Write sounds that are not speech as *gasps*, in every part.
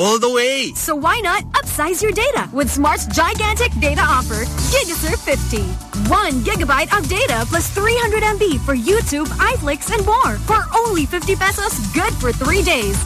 all the way. So why not upsize your data with Smart's gigantic data offer, GigaSurf 50. One gigabyte of data plus 300 MB for YouTube, iFlix, and more for only 50 pesos good for three days.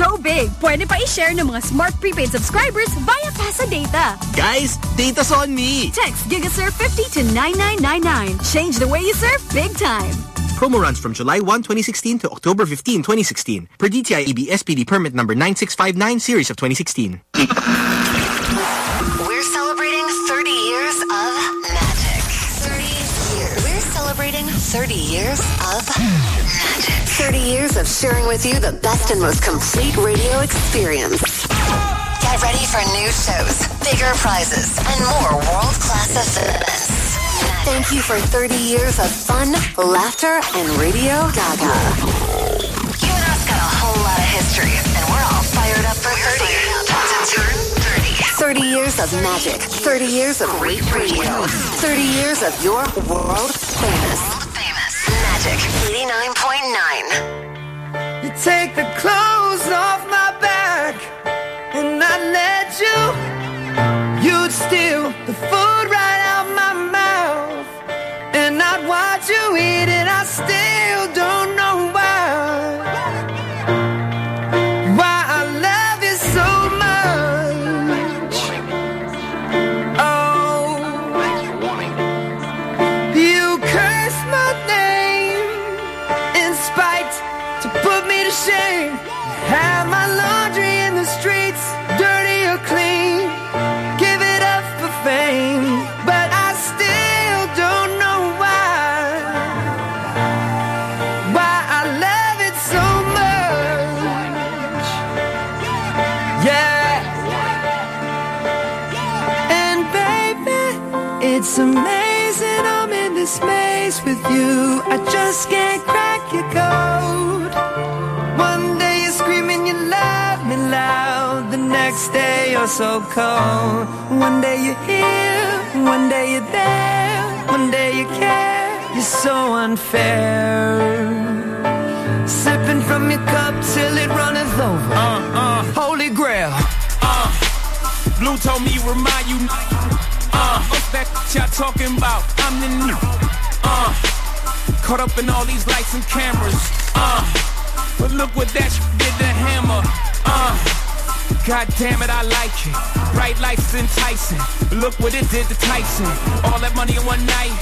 So big, pwede pa i-share ng mga Smart prepaid subscribers via Pasa Data. Guys, data's on me. Text GigaSurf 50 to 9999. Change the way you surf big time. Promo runs from July 1, 2016 to October 15, 2016. Per DTI EB SPD permit number 9659 series of 2016. We're celebrating 30 years of magic. 30 years. We're celebrating 30 years of magic. 30 years of sharing with you the best and most complete radio experience. Get ready for new shows, bigger prizes, and more world-class events. Thank you for 30 years of fun, laughter, and Radio Gaga. You and us got a whole lot of history, and we're all fired up for 30. To turn 30. 30 years of magic. 30 years of great radio. 30 years of your world famous. World famous. Magic 89.9. You take the clothes off my back, and I let you. You'd steal the food it. I still don't it's amazing I'm in this maze with you. I just can't crack your code. One day you're screaming you love me loud. The next day you're so cold. One day you're here, one day you're there. One day you care, you're so unfair. Sipping from your cup till it runneth over. Uh, uh, Holy grail. uh. Blue told me remind you. Uh, that y'all talking about? I'm the new. Uh, caught up in all these lights and cameras. Uh, but look what that did to Hammer. Uh, God damn it, I like it. Bright lights enticing. Look what it did to Tyson. All that money in one night.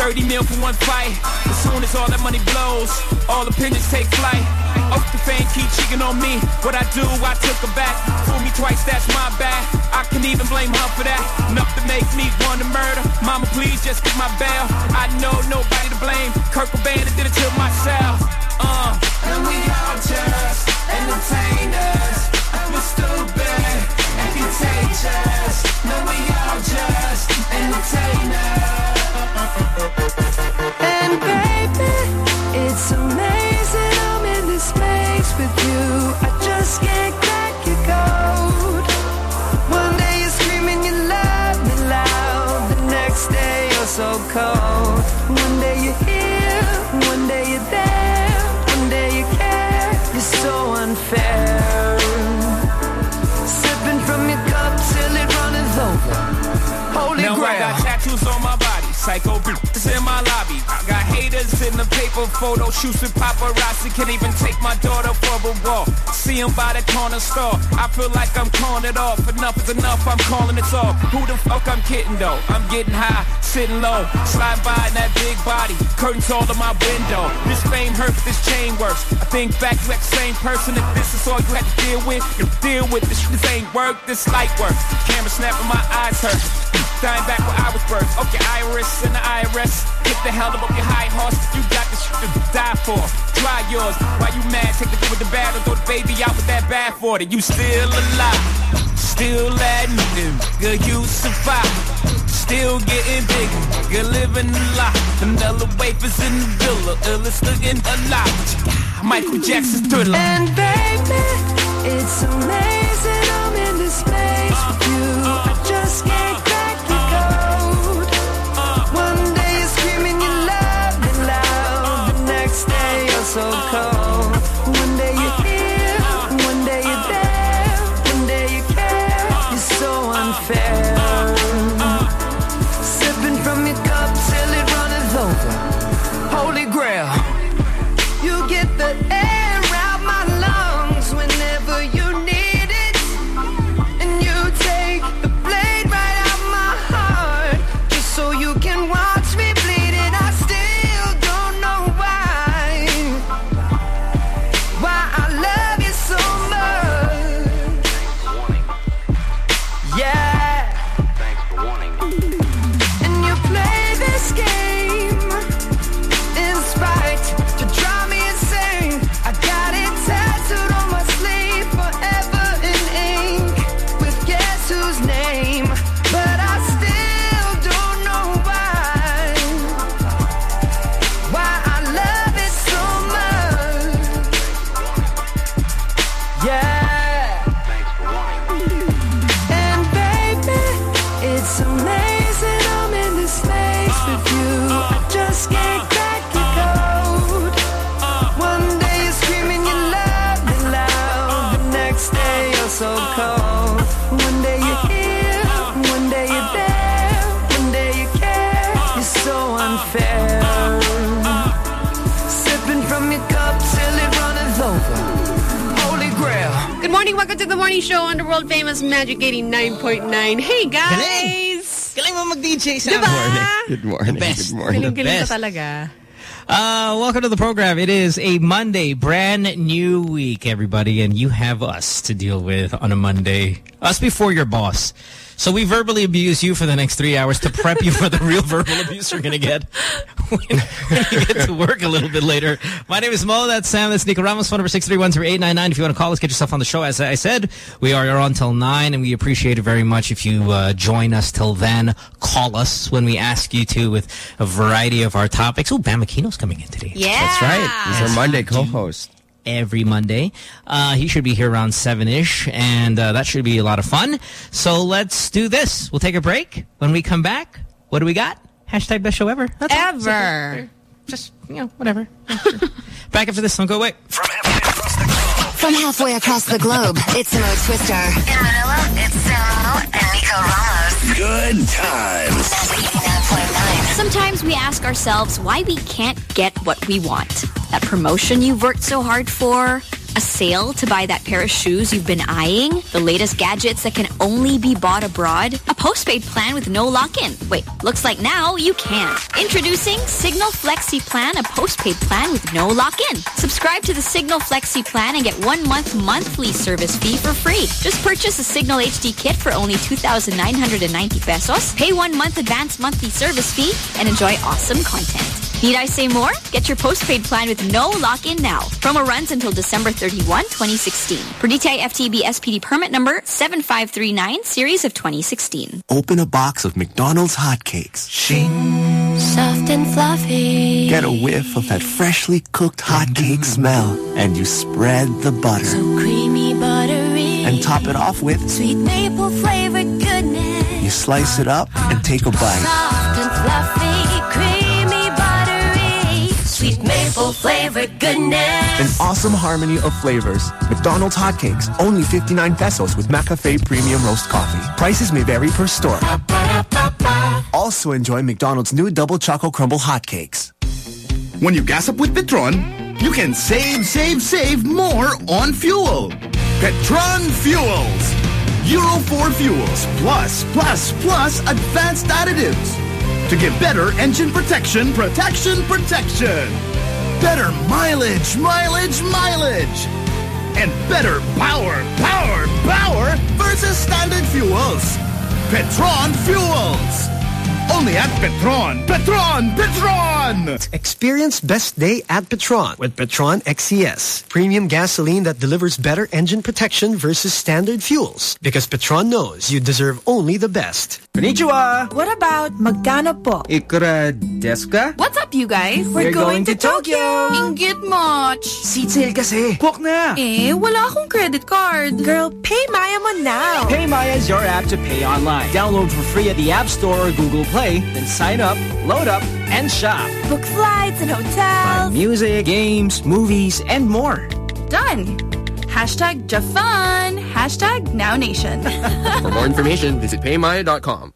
30 mil for one fight. As soon as all that money blows, all opinions take flight. Off the fame keep cheating on me. What I do, I took her back. Fool me twice, that's my bad. I can even blame her for that. Enough to make me want to murder. Mama, please just get my bail. I know nobody to blame. Kurt Cobain did it to myself. Uh. And we all just entertainers. Stupid we all just entertainers. And baby, it's amazing I'm in this space with you. I just can't code. One day you're screaming you love me loud. The next day you're so cold. Psycho is in my lobby. I got haters in the paper photo shoots with paparazzi. Can't even take my daughter for a walk. See 'em by the corner store. I feel like I'm calling it off. Enough is enough, I'm calling it off. Who the fuck I'm kidding though? I'm getting high, sitting low, slide by in that big body. Curtains all in my window. This fame hurts, this chain works. I think back to that same person. If this is all you had to deal with, you deal with this. This ain't work, this light work. Camera snapping, my eyes hurt. Dying back where I was birthed. Okay, Iris and the IRS. Get the hell up off your high horse. You got this shit to die for. Try yours. Why you mad? Take the good with the bad and throw the baby out with that bad for it. You still alive. Still admitting, good you survive. Still getting bigger, good living a lot. Vanilla wafers in the villa, illest looking alive. Michael Jackson's thriller. And baby, it's amazing I'm in this space Good morning. best. Good morning. Galing-galing best. talaga. Uh, welcome to the program. It is a Monday, brand new week, everybody, and you have us to deal with on a Monday. Us before your boss. So we verbally abuse you for the next three hours to prep you for the real verbal abuse you're going to get when, *laughs* when you get to work a little bit later. My name is Mo. That's Sam. That's Nico Ramos. Phone number 631-0899. If you want to call us, get yourself on the show. As I said, we are on till 9, and we appreciate it very much if you uh, join us till then. Call us when we ask you to with a variety of our topics. Oh, Bam Aquino's coming in today. Yeah. That's right. He's our Monday co-host. every Monday. Uh, he should be here around 7-ish, and uh, that should be a lot of fun. So let's do this. We'll take a break. When we come back, what do we got? Hashtag best show ever. That's all. Ever. Just, you know, whatever. *laughs* Back after this. Don't go away. From halfway across the globe, it's Mo Twister. In Manila, it's Samo and Nico Ramos. Good times. Sometimes we ask ourselves why we can't get what we want. That promotion you've worked so hard for, a sale to buy that pair of shoes you've been eyeing, the latest gadgets that can only be bought abroad, a postpaid plan with no lock-in. Wait, looks like now you can. Introducing Signal Flexi Plan, a postpaid plan with no lock-in. Subscribe to the Signal Flexi Plan and get one month monthly service fee for free. Just purchase a Signal HD kit for only 2,990 pesos, pay one month advance monthly service fee, and enjoy awesome content. Need I say more? Get your postpaid plan with no lock-in now. Promo runs until December 31, 2016. Per DTI FTB SPD permit number 7539, series of 2016. Open a box of McDonald's hotcakes. Shing. Soft and fluffy. Get a whiff of that freshly cooked hotcake smell. And you spread the butter. So creamy, buttery. And top it off with, sweet maple flavored goodness. you slice it up and take a bite. Soft and fluffy, creamy, buttery. Sweet maple flavored goodness. An awesome harmony of flavors. McDonald's hotcakes, only 59 pesos with McCafe Premium Roast Coffee. Prices may vary per store. Also enjoy McDonald's new Double Choco Crumble hotcakes. When you gas up with Petron, you can save, save, save more on fuel. Petron Fuels. Euro 4 fuels plus, plus, plus advanced additives to give better engine protection, protection, protection. Better mileage, mileage, mileage. And better power, power, power versus standard fuels. Petron Fuels. Only at Petron. Petron! Petron! Experience best day at Petron with Petron XCS. Premium gasoline that delivers better engine protection versus standard fuels. Because Petron knows you deserve only the best. Konnichiwa! What about magkano po? Ikura desu ka? What's up, you guys? We're going to Tokyo. Ingit much. Seat sale kasi. Book na! Eh, wala akong credit card. Girl, pay Maya mo now. PayMaya is your app to pay online. Download for free at the App Store or Google Play, then sign up, load up, and shop. Book flights and hotels. Buy Music, games, movies, and more. Done. Hashtag Jafun. Hashtag Now Nation. *laughs* For more information, visit paymaya.com.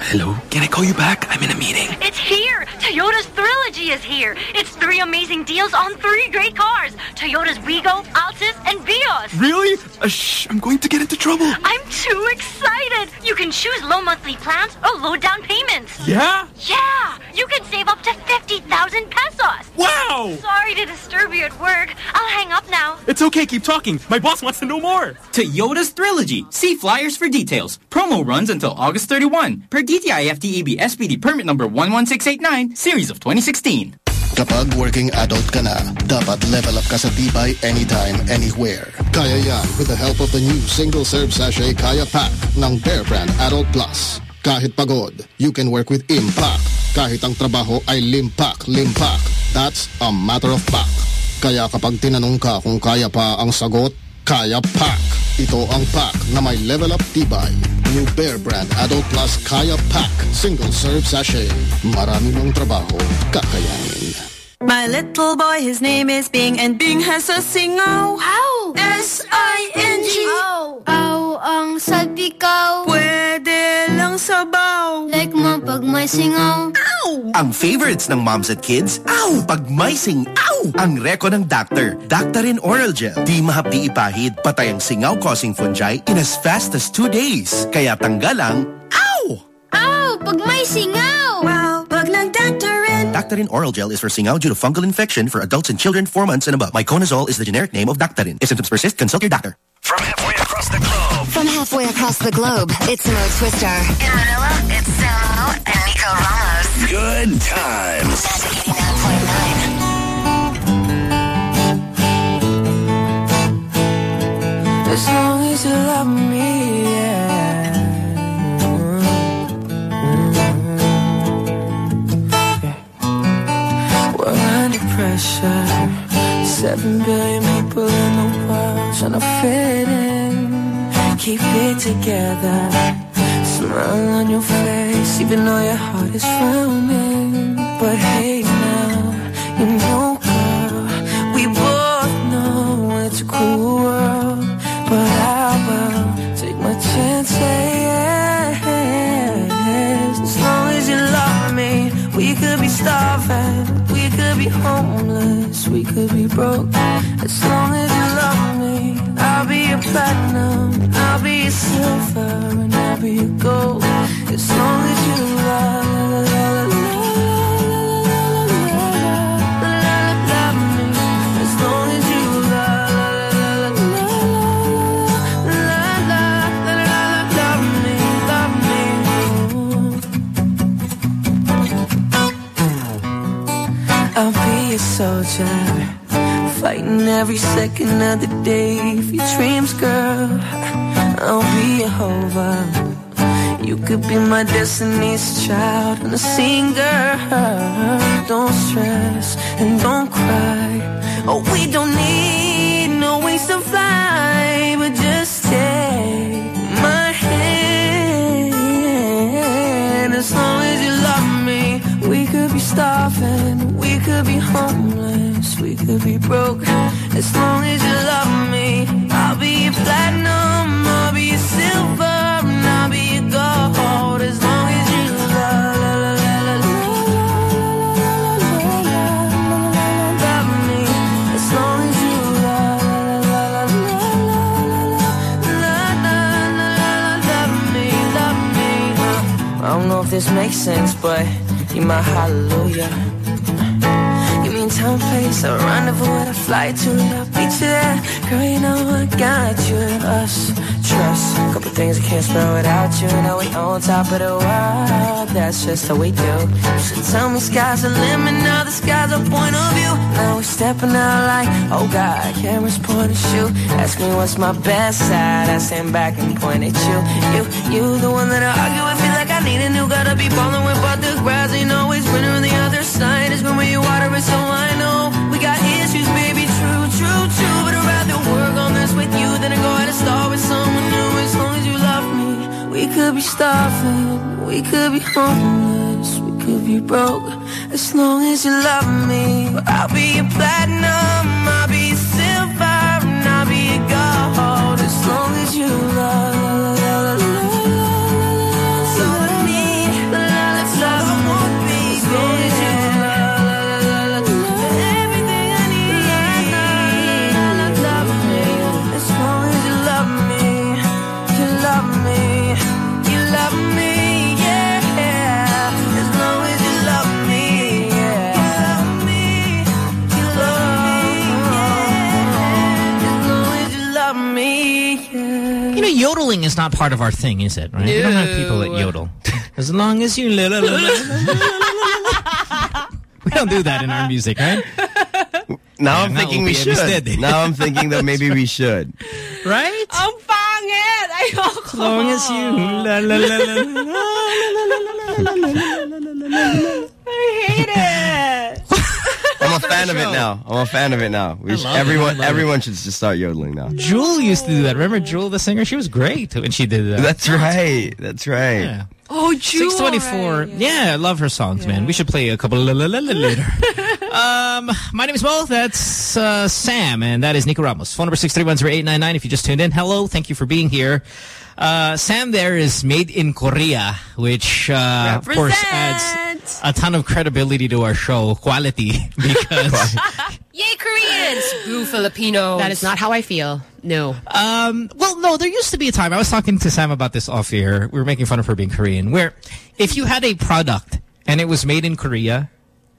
Hello? Can I call you back? I'm in a meeting. It's here! Toyota's Trilogy is here! It's three amazing deals on three great cars! Toyota's Wigo, Altis, and Vios! Really? Uh, shh, I'm going to get into trouble. I'm too excited! You can choose low monthly plans or low down payments! Yeah? Yeah! You can save up to 50,000 pesos! Wow! Sorry to disturb you at work. I'll hang up now. It's okay, keep talking. My boss wants to know more. Toyota's Trilogy. See flyers for details. Promo runs until August 31. Per DTI FTEB SPD permit number 11689, series of 2016. Kapag working adult ka na, dapat level up ka sa tibay anytime, anywhere. Kaya yan with the help of the new single-serve sachet Kaya Pack ng Bear Brand Adult Plus. Kahit pagod, you can work with impact. Kahit ang trabaho ay limpak, limpak. That's a matter of pack. Kaya kapag tinanong ka kung kaya pa ang sagot, Kaya Pack. Ito ang pack na may level up tibay new Bear Brand Adult Plus Kaya Pack Single Serve Sachet. Marami mong trabaho, kakayanin. My little boy, his name is Bing, and Bing has a singaw. How? S-I-N-G. Oh. Ow ang sabi ko. Pwede lang sabaw. Like mo pag may. Ow! Ang favorites ng moms at kids, ow! Pag may ow! Ang reko ng doctor, Daktarin Oral Gel. Di mahapdi ipahid, patay ang singaw-causing fungi in as fast as two days. Kaya tanggalang, Ow! Pag may singaw! Wow! Pag nag-Daktarin! Daktarin Oral Gel is for singaw due to fungal infection for adults and children 4 months and above. Miconazole is the generic name of Daktarin. If symptoms persist, consult your doctor. From halfway across the globe. From halfway across the globe, it's Mo Twister. In Manila, it's Samo and Nico Ramos. Good times. As long as you love me, yeah. We're under pressure. Seven billion people in the world trying to fit in. Keep it together. Smile on your face, even though your heart is frowning. But hey now, you know, girl, we both know it's a cruel world. But I will take my chances. As long as you love me, we could be starving, we could be homeless, we could be broke. As long as you love me, I'll be a platinum, I'll be a silver, and I'll be a gold. As long as you love, love soldier, fighting every second of the day for your dreams, girl. I'll be a hover. You could be my destiny's child and a singer. Don't stress and don't cry. Oh, we don't need no wings to fly, but just take my hand. As long as you love me, we could be starving, could be homeless, we could be broke. As long as you love me, I'll be a platinum, I'll be a silver, and I'll be a gold. As long as you love, love me, as long as you love, love me, love me. I don't know if this makes sense, but you're my hallelujah. A time, place, a rendezvous, and I fly to. I'll beat you there. Girl, you know I got you and us. Trust, couple things I can't spell without you. Now we on top of the world. That's just how we do. Should tell me sky's the limit. Now the sky's a point of view. Now we're stepping out like, oh God, cameras point and shoot. Ask me what's my best side. I stand back and point at you. You, you, the one that I argue with. Feel like I need a new. Gotta be ballin' with but the grass ain't always winter the other when you water it, so I know we got issues, baby. True, true, true. But I'd rather work on this with you than go out and start with someone new. As long as you love me, we could be starving, we could be homeless, we could be broke. As long as you love me, I'll be a platinum, I'll be silver, and I'll be a gold. As long as you love yodeling is not part of our thing, is it? Right? We don't have people that yodel. As long as you... la- la- la- la- la- we don't do that in our music, right? Now I'm thinking we OPM should. eh. Now I'm thinking that maybe we should. Right? Ang pangit! Ayoko. As long as you... La, la, la, la, la. I hate it. I'm a fan of it now. I'm a fan of it now. We I sh- love it. Everyone, it. everyone should just start yodeling now. Jewel used to do that. Remember Jewel, the singer? She was great when she did that. That's right. That's right. Yeah. Oh, Jewel. 624. Yeah. I love her songs, man. We should play a couple la- la- la- la- later. *laughs* Um, my name is Mo. That's uh, Sam, and that is Nico Ramos. Phone number 6310899 if you just tuned in. Hello, thank you for being here. Uh, Sam there is made in Korea, which, uh, of course, adds a ton of credibility to our show, quality, *laughs* because... *laughs* Yay, Koreans! Boo, Filipinos. That is not how I feel. No. Um, well, no, there used to be a time, I was talking to Sam about this off air, we were making fun of her being Korean, where if you had a product and it was made in Korea,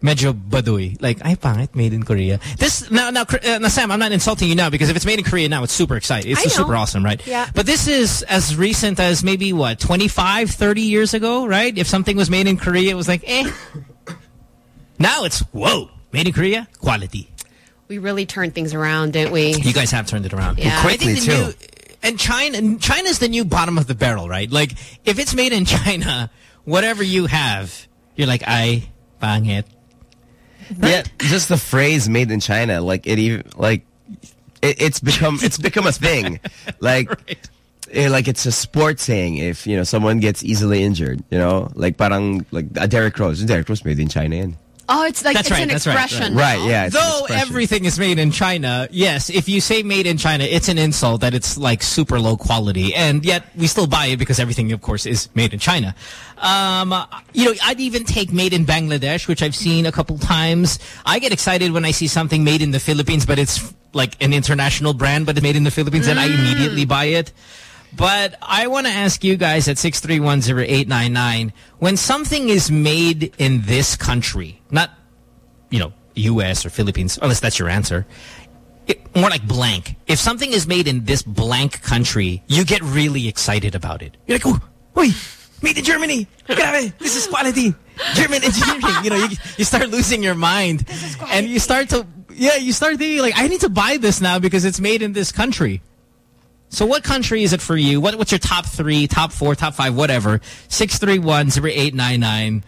medyo baduy. Like, ay, pangit, made in Korea. This, now, now, uh, now, Sam, I'm not insulting you now because if it's made in Korea now, it's super exciting. It's I know. super awesome, right? Yeah. But this is as recent as maybe, what, 25, 30 years ago, right? If something was made in Korea, it was like, eh. Now it's, whoa, made in Korea, quality. We really turned things around, didn't we? You guys have turned it around. Yeah. I think the New, and China, China's the new bottom of the barrel, right? Like, if it's made in *laughs* China, whatever you have, you're like, ay, pangit. Yeah, just the phrase "made in China," like it even like it, it's become it's become a thing, *laughs* like. eh, like it's a sport saying if you know someone gets easily injured, you know, like parang like a Derrick Rose. Derrick Rose made in China. Yan. Oh, it's like That's it's right, an that's right, expression. Right, yeah. It's Though expression. everything is made in China, yes, if you say made in China, it's an insult that it's like super low quality. And yet we still buy it because everything, of course, is made in China. Um, you know, I'd even take made in Bangladesh, which I've seen a couple times. I get excited when I see something made in the Philippines, but it's like an international brand, but it's made in the Philippines, and I immediately buy it. But I want to ask you guys at 6310899, when something is made in this country, not you know, U.S. or Philippines, unless that's your answer. It, more like blank. If something is made in this blank country, you get really excited about it. You're like, oh, wait, made in Germany. Grabe, this is quality. German engineering. You know, you, you start losing your mind. And you start to, yeah, you start thinking like, I need to buy this now because it's made in this country. So what country is it for you? What, what's your top three, top four, top five, whatever? 631-0899.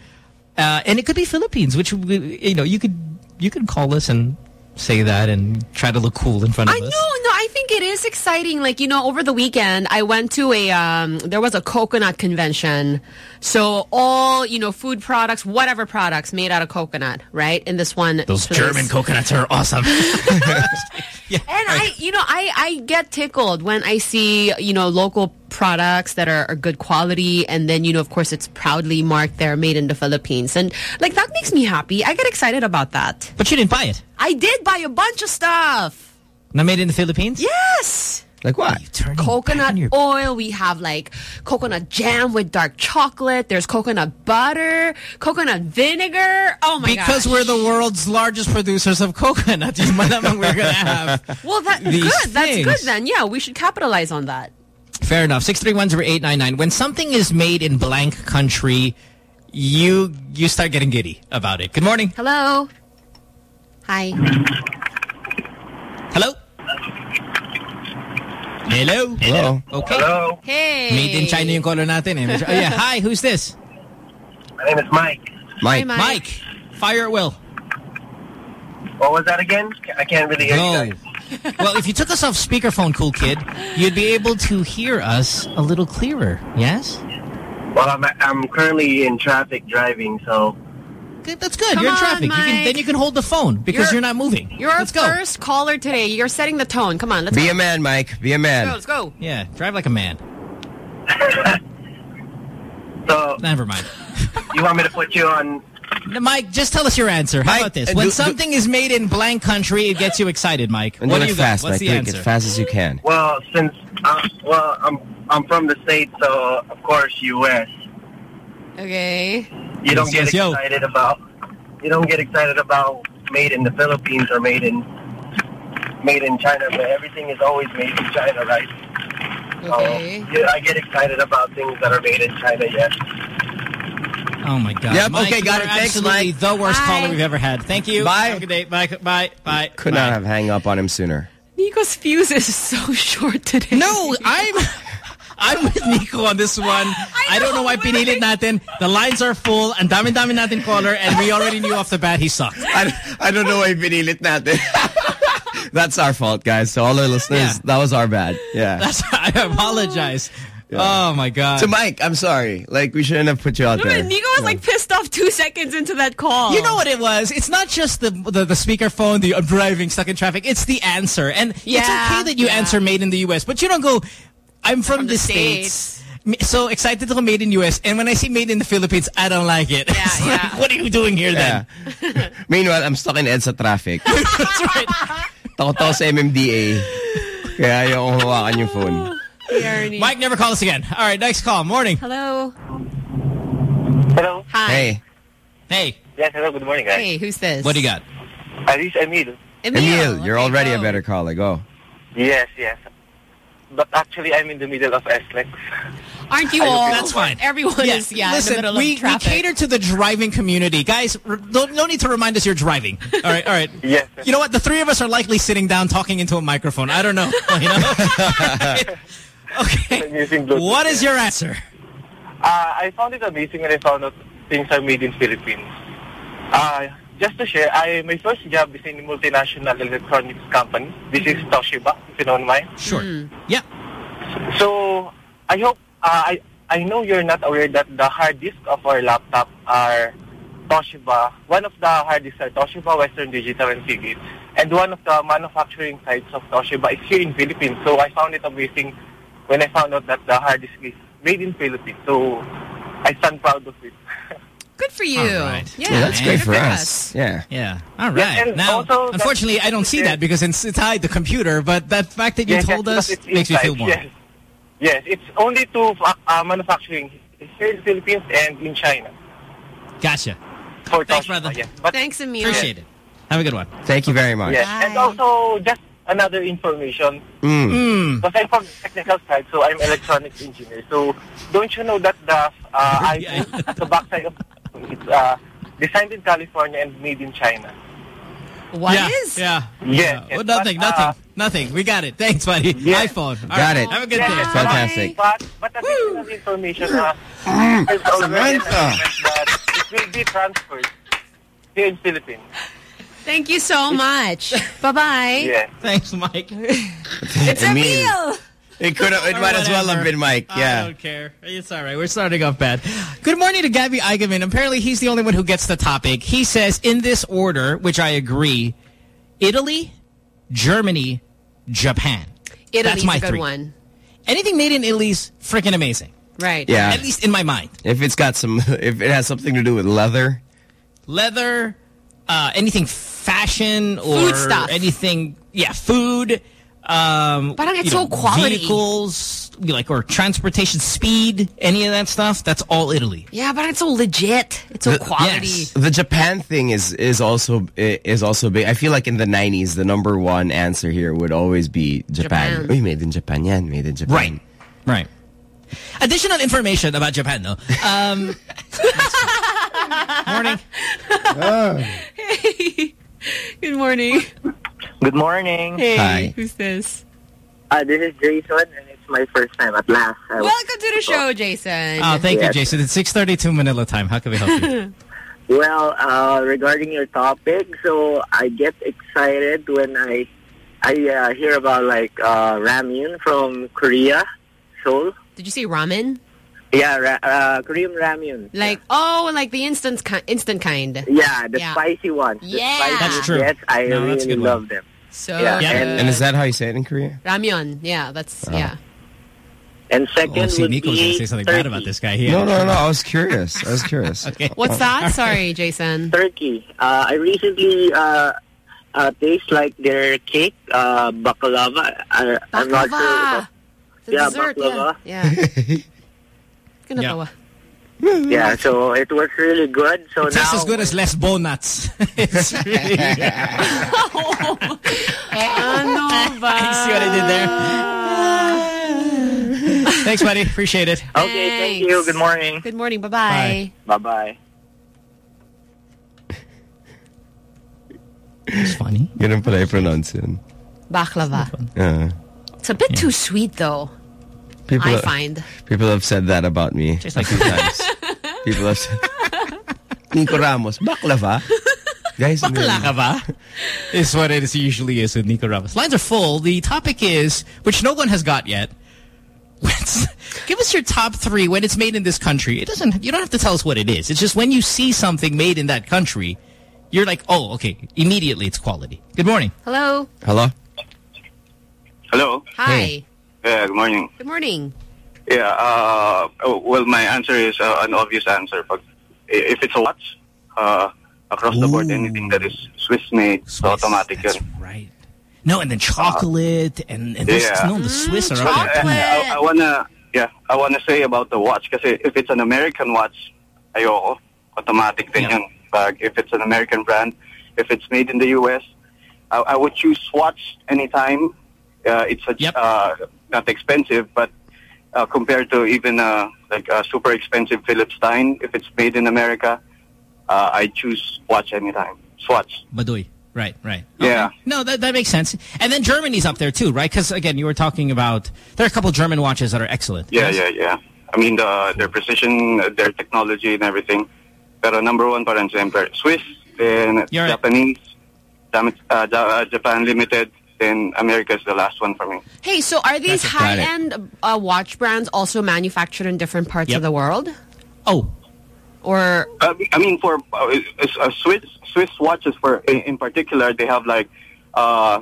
Uh, and it could be Philippines, which, you know, you could, you could call us and say that and try to look cool in front of I us. know, no, I think it is exciting. Like, you know, over the weekend, I went to a, um, there was a coconut convention. So all, you know, food products, whatever products made out of coconut, right? In this one. Those place. German coconuts are awesome. *laughs* *laughs* And I, you know, I, I get tickled when I see, you know, local products that are, are good quality. And then, you know, of course, it's proudly marked there, made in the Philippines. And like, that makes me happy. I get excited about that. But you didn't buy it. I did buy a bunch of stuff. Not made in the Philippines? Yes. Like what? Coconut oil. We have like coconut jam with dark chocolate. There's coconut butter, coconut vinegar. Oh my god! Because gosh. we're the world's largest producers of coconut, *laughs* yung malamang we're gonna have. Well, that's these good. That's good then. Yeah, we should capitalize on that. Fair enough. 6310899. When something is made in blank country, you you start getting giddy about it. Good morning. Hello. Hi. Hello? Hello? Hello. Okay. Hello. Hey. Made in China yung color natin. Eh. *laughs* Oh, yeah. Hi, who's this? My name is Mike. Mike. Mike. Mike. Fire at will. What was that again? I can't really hear Go. you guys. well, if you took us off speakerphone, cool kid, you'd be able to hear us a little clearer. Yes? Well, I'm, I'm currently in traffic driving, so Good, that's good. Come you're in on, traffic. You can, then you can hold the phone because You're- you're, not moving. You're our let's go. first caller today. You're setting the tone. Come on, let's Be go. a man, Mike. Be a Let's man. go. Let's go. Yeah, drive like a man. *laughs* so Never mind. *laughs* you want me to put you on? Mike, just tell us your answer. How Mike, about this? When do- do- something is made in blank country, it gets you excited, Mike. And what do do it you got? fast, What's Mike. the Do it answer? as fast as you can. Well, since uh, well, I'm I'm from the states, so of course, U.S. Okay. You don't Yes, get yes, yo. excited about you don't get excited about made in the Philippines or made in made in China, but everything is always made in China, right? Okay. So, yeah, I get excited about things that are made in China. Yes. Oh my God. Yep, Mike, okay, got it. Thanks, absolutely Mike. the worst Bye. caller we've ever had. Thank you. Bye. Have a good day. Bye. Bye. Bye. Could Bye. not have hang up on him sooner. Nico's fuse is so *laughs* short today. No, I'm I'm with Nico on this one. I, don't know why we pinilit natin. The lines are full. And dami-dami natin caller. And we already knew off the bat he sucked. I, I don't know why binilit natin. *laughs* That's our fault, guys. So all our listeners, Yeah. that was our bad. Yeah. That's I apologize. Oh my god. To Mike, I'm sorry. Like we shouldn't have put you out No, there. but Nico was like pissed off two seconds into that call. You know what it was? It's not just the the, the speakerphone, the I'm driving, stuck in traffic. It's the answer. And it's okay that you yeah. answer made in the U.S., but you don't go, I'm from, the, the States. M- So excited to go made in U.S. And when I see made in the Philippines, I don't like it. Yeah, *laughs* yeah. what are you doing here Yeah. then? Meanwhile, I'm stuck in EDSA traffic. *laughs* That's right. Takot ako sa MMDA. Kaya ayaw kong hawakan yung phone. Mike, never call us again. All right, next call. Morning. Hello. Hello. Hi. Hey. Hey. Yes, hello. Good morning, guys. Hey, who's this? What do you got? Uh, this is Emil. Emil, you're already a better caller. Go. Yes, yes. But actually, I'm in the middle of SLEX. Aren't you all? That's fine. Everyone Yeah, is, yeah, Listen, in the middle we, traffic. we cater to the driving community. Guys, r- don't, no need to remind us you're driving. All right, all right. *laughs* Yes. You know what? The three of us are likely sitting down talking into a microphone. I don't know. *laughs* You know? *laughs* I'm using what is your answer? Uh, I found it amazing when I found out things are made in Philippines. Uh, just to share, I my first job is in a multinational electronics company. This is Toshiba, if you don't mind. Sure. Yeah. So I hope uh, I I know you're not aware that the hard disk of our laptop are Toshiba. One of the hard disks are Toshiba, Western Digital, and Seagate. And one of the manufacturing sites of Toshiba is here in Philippines. So I found it amazing when I found out that the hard disk is made in Philippines. So I stand proud of it. Good for you. All right. Yeah, Yeah, that's man. great Good for for us. Yeah. Yeah. All right. Yeah, and now, also unfortunately, I don't see that because it's, it's tied the computer, but that fact that you Yes, told us because it's makes me feel more. Yes. yes, it's only two uh, manufacturing here in the Philippines and in China. Gotcha. For Thanks, Toshiba, brother. Yes. But Thanks, Emil. Appreciate it. Have a good one. Thank you very much. Yes, and also just another information. Mm. Because I'm from the technical side, so I'm electronics engineer. So don't you know that the uh, *laughs* iPhone, the backside of it's uh, designed in California and made in China. What yeah, is? Yeah. Yes, Yeah. yes, Well, nothing, but, nothing, uh, nothing. We got it. *laughs* Thanks, buddy. Yes. iPhone. All Got right. it. Have a good Yes, day. yes, Fantastic. But, but additional information, uh, there's already an Samantha. that it will be transferred here in Philippines. Thank you so much. *laughs* Bye-bye. Yeah. Thanks, Mike. It's a Emil. It could have. It Or might as well have been Mike. Yeah. I Yeah. don't care. It's all right. We're starting off bad. Good morning to Gabby Eigenmann. Apparently, he's the only one who gets the topic. He says, in this order, which I agree, Italy, Germany, Japan. Italy's That's my a good three. one. Anything made in Italy's freaking amazing. Right. Yeah. At least in my mind. If it's got some, *laughs* if it has something to do with leather, Leather, uh, anything fashion or Food stuff. anything, yeah, food. Um, Parang it's you so know, quality. Vehicles, like, or transportation speed, any of that stuff, that's all Italy. Yeah, but it's so legit. It's so The- quality. yes. the Japan thing is is also is also big. I feel like in the 90s, the number one answer here would always be Japan. Japan. Uy, made in Japan yan. Made in Japan. Right. Right. Additional information about Japan, though. Um, *laughs* morning. *laughs* Hey. Good morning. Good morning. Hey, Hi. who's this? Uh, this is Jason, and it's my first time at last. I Welcome to the show, Jason. Oh, thank you, Jason. It's 6.32 Manila time. How can we help you? *laughs* Well, uh, regarding your topic, so I get excited when I I uh, hear about like uh, ramyun from Korea, Seoul. Did you say ramen? Yeah, ra- uh, Korean ramyun. Like, oh, like the instant ki instant kind. Yeah, the Yeah. spicy ones. The Yeah. spicy That's true. Yes, I No, really good one. love them. So Yeah, good. and- And is that how you say it in Korea? ramyun? Yeah, that's yeah. And second Oh, see, would Nico's be going to say something bad turkey. about this guy here. No, no, no. I was curious. I was curious. *laughs* Okay. What's that? Sorry, Jason. Turkey. Uh, I recently uh, uh, taste like their cake, uh, baklava. I, I'm not sure. Baklava. about- The Yeah, dessert. baklava. Yeah. yeah. *laughs* Gonna Yeah. Tawa. *laughs* Yeah, so it was really good. So It tastes now, as good as Les Bonuts. *laughs* it's really... ano ba? You see what I did there? *laughs* Thanks, buddy. Appreciate it. Okay, thank you. Good morning. Good morning. Bye-bye. Bye bye. It's funny. Ganun pala i-pronounce yun. Baklava. Uh, It's a bit too sweet, though. People, I find. people have said that about me. Just a few times. people have said, Nico Ramos, baklava? Guys, Baklava is what it is usually is with Nico Ramos. Lines are full. The topic is, which no one has got yet. *laughs* Give us your top three when it's made in this country. It doesn't. You don't have to tell us what it is. It's just when you see something made in that country, you're like, oh, okay. Immediately, it's quality. Good morning. Hello. Hello. Hello. Hi. Yeah, good morning. Good morning. Yeah, uh, oh, well, my answer is uh, an obvious answer. But if it's a watch, uh, across the board, anything that is Swiss-made, it's automatic right? No, and then chocolate and, and those, Yeah. no, the Swiss are up there. I, I wanna, yeah, I wanna say about the watch because if it's an American watch, ayoko, automatic din yun. Pag if it's an American brand, if it's made in the U.S., I, I would choose Swatch anytime. Uh, it's a, uh, not expensive, but uh, compared to even uh, like a super expensive Philip Stein, if it's made in America, uh, I choose Swatch anytime. Swatch. Baduy. Right, right. Yeah. No, that, that makes sense. And then Germany's up there too, right? Because, again, you were talking about, there are a couple German watches that are excellent. Yeah, yeah, yeah. I mean, the, their precision, their technology and everything. Pero number one pa rin siyempre. Swiss, then Japanese, Jam- uh, uh, Japan Limited, then America is the last one for me. Hey, so are these That's got it. high-end uh, watch brands also manufactured in different parts of the world? Oh. Or Uh, I mean, for uh, uh, Swiss Swiss watches, for in, in particular, they have like uh,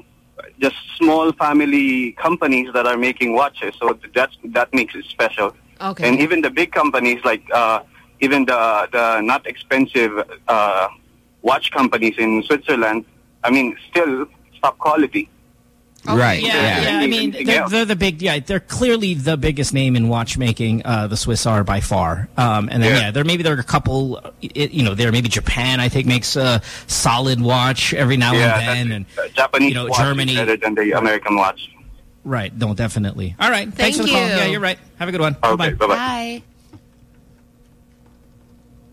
just small family companies that are making watches. So that's that makes it special. Okay. And even the big companies, like uh, even the the not expensive uh, watch companies in Switzerland, I mean, still top quality. Right. Yeah, yeah. I mean, they're, they're the big, yeah, they're clearly the biggest name in watchmaking. Uh, the Swiss are by far. Um, and then, yeah, there maybe there are a couple, uh, it, you know, there maybe Japan, I think, makes a solid watch every now Yeah, and then. And, Japanese you know, watch Germany. better than the American watch. right. No, definitely. All right. Thanks for Thank the call. you. Yeah, you're right. Have a good one. Okay, Bye-bye. Bye.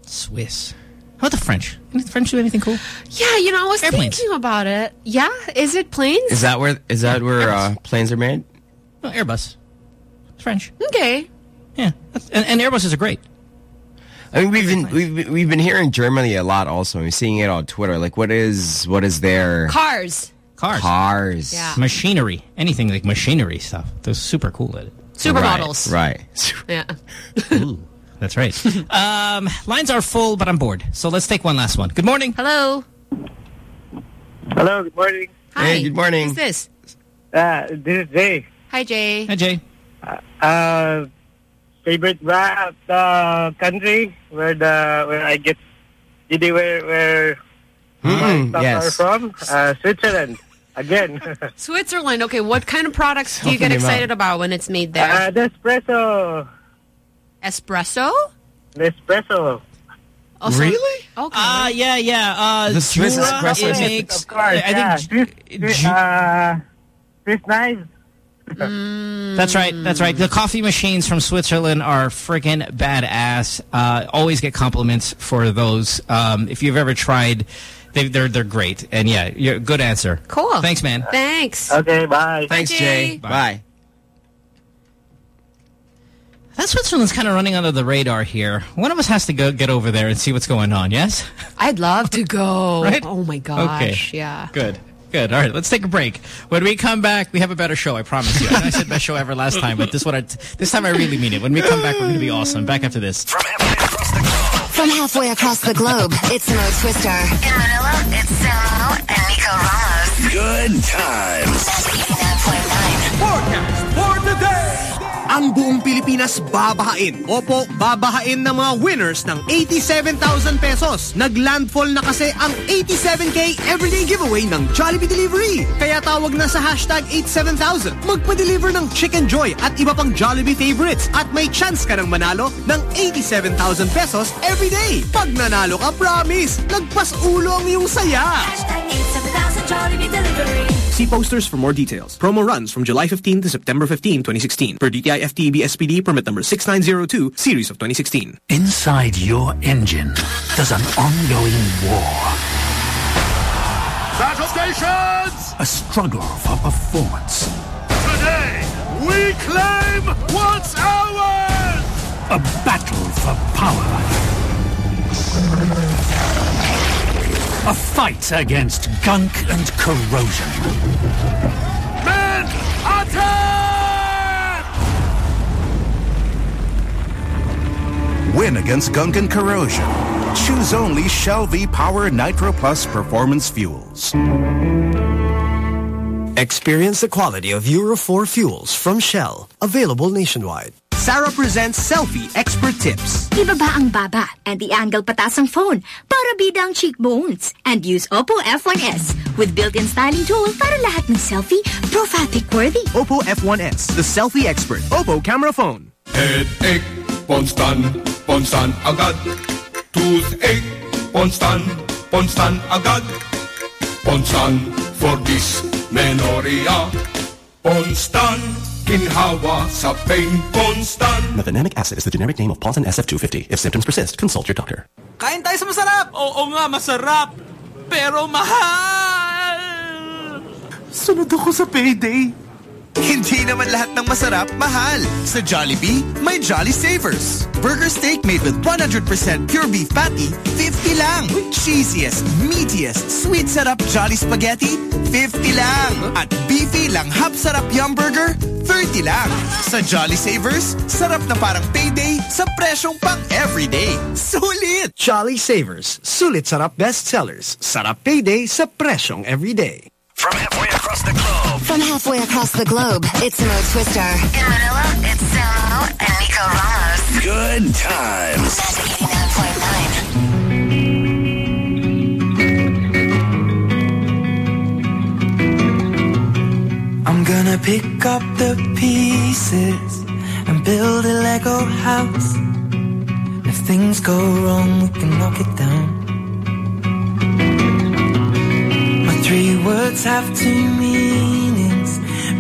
Swiss. How about the French? Can the French do anything cool? Yeah, you know, I was Airplanes. thinking about it. Yeah, is it planes? Is that where is that where uh, planes are made? No, Airbus. It's French. Okay. Yeah. That's, and, and Airbuses are great. I mean, we've been we've we've been hearing Germany a lot. Also, we're seeing it on Twitter. Like, what is what is their Cars. Cars. Cars. Yeah. Machinery. Anything like machinery stuff. They're super cool at it. Supermodels. Right. *laughs* Yeah. Ooh, that's right. *laughs* um, lines are full, but I'm bored. So let's take one last one. Good morning. Hello. Hello, good morning. Hi. Hey, good morning. Who's this? Uh, this is Jay. Hi, Jay. Hi, Jay. Uh, favorite brand, uh, country where the where I get giddy where where my Mm, stuff yes. are from? Uh, Switzerland. Again. *laughs* Switzerland. Okay, what kind of products do you get excited about when it's made there? uh, Nespresso. Espresso? Nespresso. Oh, so- Really? Okay. Uh, yeah, yeah. Uh, The Swiss Jura, espresso? it makes, Of course, I yeah. think Swiss, uh, Swiss knives. That's right. That's right. The coffee machines from Switzerland are freaking badass. Uh, always get compliments for those. Um, if you've ever tried, they, they're they're great. And yeah, you're, good answer. Cool. Thanks, man. Thanks. Okay, bye. Thanks, Jay. Jay. Bye. That Switzerland's kind of running under the radar here. One of us has to go get over there and see what's going on. Yes. *laughs* I'd love to go. Right? Oh my gosh. Okay. Yeah. Good. Good. All right, let's take a break. When we come back, we have a better show. I promise you. I, know I said best show ever last time, but this one, I, this time I really mean it. When we come back, we're going to be awesome. Back after this. From halfway across the globe, it's Mo Twister. In Manila, it's Samo and Nico Ramos. Good times. Forecast for today. Ang buong Pilipinas babahain. Opo, babahain ng mga winners ng 87,000 pesos. Naglandfall na kasi ang 87K everyday giveaway ng Jollibee Delivery. Kaya tawag na sa hashtag 87,000. Magpa-deliver ng Chicken Joy at iba pang Jollibee favorites. At may chance ka ng manalo ng 87,000 pesos everyday. Pag nanalo ka, promise, lagpas ulo ang iyong saya. See posters for more details. Promo runs from July 15 to September 15, 2016. Per DTI FTEB SPD permit number 6902, series of 2016. Inside your engine, there's an ongoing war. Battle stations! A struggle for performance. Today, we claim what's ours! A battle for power. A fight against gunk and corrosion. Men, attack! win against gunk and corrosion. Choose only Shell V-Power Nitro Plus Performance Fuels. Experience the quality of Euro 4 fuels from Shell. Available nationwide. Sarah presents Selfie Expert Tips. Ibaba ang baba and the angle patas ang phone para bida ang cheekbones. And use Oppo F1S with built-in styling tool para lahat ng selfie Profatic worthy. Oppo F1S, the selfie expert. Oppo camera phone. Headache, Ponstan, Ponstan agad. Toothache, Ponstan, Ponstan agad. Ponstan for this dysmenorrhea. Ponstan, ginhawa sa pain. Ponstan. Mefenamic acid is the generic name of Ponstan SF250. If symptoms persist, consult your doctor. Kain tayo sa masarap! Oo nga, masarap! Pero mahal! Sunod ako sa payday. Hindi naman lahat ng masarap, mahal. Sa Jollibee, may Jolly Savers. Burger steak made with 100% pure beef patty, 50 lang. Cheesiest, meatiest, sweet sarap Jolly Spaghetti, 50 lang. At beefy lang hap sarap yum burger, 30 lang. Sa Jolly Savers, sarap na parang payday sa presyong pang everyday. Sulit! Jolly Savers. Sulit sarap bestsellers. Sarap payday sa presyong everyday. From halfway across the globe. From halfway across the globe, it's Mo Twister. In Manila, it's Samo and Nico Ramos. Good times. Magic 89.9. I'm gonna pick up the pieces and build a Lego house. If things go wrong, we can knock it down. My three words have two meanings, but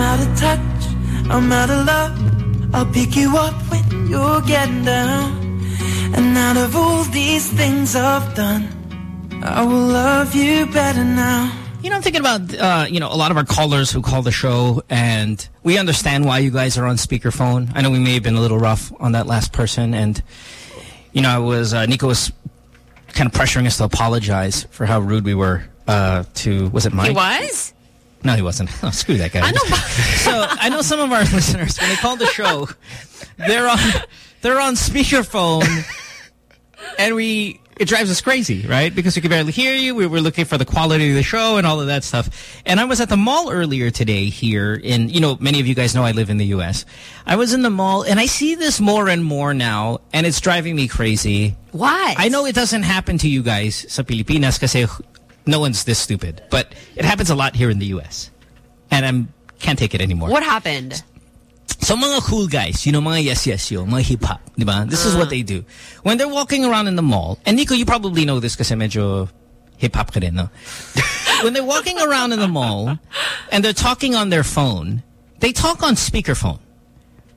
I'm out of touch, I'm out of love. I'll pick you up when you're getting down. And out of all these things I've done, I will love you better now. You know, I'm thinking about, uh, you know, a lot of our callers who call the show, and we understand why you guys are on speakerphone. I know we may have been a little rough on that last person, and, you know, I was, uh, Nico was kind of pressuring us to apologize for how rude we were uh, to, was it Mike? He was? No, he wasn't. *laughs* Oh, screw that guy. I know. *laughs* so I know some of our *laughs* listeners, when they call the show, they're on, they're on speakerphone, and we it drives us crazy, right? Because we can barely hear you. We were looking for the quality of the show and all of that stuff. And I was at the mall earlier today here in, you know, many of you guys know I live in the U.S. I was in the mall and I see this more and more now and it's driving me crazy. Why? I know it doesn't happen to you guys sa Pilipinas kasi no one's this stupid. But it happens a lot here in the U.S. And I'm can't take it anymore. What happened? So mga cool guys, you know, mga yes yes yo, mga hip hop, di ba? This is what mm. they do. When they're walking around in the mall, and Nico, you probably know this because I'm medyo hip hop ka no? *laughs* when they're walking around in the mall and they're talking on their phone, they talk on speakerphone.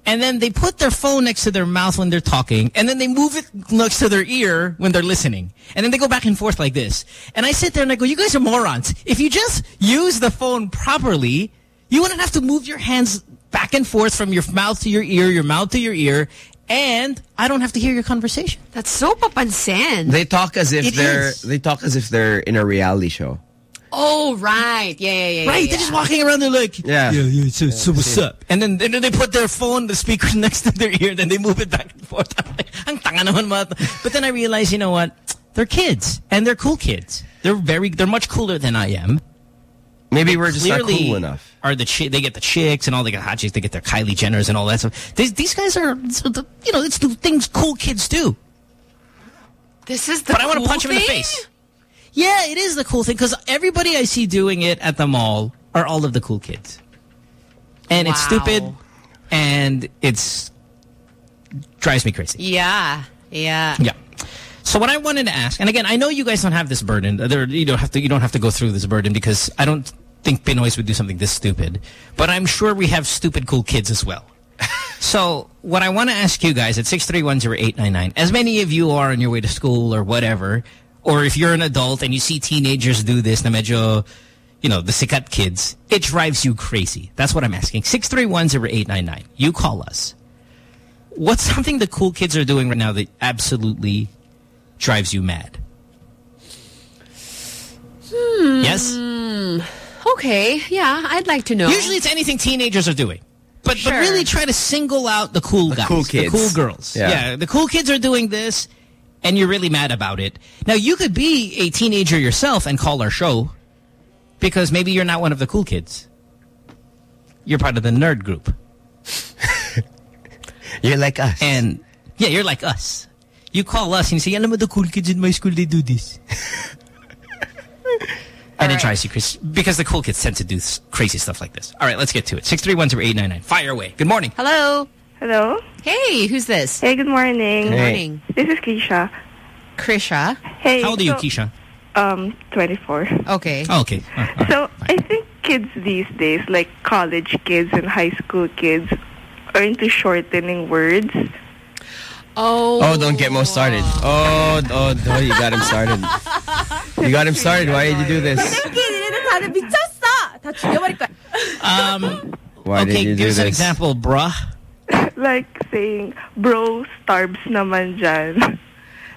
And then they put their phone next to their mouth when they're talking, and then they move it next to their ear when they're listening. And then they go back and forth like this. And I sit there and I go, you guys are morons. If you just use the phone properly, you wouldn't have to move your hands back and forth from your mouth to your ear, your mouth to your ear, and I don't have to hear your conversation. That's so papansin. They talk as if It they're is. they talk as if they're in a reality show. Oh, right. Yeah, yeah, yeah. Right, yeah, they're just walking around. They're like, Yeah. yeah, yeah. So, so what's up? And then, then they put their phone, the speaker *laughs* next to their ear, then they move it back and forth. *laughs* Ang tanga naman mga. But then I realize, you know what? They're kids, and they're cool kids. They're very, they're much cooler than I am. Maybe we're just not Clearly cool enough. Are the chi they get the chicks and all they get hot chicks. They get their Kylie Jenners and all that stuff. These, these guys are, you know, it's the things cool kids do. This is the But I want to cool punch him in the face. Yeah, it is the cool thing because everybody I see doing it at the mall are all of the cool kids. And it's stupid and it's drives me crazy. Yeah, yeah. Yeah. So what I wanted to ask, and again, I know you guys don't have this burden. Uh, there, you don't have to. You don't have to go through this burden because I don't think Pinoys would do something this stupid. But I'm sure we have stupid cool kids as well. *laughs* so what I want to ask you guys at six three one zero eight nine nine, as many of you are on your way to school or whatever, or if you're an adult and you see teenagers do this, na medyo, you know, the sikat kids, it drives you crazy. That's what I'm asking. Six three one zero eight nine nine. You call us. What's something the cool kids are doing right now that absolutely drives you mad? Yes? Hmm. Okay, yeah, I'd like to know. Usually it's anything teenagers are doing. But, Sure. but really try to single out the cool guys. cool The cool girls. Yeah. The cool kids are doing this and you're really mad about it. Now you could be a teenager yourself and call our show because maybe you're not one of the cool kids. You're part of the nerd group. *laughs* You're like us. And yeah, you're like us. You call us and you say, alam mo the cool kids in my school, they do this. *laughs* and it drives you crazy because the cool kids tend to do crazy stuff like this. All right, let's get to it. 6310899. Fire away. Good morning. Hello. Hello. Hey, who's this? Hey, good morning. Good morning. This is Keisha. Krisha. Hey. How old so, are you, Keisha? Um, 24. Okay. Oh, okay. Uh, uh so. I think kids these days, like college kids and high school kids, are into shortening words. Oh. Oh, don't get more started. Oh, oh, oh you got him started. You got him started. Why did you do this? *laughs* um, Why okay, did you do give us an example, bruh. *laughs* like saying, bro, starbs naman dyan.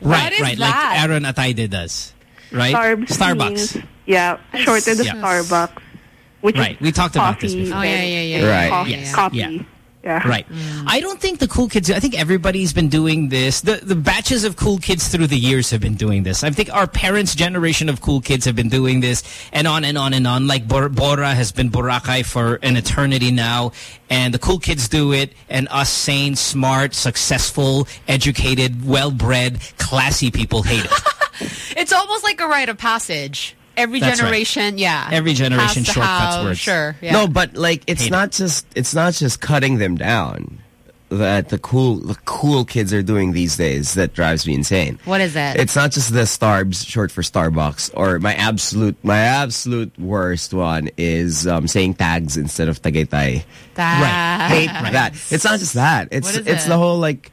Right, is right. that? Like Aaron Atayde does. Right? Starbs Starbucks. means- yeah, shortened of Yeah. Starbucks. Which Right, is we talked about this before. Oh, yeah, yeah, yeah. Right. Coffee, Yes, copy. yeah. Yeah. Right. Mm. I don't think the cool kids, I think everybody's been doing this. The, the batches of cool kids through the years have been doing this. I think our parents' generation of cool kids have been doing this and on and on and on. Like Bor Bora has been Boracay for an eternity now. And the cool kids do it. And us sane, smart, successful, educated, well-bred, classy people hate it. *laughs* It's almost like a rite of passage. Every That's right. generation, yeah. Every generation has to shortcuts have- words. Sure, yeah. No, but like it's Hate not just it's not just cutting them down that the cool the cool kids are doing these days that drives me insane. What is it? It's not just the Starbs, short for Starbucks, or my absolute my absolute worst one is um, saying tags instead of tagaytay. That. Hate that. It's not just that. It's What is it's it? the whole like,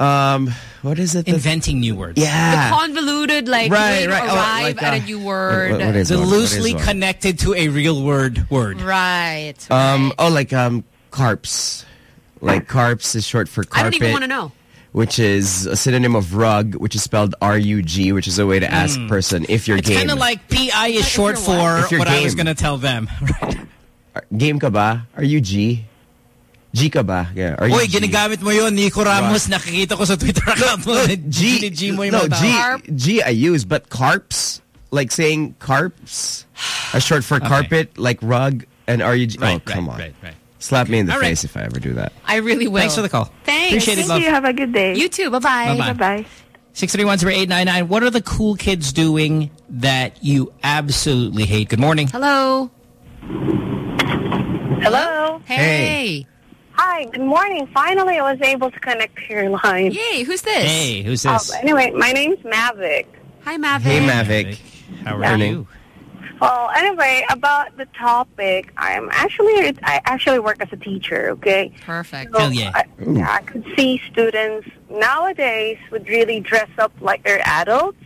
um, what is it? Inventing new words. yeah. The convoluted, like, Right, way to right. Oh, arrive like, at uh, a new word. what- what is The one? Loosely is connected to a real word word. Right. Um, oh, like um, carps. Like carps is short for carpet. I don't even want to know. which is a synonym of rug, which is spelled R-U-G, which is a way to ask Mm. person if you're It's game. kind of like PI is short for If you're what I was going to tell them. *laughs* Right. game ka ba? Are you G? G ka ba? Yeah. Are you Uy, G? ginagamit mo yun, Nico Ramos. Nakikita ko sa Twitter account mo. G, G mo yung no, mga G, G I use, but carps, like saying carps, a short for carpet, like rug, and are you? G oh, Right, oh, come right, on. right, right. Slap me in the All right. face if I ever do that. I really will. Thanks for the call. Thanks. Appreciate it, Thank love. you. Have a good day. You too. Bye-bye. Bye-bye. Bye-bye. 631-0899. What are the cool kids doing that you absolutely hate? Good morning. Hello. Hello. Hey. Hi, good morning. Finally, I was able to connect to your line. Yay, who's this? Hey, who's Oh, this? anyway, my name's Mavic. Hi, Mavic. Hey, Mavic. How are Yeah. you? Well, anyway, about the topic, I'm actually I actually work as a teacher. Okay. Perfect. So Hell yeah. I, yeah, I could see students nowadays would really dress up like they're adults.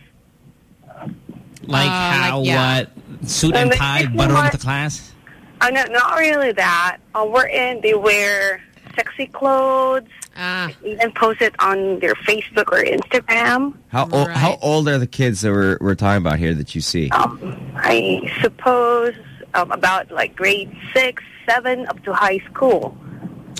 Like Uh, how, like, yeah. what? Suit And and tie, it's butter more- into class? Uh, no, not really that. Uh, we're in. They wear sexy clothes. Ah. Even post it on their Facebook or Instagram. How old? How old are the kids that we're we're talking about here that you see? Um, I suppose um, about like grade six, seven, up to high school.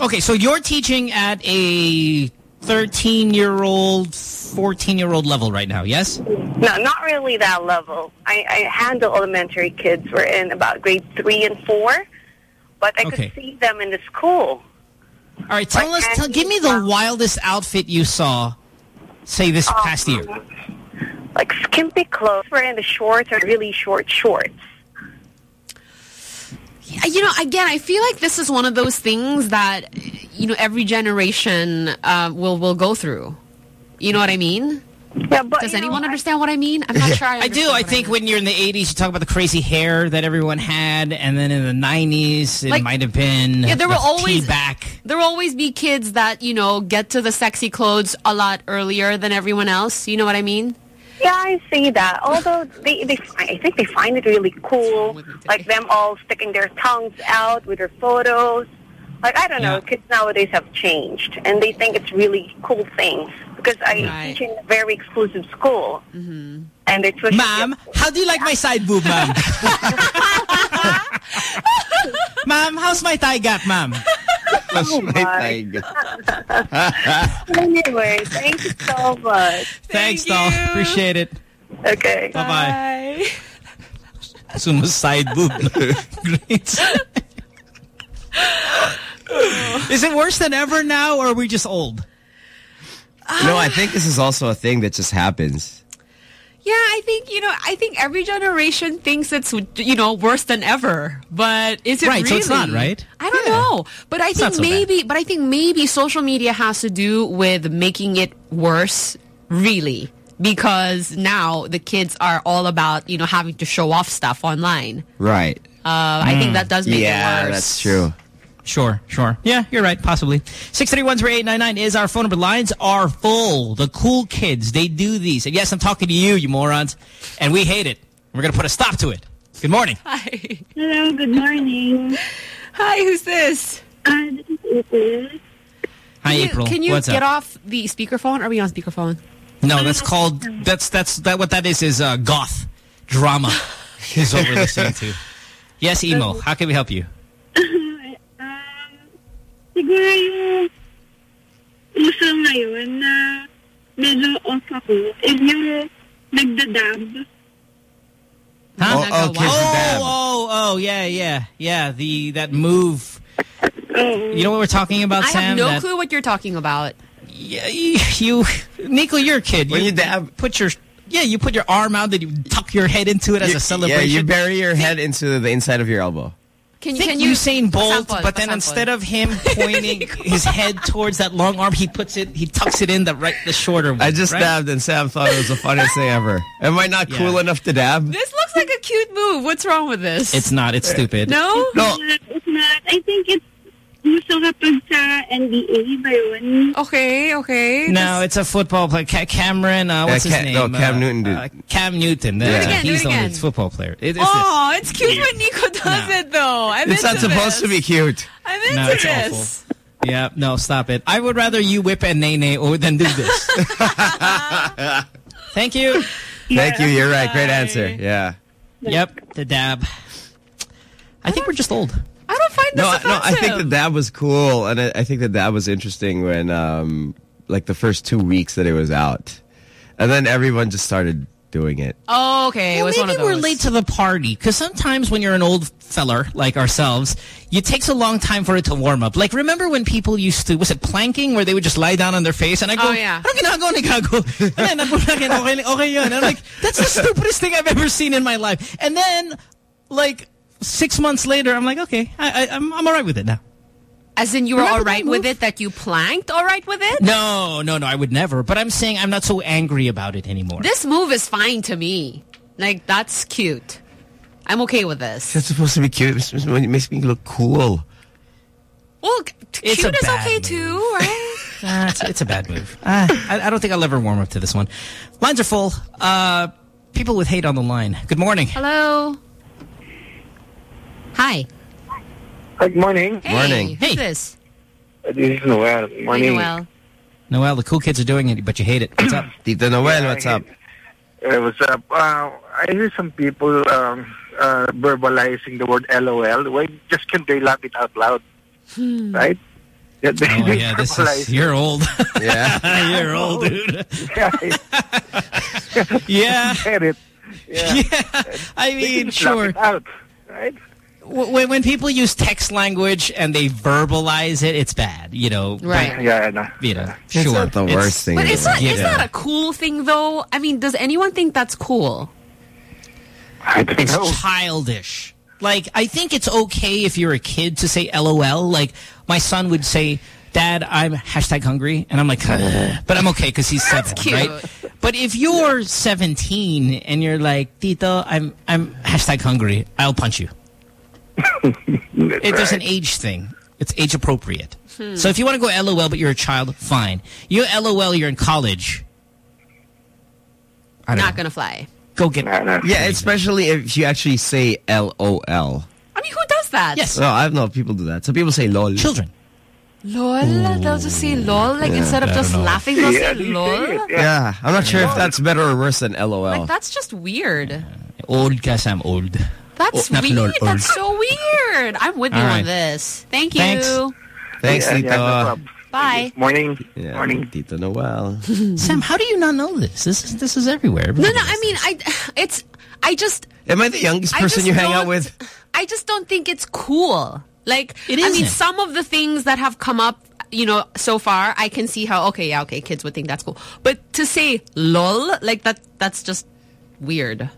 Okay, so you're teaching at a 13-year-old, 14-year-old level right now, yes? No, not really that level. I, I handle elementary kids. We're in about grade three and four, but I Okay. could see them in the school. All right, tell us, tell, give me the wildest outfit you saw, say, this Um, past year. Like skimpy clothes. We're in the shorts or really short shorts. Yeah, You know, again, I feel like this is one of those things that, you know, every generation uh, will will go through. You know what I mean? Yeah, but Does anyone understand what I mean? I'm not *laughs* sure I I do. I think when you're in the 80s, you talk about the crazy hair that everyone had, and then in the 90s, it Like- might have been Yeah, there the will always back. there will always be kids that you know get to the sexy clothes a lot earlier than everyone else. You know what I mean? Yeah, I see that. Although they, they, I think they find it really cool, like them all sticking their tongues out with their photos. Like I don't know, kids nowadays have changed, and they think it's really cool things. Because I teach in a very exclusive school, mm-hmm. and it's Ma'am, how do you like my side boob, ma'am? *laughs* *laughs* ma'am, how's my thigh gap, ma'am? Oh, my. thing. *laughs* anyway, thank you so much. Thanks, doll. Appreciate it. Okay. Bye-bye. Suma's side boob. *laughs* Great. Is it worse than ever now, or are we just old? no, I think this is also a thing that just happens. Yeah, I think you know. I think every generation thinks it's you know worse than ever. But is it Right, really? so it's not, right? I don't know. But I It's think so bad. maybe. But I think maybe social media has to do with making it worse. Really, because now the kids are all about you know having to show off stuff online. Right. Uh, I think that does make yeah, it worse. Yeah, that's true. Sure, sure. Yeah, you're right, possibly. 631-0899 is our phone number. Lines are full. The cool kids, they do these. And yes, I'm talking to you, you morons. And we hate it. We're going to put a stop to it. Good morning. Hi. Hello, good morning. Hi, who's this? Uh, this is April. Hi, Can you, April. Can you What's get up? off the speakerphone? Are we on speakerphone? No, that's called, that's, that's, that, what that is, is uh, goth drama *laughs* is what we're listening to. Yes, Emo. How can we help you? *laughs* Siguro yung uso ngayon na medyo off ako is yung nagdadab. Huh? Oh, oh, kids oh, dab. oh, oh, yeah, yeah, yeah. The that move. Oh. You know what we're talking about, I Sam? have no That- clue what you're talking about. Yeah, you, you Nico, you're a kid. When you, you dab- put your yeah, you put your arm out, then you tuck your head into it as You- a celebration. Yeah, you bury your head into the inside of your elbow. Can, Think can you Usain Bolt, Sample, but then sample. instead of him *laughs* pointing his head towards that long arm, he puts it, he tucks it in the right, the shorter one. I just right? dabbed and Sam thought it was the funniest thing ever. Am I not cool enough to dab? This looks like a cute move. What's wrong with this? It's not. It's stupid. no. No. It's not. I think it's uso kapag sa NBA ba yun? Okay, okay. No, it's a football player. Ca Cameron, uh, what's Uh, his name? no, Cam Uh, Newton did. Uh, Cam Newton. Do it That's- again, do He's it the one again. that's football player. It, it's oh, it's cute when Nico *laughs* does it, though. I'm It's not into supposed to be cute. I'm into No, it's this. awful. Yeah, no, stop it. I would rather you whip and nay or than do this. *laughs* Thank you. Thank you. You're right. Great answer. Yeah. Yep, the dab. I think we're just old. I don't find this No, offensive. no, I think that that was cool, and I, I think that that was interesting when, um, like the first two weeks that it was out, and then everyone just started doing it. Oh, okay. it Well, was one maybe of those. we're late to the party because sometimes when you're an old feller like ourselves, it takes a long time for it to warm up. Like remember when people used to was it planking where they would just lie down on their face and I go, Oh, yeah. "Ano ginagawa ni Gago?" And then napunakin, okay, okay yun. And I'm like, that's the stupidest thing I've ever seen in my life. And then like six months later, I'm like, okay, I, I, I'm I'm all right with it now. As in you were Remember all with it, that you planked all right with it? No, no, no, I would never. But I'm saying I'm not so angry about it anymore. This move is fine to me. Like, that's cute. I'm okay with this. That's supposed to be cute. It's- it's- It makes me look cool. Well, It's cute is okay move. too, *laughs* right? Nah, it's, it's a bad move. Uh, I, I don't think I'll ever warm up to this one. Lines are full. Uh, people with hate on the line. Good morning. Hello. Hi. Good morning. Hey, Morning. Who's this? This is Noel. Hi, Morning. Noel. Noel, the cool kids are doing it, but you hate it. What's up? Tito Noel, what's up? Uh, what's up? Uh, I hear some people um, uh, verbalizing the word LOL. Why just can they laugh it out loud? Right? Yeah, they, Oh, *laughs* they yeah, this verbalize is, you're old. Yeah. *laughs* you're old, dude. *laughs* it. Yeah. Get it. Yeah. I mean, just laugh sure. it out, right? W- When, when people use text language and they verbalize it, it's bad, you know. Right. Yeah, no. You know, sure. It's sure. not the It's- worst thing. But in is the that, world. is a cool thing, though? I mean, does anyone think that's cool? I don't It's know. childish. Like, I think it's okay if you're a kid to say LOL. Like, my son would say, Dad, I'm hashtag hungry. And I'm like, "Ugh." but I'm okay because he's seven, cute. right? But if you're 17 and you're like, Tito, I'm, I'm hashtag hungry, I'll punch you. *laughs* It, there's an age thing. It's age appropriate. Hmm. So if you want to go LOL, but you're a child, fine. You LOL, you're in college. I don't gonna fly. Go get *laughs* No, no. Yeah, especially if you actually say LOL. I mean, who does that? Yes. No, I have no people do that. Some people say LOL. children. Lol. They'll just say lol. Like, Yeah, instead of just know. laughing, they'll Yeah, say they say lol. it, yeah. Yeah, I'm not sure if that's better or worse than LOL. Like, that's just weird. Old because I'm old. That's Oh, weird. lol, old. That's so weird. I'm with you All on this. Thank you. Thanks. Thanks, Yeah, Tito. yeah, no. Bye. Morning. Yeah, Morning. Tito Noel. *laughs* Sam, how do you not know this? This is this is everywhere. No, no. I mean, I. It's. I just. Am I the youngest person you hang out with? I just don't think it's cool. Like, It I mean, some of the things that have come up, you know, so far, I can see how, okay, yeah, okay, kids would think that's cool. But to say lol, like that, that's just weird.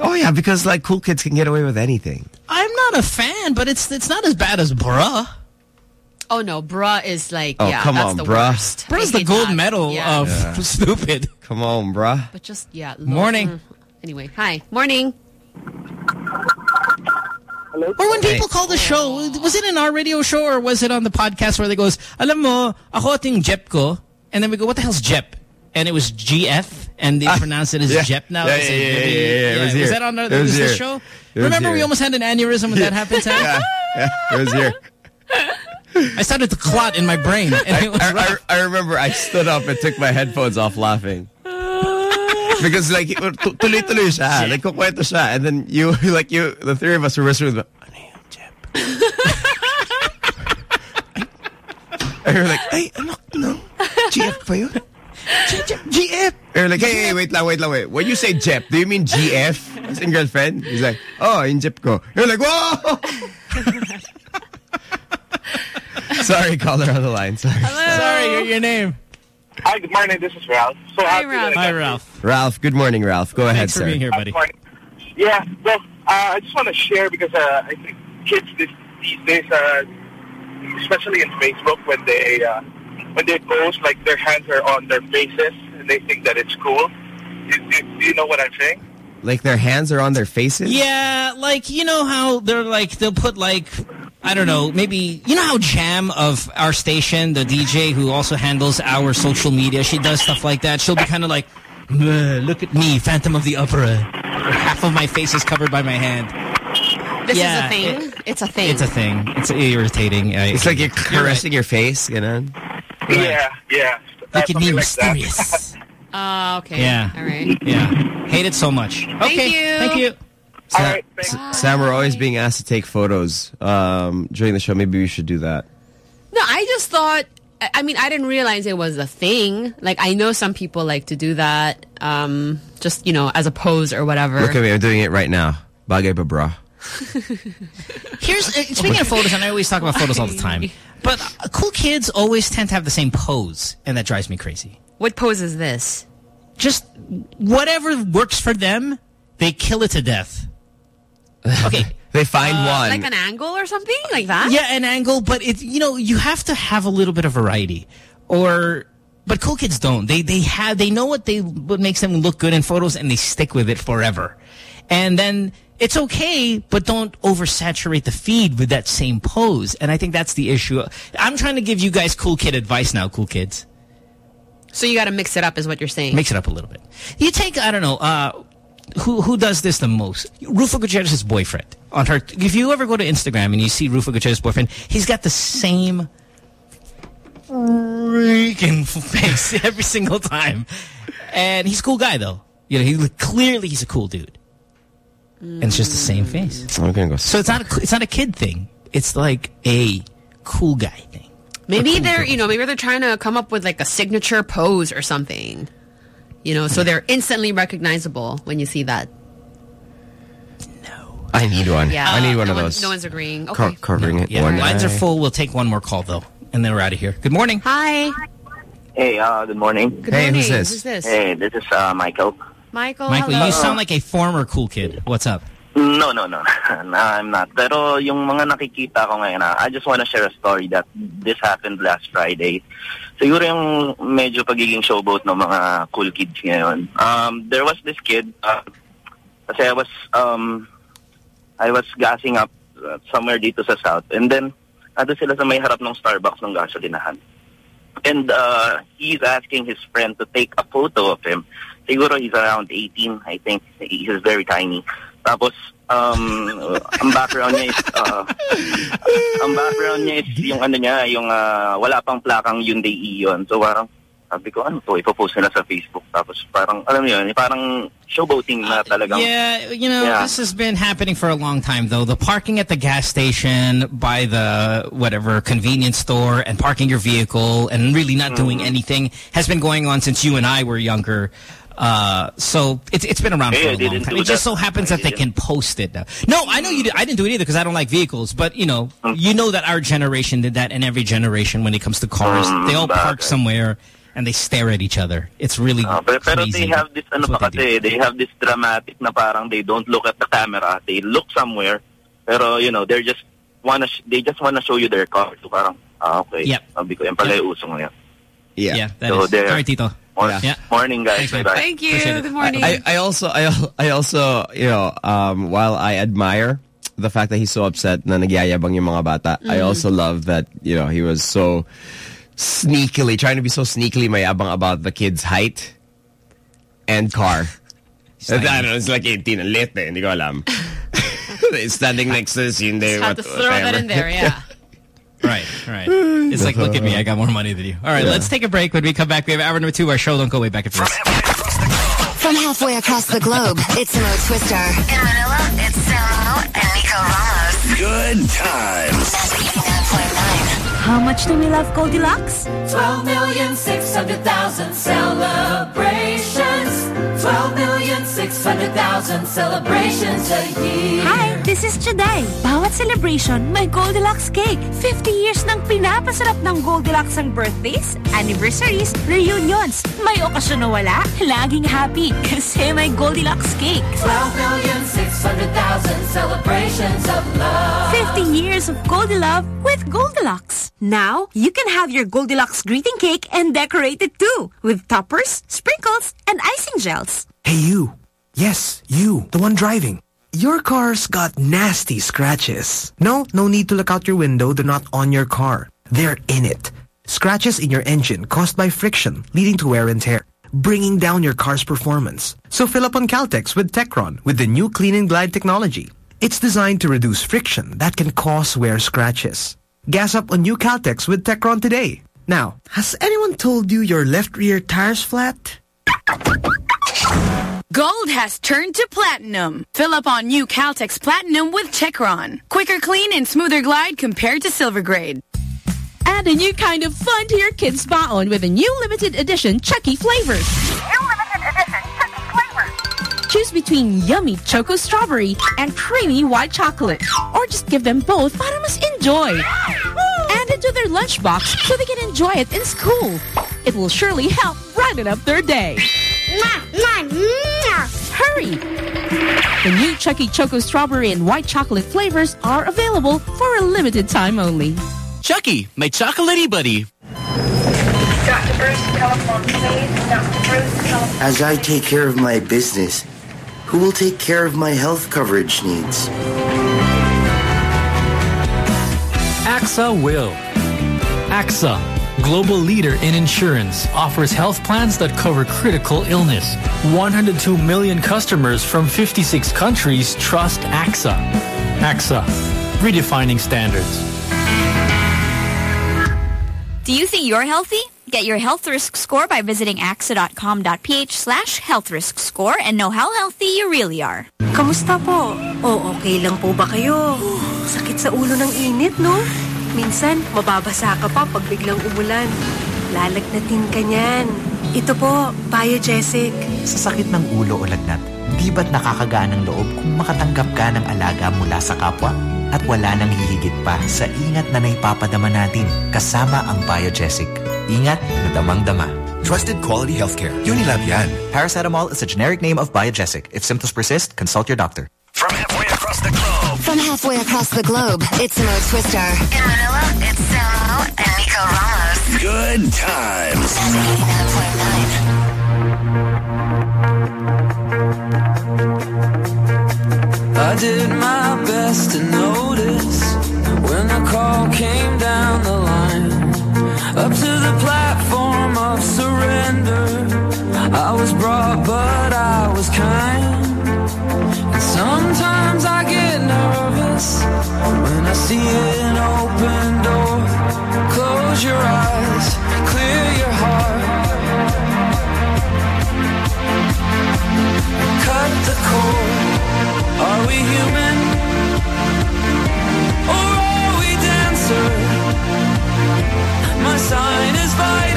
Oh yeah, because like cool kids can get away with anything. I'm not a fan, but it's it's not as bad as bruh. Oh no, bruh is like, Oh, yeah, come that's on, the bruh. worst. I Bruh's the gold that. medal Yeah. of Yeah. *laughs* stupid. Come on, bruh. But just, yeah. lol. Morning. Mm. Anyway, hi. Morning. Hello? Or when people call the show, was it in our radio show or was it on the podcast where they goes, alam mo, ako ating Jep ko. And then we go, what the hell's Jep? And it was GF, and they ah, pronounce it as yeah. Jep now. Yeah, Is yeah, yeah, yeah, yeah, was here. that on It was was the show? Was Remember we almost had an aneurysm when that happened, Yeah, yeah, it was here. *laughs* I started to clot in my brain. Was I, I. I remember I stood up and took my headphones off laughing. Because like tu- tuloy-tuloy siya, nagkukwento siya, and then you *laughs* like you the three of us were whispering, ano yun, Jep? *laughs* and you're like, ay, ano, no, GF pa yun? GF. And you're like, hey, hey, wait lang, wait lang, wait. When you say Jep, do you mean GF? As in girlfriend? He's like, oh, in Jep ko. You're like, whoa! *laughs* Sorry, caller on the line. Sorry. Hello. Sorry, your, your name. Hi, good morning. This is Ralph. So Hi, happy Ralph. Hi, got Ralph. Ralph, good morning, Ralph. Go ahead, sir. Thanks for sir. being here, buddy. Good morning. Yeah, well, uh, I just want to share because uh, I think kids this, these days, uh, especially in Facebook, when they uh, when they post like their hands are on their faces and they think that it's cool. Do, do, do you know what I'm saying? Like their hands are on their faces? Yeah, like, you know how they're like, they'll put like, I don't know, maybe, you know how Jam of our station, the DJ who also handles our social media, she does stuff like that. She'll be kind of like, look at me, Phantom of the Opera. Half of my face is covered by my hand. This Yeah, is a thing. It's a thing. It's a thing. It's irritating. I- It's like you're You're right. caressing your face, you know? Yeah, yeah. Look at me, something like that. mysterious. Uh, *laughs* okay. Yeah. All right. Yeah. Hate it so much. Okay. you. Thank you. Sam, S- Sam, we're always being asked to take photos um, during the show. Maybe we should do that. No, I just thought. I I mean, I didn't realize it was a thing. Like, I know some people like to do that, um, just you know, as a pose or whatever. Look at me. I'm doing it right now. Bagay pa bra. *laughs* Here's uh, speaking of photos, and I always talk about photos all the time. But uh, cool kids always tend to have the same pose, and that drives me crazy. What pose is this? Just whatever works for them, they kill it to death. *laughs* Okay. they find one. Like an angle or something like that. Yeah, an angle, but it you know you have to have a little bit of variety, or but cool kids don't. They they have they know what they what makes them look good in photos, and they stick with it forever. And then it's okay, but don't oversaturate the feed with that same pose. And I think that's the issue. I'm trying to give you guys cool kid advice now, cool kids. So you got to mix it up, is what you're saying. Mix it up a little bit. You take I don't know. Uh, who who does this the most? Ruffa Gutierrez's boyfriend on her. If you ever go to Instagram and you see Ruffa Gutierrez's boyfriend, he's got the same freaking face *laughs* every single time, and he's a cool guy though. You know, he clearly he's a cool dude, and it's just the same face. I'm gonna go. So it's not a, it's not a kid thing. It's like a cool guy thing. Maybe they're, you know, maybe they're trying to come up with like a signature pose or something. You know, so they're instantly recognizable when you see that. No, I need one. Yeah. I need one no of one- those. No one's agreeing. Co- Okay. covering it. Yeah, one lines are full. We'll take one more call though, and then we're out of here. Good morning. Hi. Hey, uh, good morning. Good Hey, who's morning. this? Who's this? Hey, this is uh, Michael. Michael, Michael, hello. you sound like a former cool kid. What's up? No, no, no. *laughs* no I'm not. Pero yung mga nakikita ko ngayon, ah, I just want to share a story that this happened last Friday. Siguro yung medyo pagiging showboat ng mga cool kids ngayon. Um, there was this kid, uh, kasi I was, um, I was gassing up uh, somewhere dito sa South. And then, ando sila sa may harap ng Starbucks ng gasolinahan. And uh, he's asking his friend to take a photo of him. Siguro he's around 18, I think. He's very tiny. Tapos, um, *laughs* ang background niya is, uh, ang background niya is yung ano niya, yung uh, wala pang plakang Hyundai Eon. So parang, sabi ko, ano to, ipopost nila sa Facebook. Tapos parang, alam mo yun, parang showboating na talagang. Yeah, you know, Yeah. this has been happening for a long time, though. The parking at the gas station, by the whatever convenience store, and parking your vehicle, and really not doing Mm. anything has been going on since you and I were younger. Uh, so it's it's been around Hey, for a long time. do It just so happens that they can post it now. No, I know you. Did, I didn't do it either because I don't like vehicles. But you know, Mm. you know that our generation did that, and every generation when it comes to cars, Mm, they all park bagay. somewhere and they stare at each other. It's really Ah, pero, pero crazy. they have this ano pa kasi, they have this dramatic na parang they don't look at the camera, they look somewhere, pero you know, they're just wanna sh- they just wanna show you their car. So parang ah okay. Yep. Sabi ko, yan pala yung uso ngayon. Yeah. Yeah, that So is. there. Sorry, Tito. Mor- Yeah. Morning guys. Bye bye. Thank you. Good morning. I, I also, I, I also, you know, um, while I admire the fact that he's so upset na nagyayabang yung mga bata, I Mm. also love that, you know, he was so sneakily, trying to be so sneakily mayabang about the kid's height and car. *laughs* I don't know, it's like 18 and lit eh, hindi ko alam. *laughs* *laughs* Standing next to us, yun Just had to throw that in there, yeah. Right, right. It's like, look at me, I got more money than you. All right, Yeah. let's take a break. When we come back, we have hour number two. Our show don't go way back and forth. From halfway across the globe, it's Mo Twister. In Manila, it's Samo and Nico Ramos. Good times. How much do we love Goldilocks? 12 million 600,000 celebrations. 12 million 600,000 celebrations a year. Hi, this is Juday. Bawat celebration, may Goldilocks cake. 50 years nang pinapasarap ng Goldilocks ang birthdays, anniversaries, reunions. May okasyon na wala, laging happy kasi may Goldilocks cake. 12 million 600,000 celebrations of love. 50 years of Goldilove with Goldilocks. Now, you can have your Goldilocks greeting cake and decorate it too with toppers, sprinkles, and icing gels. Hey, you. Yes, you, the one driving. Your car's got nasty scratches. No, no need to look out your window. They're not on your car. They're in it. Scratches in your engine caused by friction, leading to wear and tear, bringing down your car's performance. So fill up on Caltex with Techron with the new Clean and Glide technology. It's designed to reduce friction that can cause wear scratches. Gas up on new Caltex with Techron today. Now, has anyone told you your left rear tire's flat? Gold has turned to platinum. Fill up on new Caltex Platinum with Techron. Quicker clean and smoother glide compared to silver grade. Add a new kind of fun to your kids' baon with a new limited edition Chucky flavors. New limited edition Chucky flavors. Choose between yummy choco strawberry and creamy white chocolate. Or just give them both para mas enjoy. Add it to their lunchbox so they can enjoy it in school. It will surely help brighten up their day. Hurry! The new Chucky Choco Strawberry and White Chocolate flavors are available for a limited time only. Chucky, my chocolatey buddy. Dr. Bruce, telephone, please. Dr. Bruce, telephone. As I take care of my business, who will take care of my health coverage needs? AXA will. AXA, global leader in insurance, offers health plans that cover critical illness. 102 million customers from 56 countries trust AXA. AXA, redefining standards. Do you think you're healthy? Get your health risk score by visiting axa.com.ph slash health risk score and know how healthy you really are. Kamusta po? O okay lang po ba kayo? Sakit sa ulo ng init, no? Minsan, mababasa ka pa pag biglang umulan. Lalagnatin ka niyan. Ito po, Biogesic. Sa sakit ng ulo o lagnat, di ba't nakakagaan ng loob kung makatanggap ka ng alaga mula sa kapwa? At wala nang hihigit pa sa ingat na naipapadama natin kasama ang Biogesic. Ingat na damang-dama. Trusted quality healthcare. Unilab yan. Paracetamol is a generic name of Biogesic. If symptoms persist, consult your doctor. From halfway. From halfway across the globe, it's Mo Twister. In Manila, it's Samo and Nico Ramos. Good times. I did my best to notice when the call came down the line. Up to the platform of surrender. I was brought, but I was kind. And sometimes I get dance when I see an open door. Close your eyes, clear your heart. Cut the cord. Are we human? Or are we dancer? My sign is fire.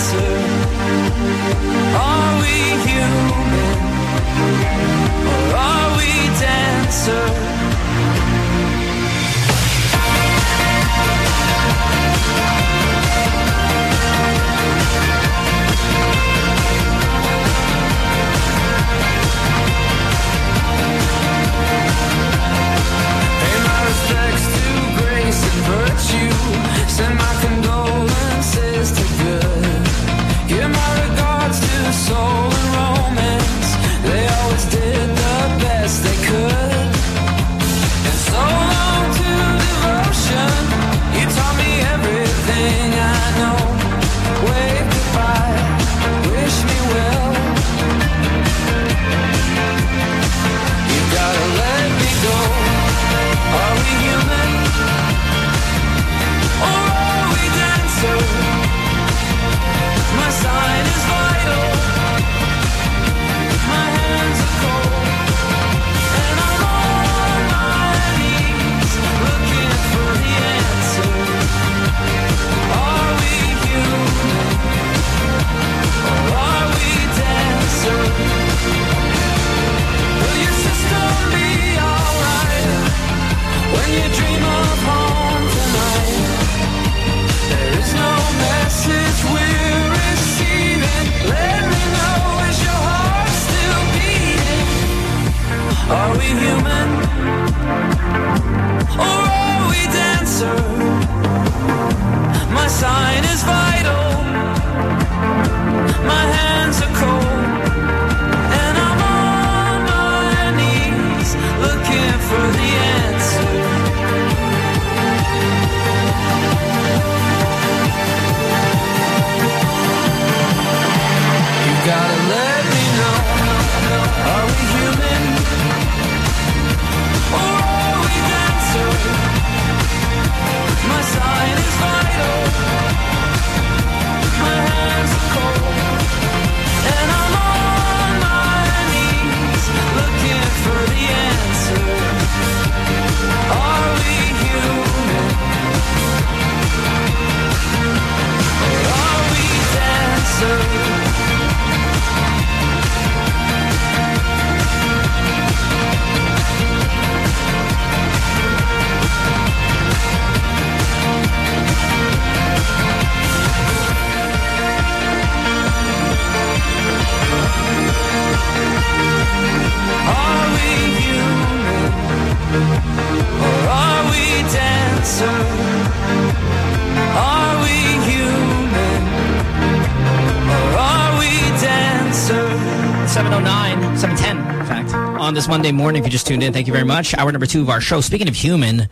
answer. Are we human or are we dancer? respects to grace and virtue. Send my Monday morning. If you just tuned in, thank you very much. Hour number two of our show. Speaking of human,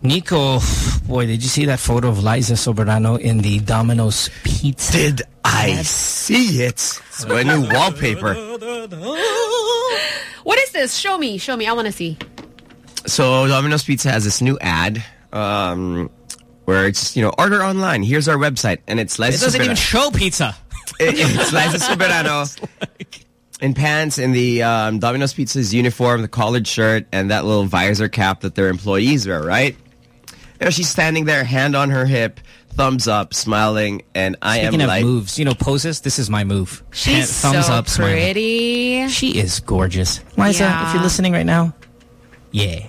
Nico, boy, did you see that photo of Liza Soberano in the Domino's pizza? Did I see it? It's my new wallpaper. What is this? Show me. Show me. I want to see. So Domino's Pizza has this new ad um, where it's, you know, order online. Here's our website. And it's Liza It doesn't Soberano. even show pizza. It- it's Liza *laughs* Soberano in pants in the um, Domino's Pizza's uniform, the collared shirt, and that little visor cap that their employees wear, right? You know, she's standing there, hand on her hip, thumbs up, smiling, and I Speaking am of like... moves, you know, poses, this is my move. She's Hand- thumbs so up, smiling. pretty. She is gorgeous. Liza, Yeah. if you're listening right now, yeah.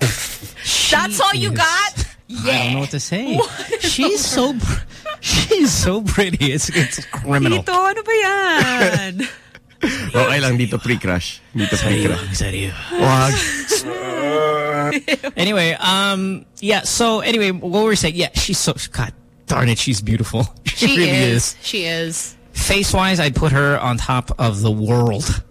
That's all you is- got? I don't know what to say. *laughs* She's so pr- *laughs* she's so pretty. It's it's criminal. Dito, ano ba yan? Okay lang dito pre-crush. Dito pre-crush. Serio. Wag. *laughs* Anyway, um, yeah. So anyway, what were we saying? Yeah, she's so. God darn it, she's beautiful. *laughs* She, She really is. is. She is. Face wise, I'd put her on top of the world.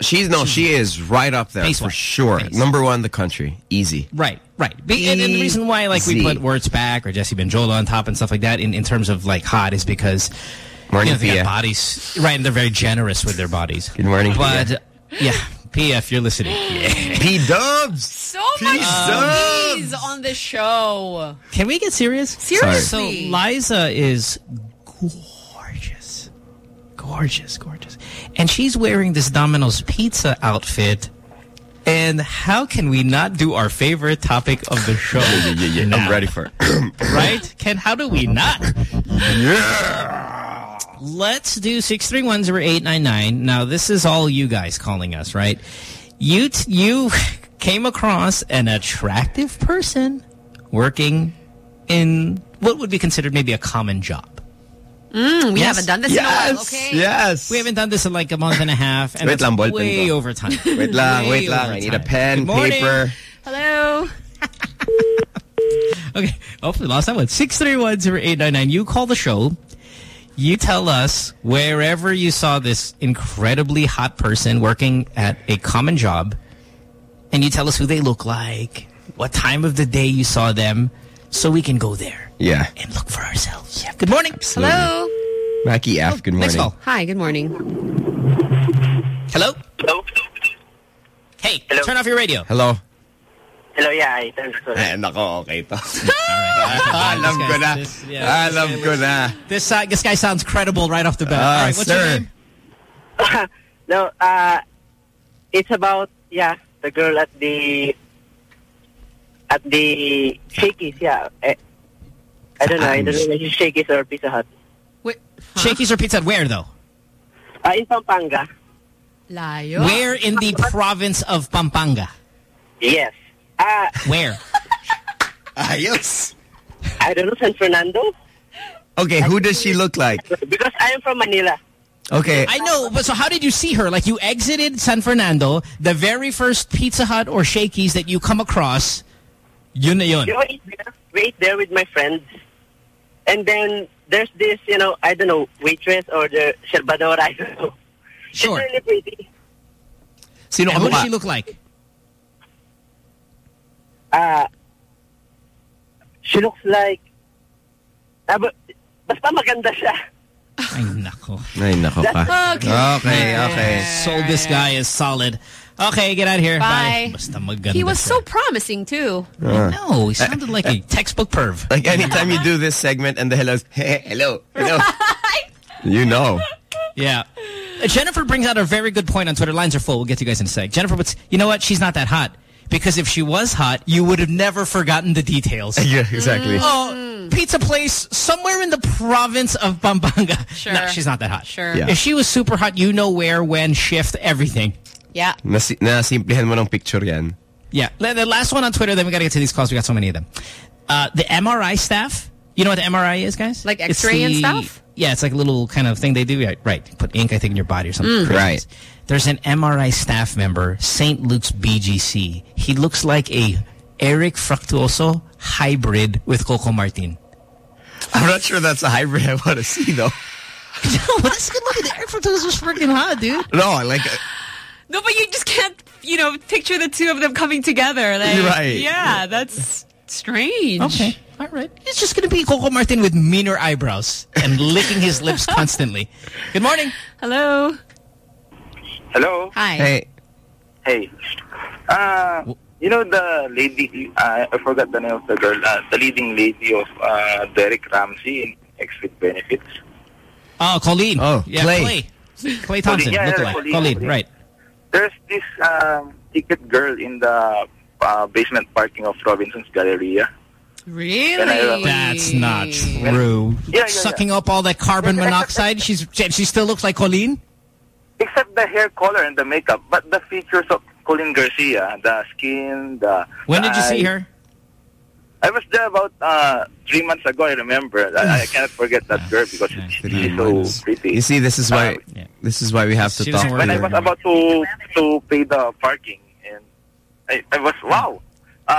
She's no, she is right up there Face for one. sure. Face. Number one in the country. Easy. Right, right. Be- and, and the reason why, like, we put Words Back or Jessy Mendiola on top and stuff like that in, in terms of, like, hot is because Morning, you know, they Pia. got bodies. Right, and they're very generous with their bodies. Good morning, But, Pia. yeah, Pia, if you're listening. *gasps* Yeah. P-dubs! So much Um, on the show. Can we get serious? Seriously. So Liza is gorgeous. Gorgeous, gorgeous. And she's wearing this Domino's pizza outfit. And how can we not do our favorite topic of the show? Yeah, yeah, yeah. I'm ready for it. right? Ken, how do we not? yeah! Let's do 6310899. Now, this is all you guys calling us, right? You, t you *laughs* came across an attractive person working in what would be considered maybe a common job. Mm, we Yes. haven't done this in a while, okay? Yes. We haven't done this in like a month and a half. And Wait *laughs* lang, way ko. over time. Wait lang, wait lang. I need a pen, paper. Hello. *laughs* Okay. Hopefully lost that one. 6310899. You call the show. You tell us wherever you saw this incredibly hot person working at a common job. And you tell us who they look like, what time of the day you saw them, so we can go there Yeah. and look for ourselves. Yeah. Good morning. Hello. Mackie F, oh, good Next morning. call. Hi, good morning. Hello? Hello? Hey, Hello? turn off your radio. Hello. Hello, yeah, I thanks for Eh, nako, okay to. Alright. *laughs* Alam This ko na. this- yeah, this Alam guy ko na. This, uh, this guy sounds credible right off the bat. Ah, All right, what's your sir. name? *laughs* no, uh, it's about yeah the girl at the at the Shakey's. Yeah, Eh, I don't know. I don't know if it's Shakey's or Pizza Hut. Shakey's or Pizza Hut? Where, though? Uh, in Pampanga. Layo. Where in the province of Pampanga? Yes. Uh, Where? Ayos. I don't know San Fernando Okay, who does she look like? because I am from Manila. Okay. I know, but so how did you see her? Like you exited San Fernando, the very first Pizza Hut or Shakey's that you come across, yun na yun. You know, we ate there, there with my friends, and then there's this, you know, I don't know, waitress or the sherbadora. I don't know. Sure. She's really pretty. Sino And ka what does she look like? Uh, she looks like, ah, but, basta maganda siya. Ay, nako. Ay, nako ka. Okay. Okay, okay. So this guy is solid. Okay, get out of here. Bye. Basta maganda He was so promising, too. Uh, No, he sounded like a *laughs* textbook perv. like anytime you do this segment and the hellos, *laughs* hey, hello, hello. *laughs* you know. Yeah. Uh, Jennifer brings out a very good point on Twitter. Lines are full. We'll get to you guys in a sec. Jennifer, but you know what? She's not that hot. Because if she was hot, you would have never forgotten the details. *laughs* Yeah, exactly. Oh, pizza place somewhere in the province of Pampanga. *laughs* Sure. No, she's not that hot. Sure. Yeah. If she was super hot, you know where, when, shift, everything. Yeah. Nasi nasimplihan mo ng picture yan. Yeah. The the last one on Twitter, then we got to get to these calls. We got so many of them. Uh, the MRI staff. You know what the MRI is, guys? Like X-ray and stuff? Yeah, it's like a little kind of thing they do. Right. right. Put ink, I think, in your body or something. Mm. Right. There's an MRI staff member, St. Luke's BGC. He looks like a Eric Fructuoso hybrid with Coco Martin. I'm not sure that's a hybrid I want to see, though. *laughs* no, that's a good look looking. Eric Fructuoso's freaking hot, dude. No, I like... No, but you just can't, you know, picture the two of them coming together. Like, Right. Yeah, that's strange. Okay. All right. It's just going to be Coco Martin with meaner eyebrows and *laughs* licking his lips constantly. Good morning. Hello. Hello. Hi. Hey. Hey. Uh, you know the lady, uh, I forgot the name of the girl, uh, the leading lady of uh, Derek Ramsay in Ex with Benefits. Oh, Coleen. Oh, yeah, Clay. Clay. Klay Thompson. Yeah, yeah. Coleen, Coleen, Coleen. right. There's this um, ticket girl in the uh, basement parking of Robinson's Galleria. Really? That's not true. Yeah, yeah, Sucking up all that carbon monoxide. She's she still looks like Coleen. Except the hair color and the makeup, but the features of Coleen Garcia, the skin, the. When the did you see her? I was there about uh, three months ago. I remember. I, I cannot forget that girl because she's so pretty. You see, this is why this is why we have to talk. doesn't when I was her. about to to pay the parking, and I, I was wow. Uh,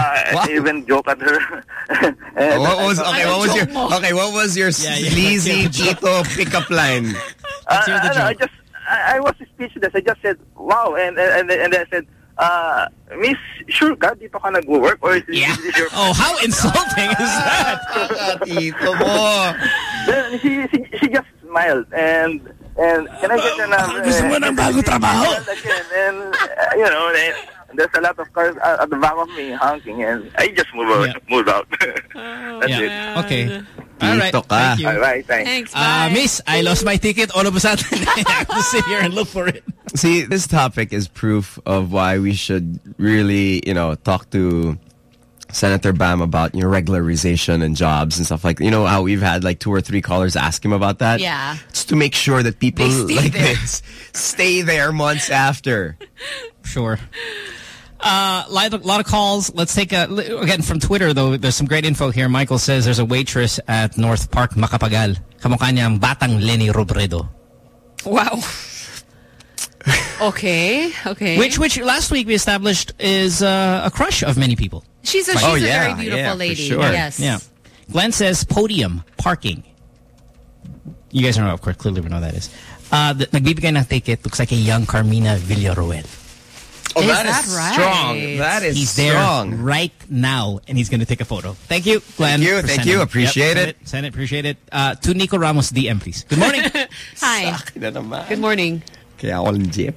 I even joke at her. and *laughs* Oh, what was okay? What was your okay? What was your Yeah, yeah. sleazy *laughs* Yeah. Tito pickup line? *laughs* Uh, hear the I, don't know, I just I, I was speechless. I just said wow, and and and, and then I said, uh, Miss, sure ka dito ka nag-work or is this, Yeah. this your? Oh, how insulting is that? Tito mo. Then she, she she just smiled and and can I get your number? Gusto mo ng bagong trabaho? And again, and uh, you know, and there's a lot of cars uh, at the back of me honking, and I just move out. Yeah. Move out. *laughs* That's it. Yeah. Okay. All right. Tito ka. Thank you. All right, thanks. Thanks, Uh, miss, I lost my ticket all of a sudden. *laughs* I have to sit here and look for it. See, this topic is proof of why we should really, you know, talk to Senator Bam about you know regularization and jobs and stuff like you know how we've had like two or three callers ask him about that. Yeah. It's to make sure that people like there. this stay there months after. Sure. Uh, a lot, of- calls. Let's take a again from Twitter though. There's some great info here. Michael says there's a waitress at North Park Macapagal. Kamukha niya ang batang Leni Robredo. Wow. *laughs* okay. Okay. Which, which last week we established is uh, a crush of many people. She's a, she's Oh, a yeah, very beautiful yeah, for lady. sure. Yes. Yeah. Glenn says podium parking. You guys don't know, of course, clearly we know what that is. Uh, the, nagbibigay ng ticket looks like a young Carmina Villarroel. Oh, Is that that is right? strong. That is He's there right now, and he's going to take a photo. Thank you, Glenn. Thank you, for thank sending you. Yep, Appreciate send it. Send it, appreciate it. Uh, to Nico Ramos, DM, please. Good morning. *laughs* Hi. Good morning. Kaya ako ng jeep.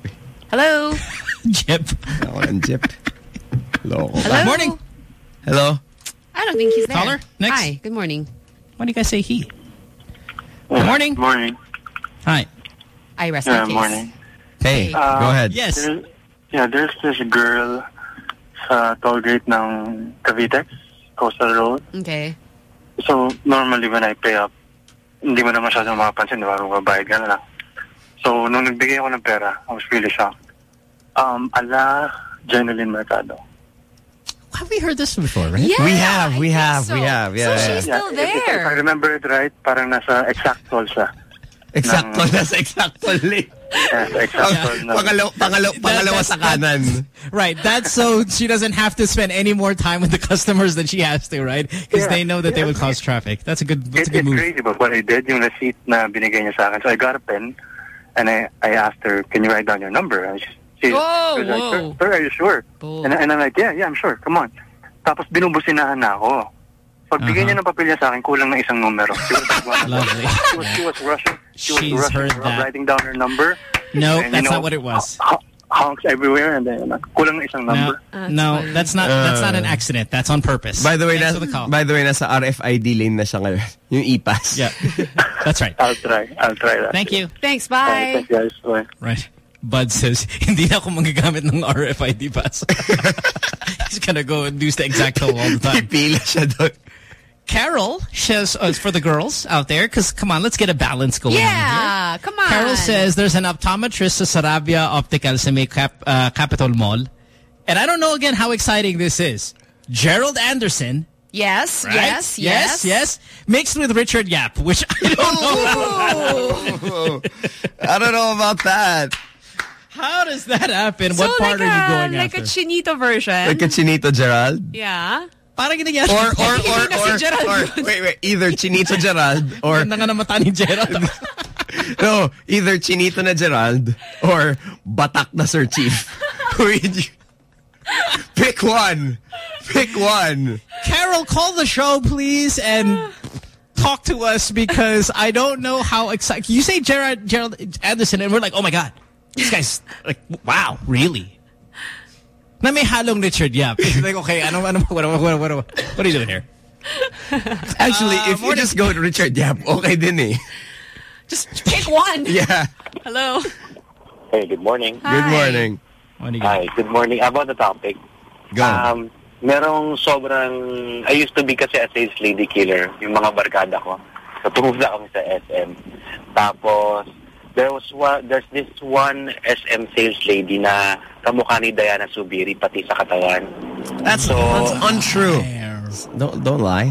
Hello. *laughs* Jip. Kaya ako ng jeep. Hello. Hello. morning. Hello. I don't think he's there. Caller, next. Hi. Good morning. Why do you guys say he? Good morning. Morning. Hi. I rest Yeah, in peace. morning. Hey, Uh, go ahead. Yes. There's, yeah, there's this girl sa toll gate ng Cavitex, Coastal Road. Okay. So, normally when I pay up, hindi mo na masyadong makapansin, di ba? Babayad ka na lang. So, nung nagbigay ako ng pera, I was really shocked. Um, ala Jennylyn Mercado. Have we heard this before, right? Yeah, we have, we I have, so. we have. Yeah, So yeah. she's still if- if- If. I remember it right, parang nasa exact toll siya. Exacto, ng- nasa exacto lane. Yeah, sa exact Pangalaw, pangalaw, pangalawa that's- sa kanan. Right. That's so she doesn't have to spend any more time with the customers than she has to, right? Because Yeah. they know that they Yeah. would cause traffic. That's a good. That's a It, good it's move. crazy, but what I did, yung receipt na binigay niya sa akin, so I got a pen, and I, I asked her, can you write down your number? And she, she, Whoa, she was like, sir, sir, are you sure? And, and I'm like, yeah, yeah, I'm sure, come on. Tapos binubusinahan na ako. Pagbigay niya ng papel niya sa akin, kulang na isang numero. She was, *laughs* like, Lovely. she was, she was rushing. She was She's rushing, heard that. writing down her number. No, And, you that's know, not what it was. ho- honks everywhere, and then uh, kulang na isang No, number. no, that's not. That's not an Uh, accident. That's on purpose. By the way, that's nas, the call. by the way, nasa RFID lane na siya ngayon. *laughs* Yung E-Pass. yeah, that's right. I'll try. I'll try that. Thank you. Thanks. Bye. thanks, guys. Bye. Right. Bud says, *laughs* hindi na ako magagamit ng RFID pass. He's gonna go and use the exact toll all the time. Pila siya doon. Carol says, uh, for the girls out there, because come on, let's get a balance going on here. Yeah. Come on. Carol says there's an optometrist sa Sarabia Optical sa may Cap, uh, Capitol Mall. And I don't know again how exciting this is. Gerald Anderson. Yes. right? Yes. Yes. Yes. Mixed with Richard Yap, which I don't know. I don't know about that. How does that happen? So what part like are you a, going like after? a chinito version. Like a Chinito Gerald. yeah. Parang. Or, or, *laughs* or, na si or, or, wait, wait, either Chinito Gerald or, Ganda nga ng mata ni Gerald. *laughs* no, either Chinito na Gerald or Batak na Sir Chief. *laughs* Would you... Pick one. Pick one. Carol, call the show, please, and talk to us because I don't know how excited. You say Gerard, Gerald Anderson, and we're like, oh my God. This guy's like, wow, really? Na may halong Richard Yap. *laughs* like, okay, ano, ano, what, what, what, what, what are you doing here? *laughs* Actually, Uh, if you just go to Richard Yap, okay din eh. Just pick one. *laughs* Yeah. Hello. Hey, good morning. Good morning. Hi, good morning. About the topic. Go. Um, merong sobrang... I used to be kasi a sales lady killer, yung mga barkada ko. So, pumunta kami sa SM. Tapos, there was one, there's this one SM sales lady na kamukha ni Diana Zubiri, pati sa katawan. That's, so, that's untrue. Don't don't lie.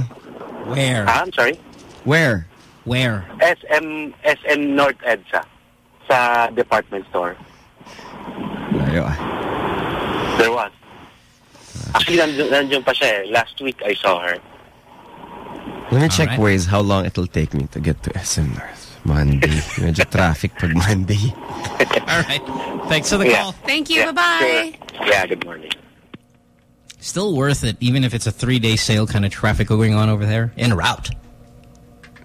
Where? Ah, I'm sorry? Where? Where? SM, SM North EDSA. Sa department store. Layo ah. There was. Actually, nandiyan, nandiyan pa siya eh. Last week, I saw her. Let me check right. ways how long it'll take me to get to SM North. Monday. Medyo traffic pag Monday. *laughs* All right. Thanks for the Yeah. call. Thank you. Bye-bye. Yeah, good morning. Still worth it, even if it's a three-day sale kind of traffic going on over there. En route.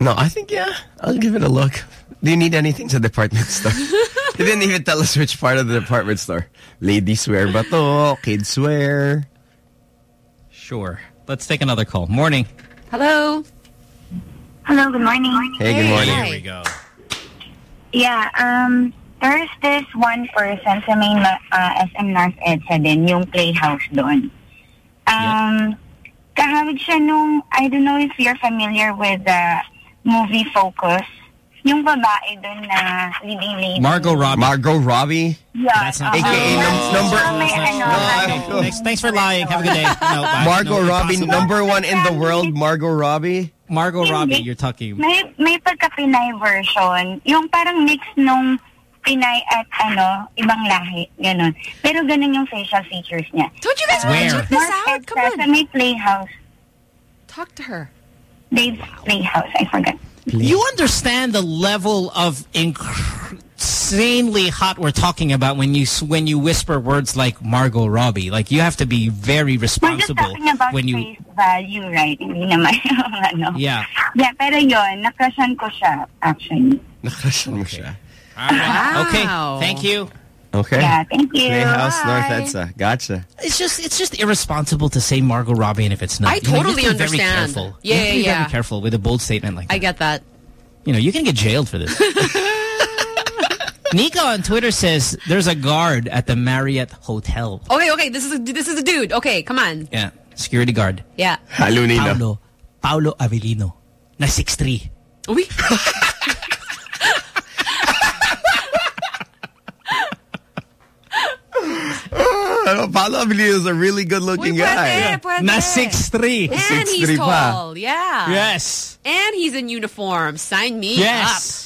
No, I think, yeah, I'll give it a look. Do you need anything sa department store? *laughs* they didn't even tell us which part of the department store. Ladies wear ba to? Kids wear? Sure. Let's take another call. Morning. Hello. Hello, good morning. Hey, good morning. Here we go. Yeah, um, there's this one person sa main uh, SM North EDSA din, yung playhouse doon. Um, kahawig siya nung, I don't know if you're familiar with the movie Focus. Yung babae doon na leading lady. Margot Robbie. Margot Robbie? Yeah. That's not uh, AKA num- number... may ano, Okay, Thanks, thanks for lying. Have a good day. No. Margot No, Robbie, impossible. number one in the world, Margot Robbie? Margot Robbie, you're talking. May, may pagka-Pinay version. Yung parang mix nung Pinay at ano, ibang lahi. Ganon. Pero ganun yung facial features niya. Don't you guys Uh, want to check this out? Come on. Sa may playhouse. Talk to her. Dave's Playhouse. I forgot. You understand the level of insanely hot we're talking about when you when you whisper words like Margot Robbie. Like you have to be very We're just responsible talking about when you. value, right? Hindi naman yung ano. Yeah. Yeah, pero yun, nakrushan ko siya, actually. Nakrushan mo siya. Okay. Thank you. Okay. Yeah, thank you. Playhouse, North Bye. EDSA. Gotcha. It's just it's just irresponsible to say Margot Robbie and if it's not. I You know, you have totally to be Very understand. careful. Yeah, you have to be yeah, yeah. Very careful with a bold statement like that. I get that. You know, you can get jailed for this. *laughs* Nico on Twitter says there's a guard at the Marriott Hotel. Okay, okay. This is a, this is a dude. Okay, come on. Yeah, security guard. Yeah. Halunino. Paolo, Paolo Avelino, na 6'3". Uy. *laughs* Paolo Avelino is a really good-looking guy. pwede, pwede. Na 6'3". And he's 6'3" pa. tall. Yeah. Yes. And he's in uniform. Sign me Yes. up.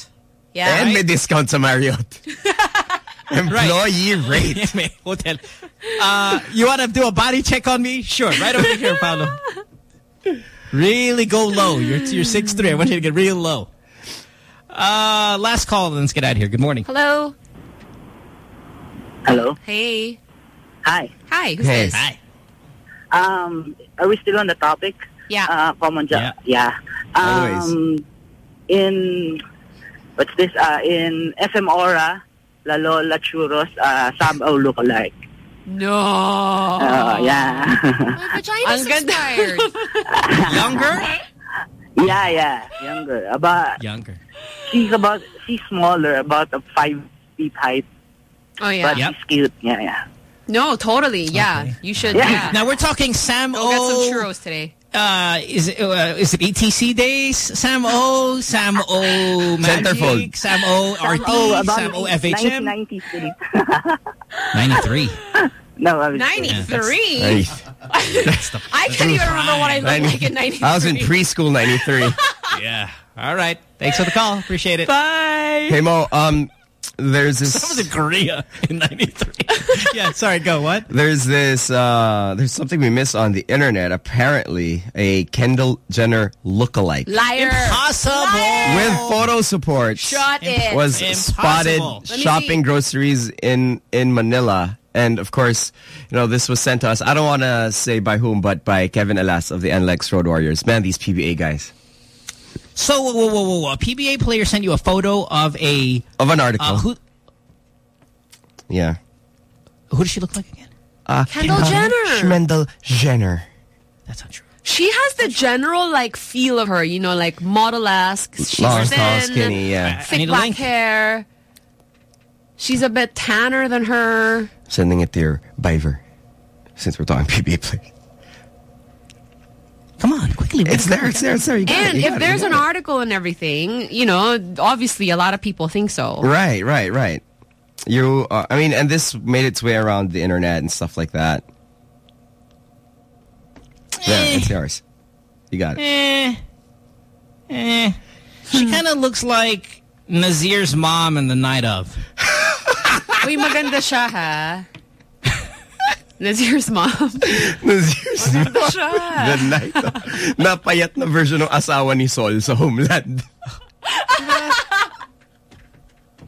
Yeah. And may discount sa Marriott. *laughs* Employee rate. *laughs* May hotel. Uh, you want to do a body check on me? Sure. Right over here, Paolo. Really go low. You're you're 6'3". I want you to get real low. Uh, last call. Let's get out of here. Good morning. Hello. Hello. Hey. Hi. Hi. Who's Hey. this? Hi. Um, are we still on the topic? Yeah. Uh, common job. Yeah. Always. Um, in what's this? Uh, in SM Aura, La Lola Churros, uh, Sabaw lookalike. No. Uh, yeah. *laughs* Vagina's expired. *laughs* Younger? yeah, yeah. Younger. About Younger. she's about she's smaller, about a five feet height. Oh, yeah. But Yep. she's cute. Yeah, yeah. No, totally. Yeah. You should. Yeah. Now we're talking Sam Go get some churros today. Uh, is it uh, is it ETC days? Sam O, Sam O Magic, Centerfold. Sam O RT, about Sam O FHM. 1993. *laughs* 93. no, I was 93? Nice. *laughs* I can't even remember what I looked like in 93. I was in preschool 93. *laughs* Yeah. All right. Thanks for the call. Appreciate it. Bye. Hey Mo, um, there's this. That was in Korea in '93. *laughs* yeah, sorry. Go what? There's this. Uh, there's something we miss on the internet. Apparently, a Kendall Jenner lookalike Liar. Impossible. with photo support Shot it. was Impossible. spotted shopping see. groceries in in Manila. And of course, you know, this was sent to us. I don't want to say by whom, but by Kevin Alas of the NLEX Road Warriors. Man, these PBA guys. So, whoa, whoa, whoa, whoa, whoa. A PBA player sent you a photo of a Of an article. uh, who? yeah. Who does she look like again? Uh, Kendall Jenner. Schmendel Jenner. That's not true. She has the general like feel of her, you know, like model-esque. She's Long, thin, tall, skinny, yeah. Thick black link. hair. She's a bit tanner than her. Sending it to your Viber. Since we're talking PBA players. Come on, quickly. It's there, it's there, it's there. You got And it, you if got it, there's you an it. article and everything, you know, obviously a lot of people think so. Right, right, right. You, uh, I mean, and this made its way around the internet and stuff like that. Yeah, it's yours. You got it. Eh. Eh. She kind of looks like Nasir's mom in the night of. *laughs* Uy, maganda siya, ha? Nasir's mom. *laughs* Nasir's Maganda siya. The night. Napayat na version ng asawa ni Saul sa Homeland.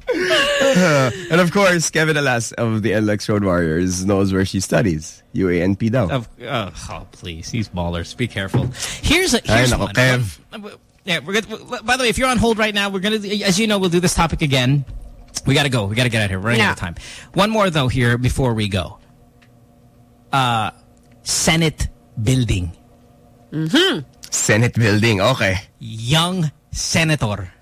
Uh, *laughs* and of course, Kevin Alas of the NLEX Road Warriors knows where she studies. UA&P daw. Of, oh, oh, please. These ballers. Be careful. Here's a here's nako, one. Kev. Yeah, we're gonna, by the way, if you're on hold right now, we're going to, as you know, we'll do this topic again. We got to go. We got to get out of here. We're running out of time. One more, though, here before we go. Uh, Senate building. Mm-hmm. Senate building. Okay. Young Senator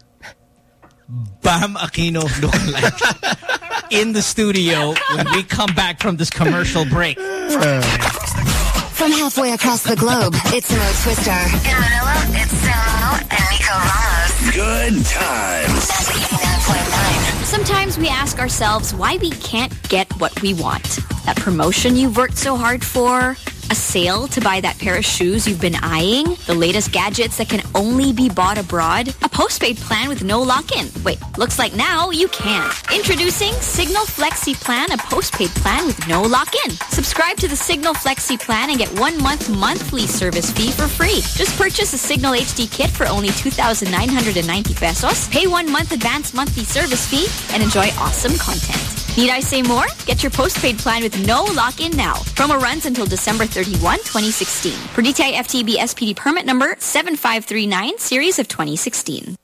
Bam Aquino lookalike *laughs* in the studio when we come back from this commercial break. From halfway across the globe, it's Mo Twister. In Manila, it's Samo and Nico Ramos. Good times. Sometimes we ask ourselves why we can't get what we want. That promotion you've worked so hard for, a sale to buy that pair of shoes you've been eyeing, the latest gadgets that can only be bought abroad, a postpaid plan with no lock-in. Wait, looks like now you can. Introducing Cignal Flexi Plan, a postpaid plan with no lock-in. Subscribe to the Cignal Flexi Plan and get one month monthly service fee for free. Just purchase a Cignal HD kit for only 2,990 pesos, pay one month advance monthly service fee, and enjoy awesome content. Need I say more? Get your postpaid plan with no lock-in now. Promo runs until December 31, 2016. Per DTI FTB SPD permit number 7539, series of 2016.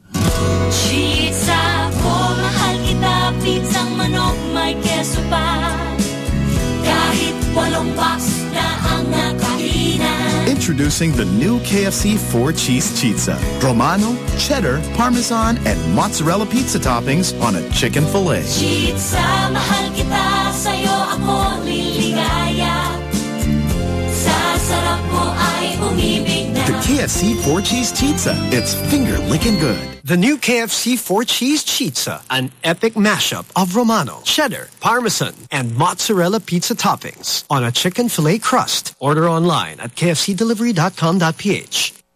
Chitsa ko, mahal kita, manok, Introducing the new KFC four cheese pizza. Romano, cheddar, parmesan, and mozzarella pizza toppings on a chicken fillet. Mahal kita, sa'yo ako liligaya. Sa sarap mo ay umibig KFC four cheese pizza. It's finger licking good. The new KFC four cheese pizza, an epic mashup of Romano, cheddar, parmesan, and mozzarella pizza toppings on a chicken fillet crust. Order online at kfcdelivery.com.ph.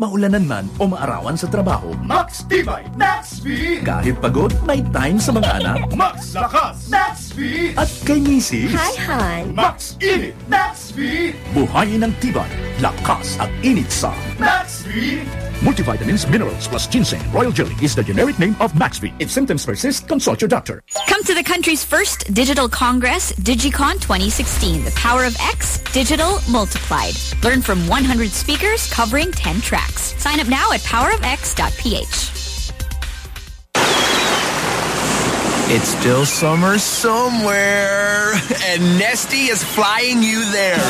Maulanan man o maarawan sa trabaho, Max Tibay, Max V! Kahit pagod, may time sa mga anak, *laughs* Max Lakas, Max V! At kay misis, Hi, Han. Max Init, Max V! Buhayin ng tibay, lakas at init sa Max V! Multivitamins, minerals plus ginseng, royal jelly is the generic name of Max V. If symptoms persist, consult your doctor. Come to the country's first digital congress, DigiCon 2016. The power of X, digital multiplied. Learn from 100 speakers covering 10 tracks. Sign up now at powerofx.ph. It's still summer somewhere, and Nestea is flying you there.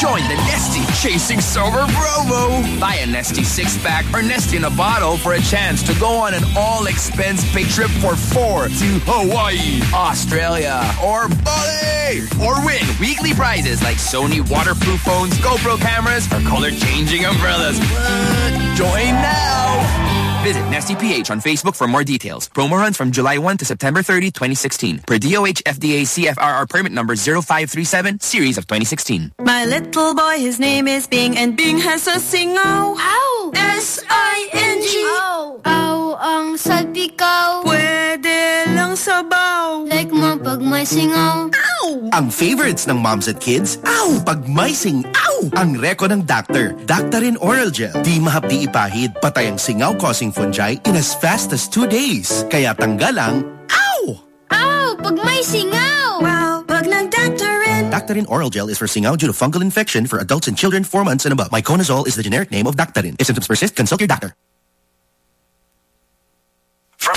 Join the Nestea Chasing Summer promo. Buy a Nestea six-pack or Nestea in a bottle for a chance to go on an all expense paid trip for four to Hawaii, Australia, or Bali. Or win weekly prizes like Sony waterproof phones, GoPro cameras, or color-changing umbrellas. What? Join now. Visit Nestea PH on Facebook for more details. Promo runs from July 1 to September 30, 2016. Per DOH FDA CFRR permit number 0537, series of 2016. My little boy, his name is Bing, and Bing has a singaw. Ow! S-I-N-G. Ow! Ow ang salpikaw. Pwede lang sabaw. Like mo pag may singaw. Ow! Ang favorites ng moms at kids, ow! Pag may sing, ow! Ang reko ng doctor, Daktarin Oral Gel. Di mahapdi ipahid, patay ang singaw-causing fungi in as fast as two days. Kaya tanggal ang, ow! Ow! Pag may singaw. Wow! Pag nag-Daktarin. Daktarin Oral Gel is for singaw due to fungal infection for adults and children 4 months and above. Miconazole is the generic name of Daktarin. If symptoms persist, consult your doctor. From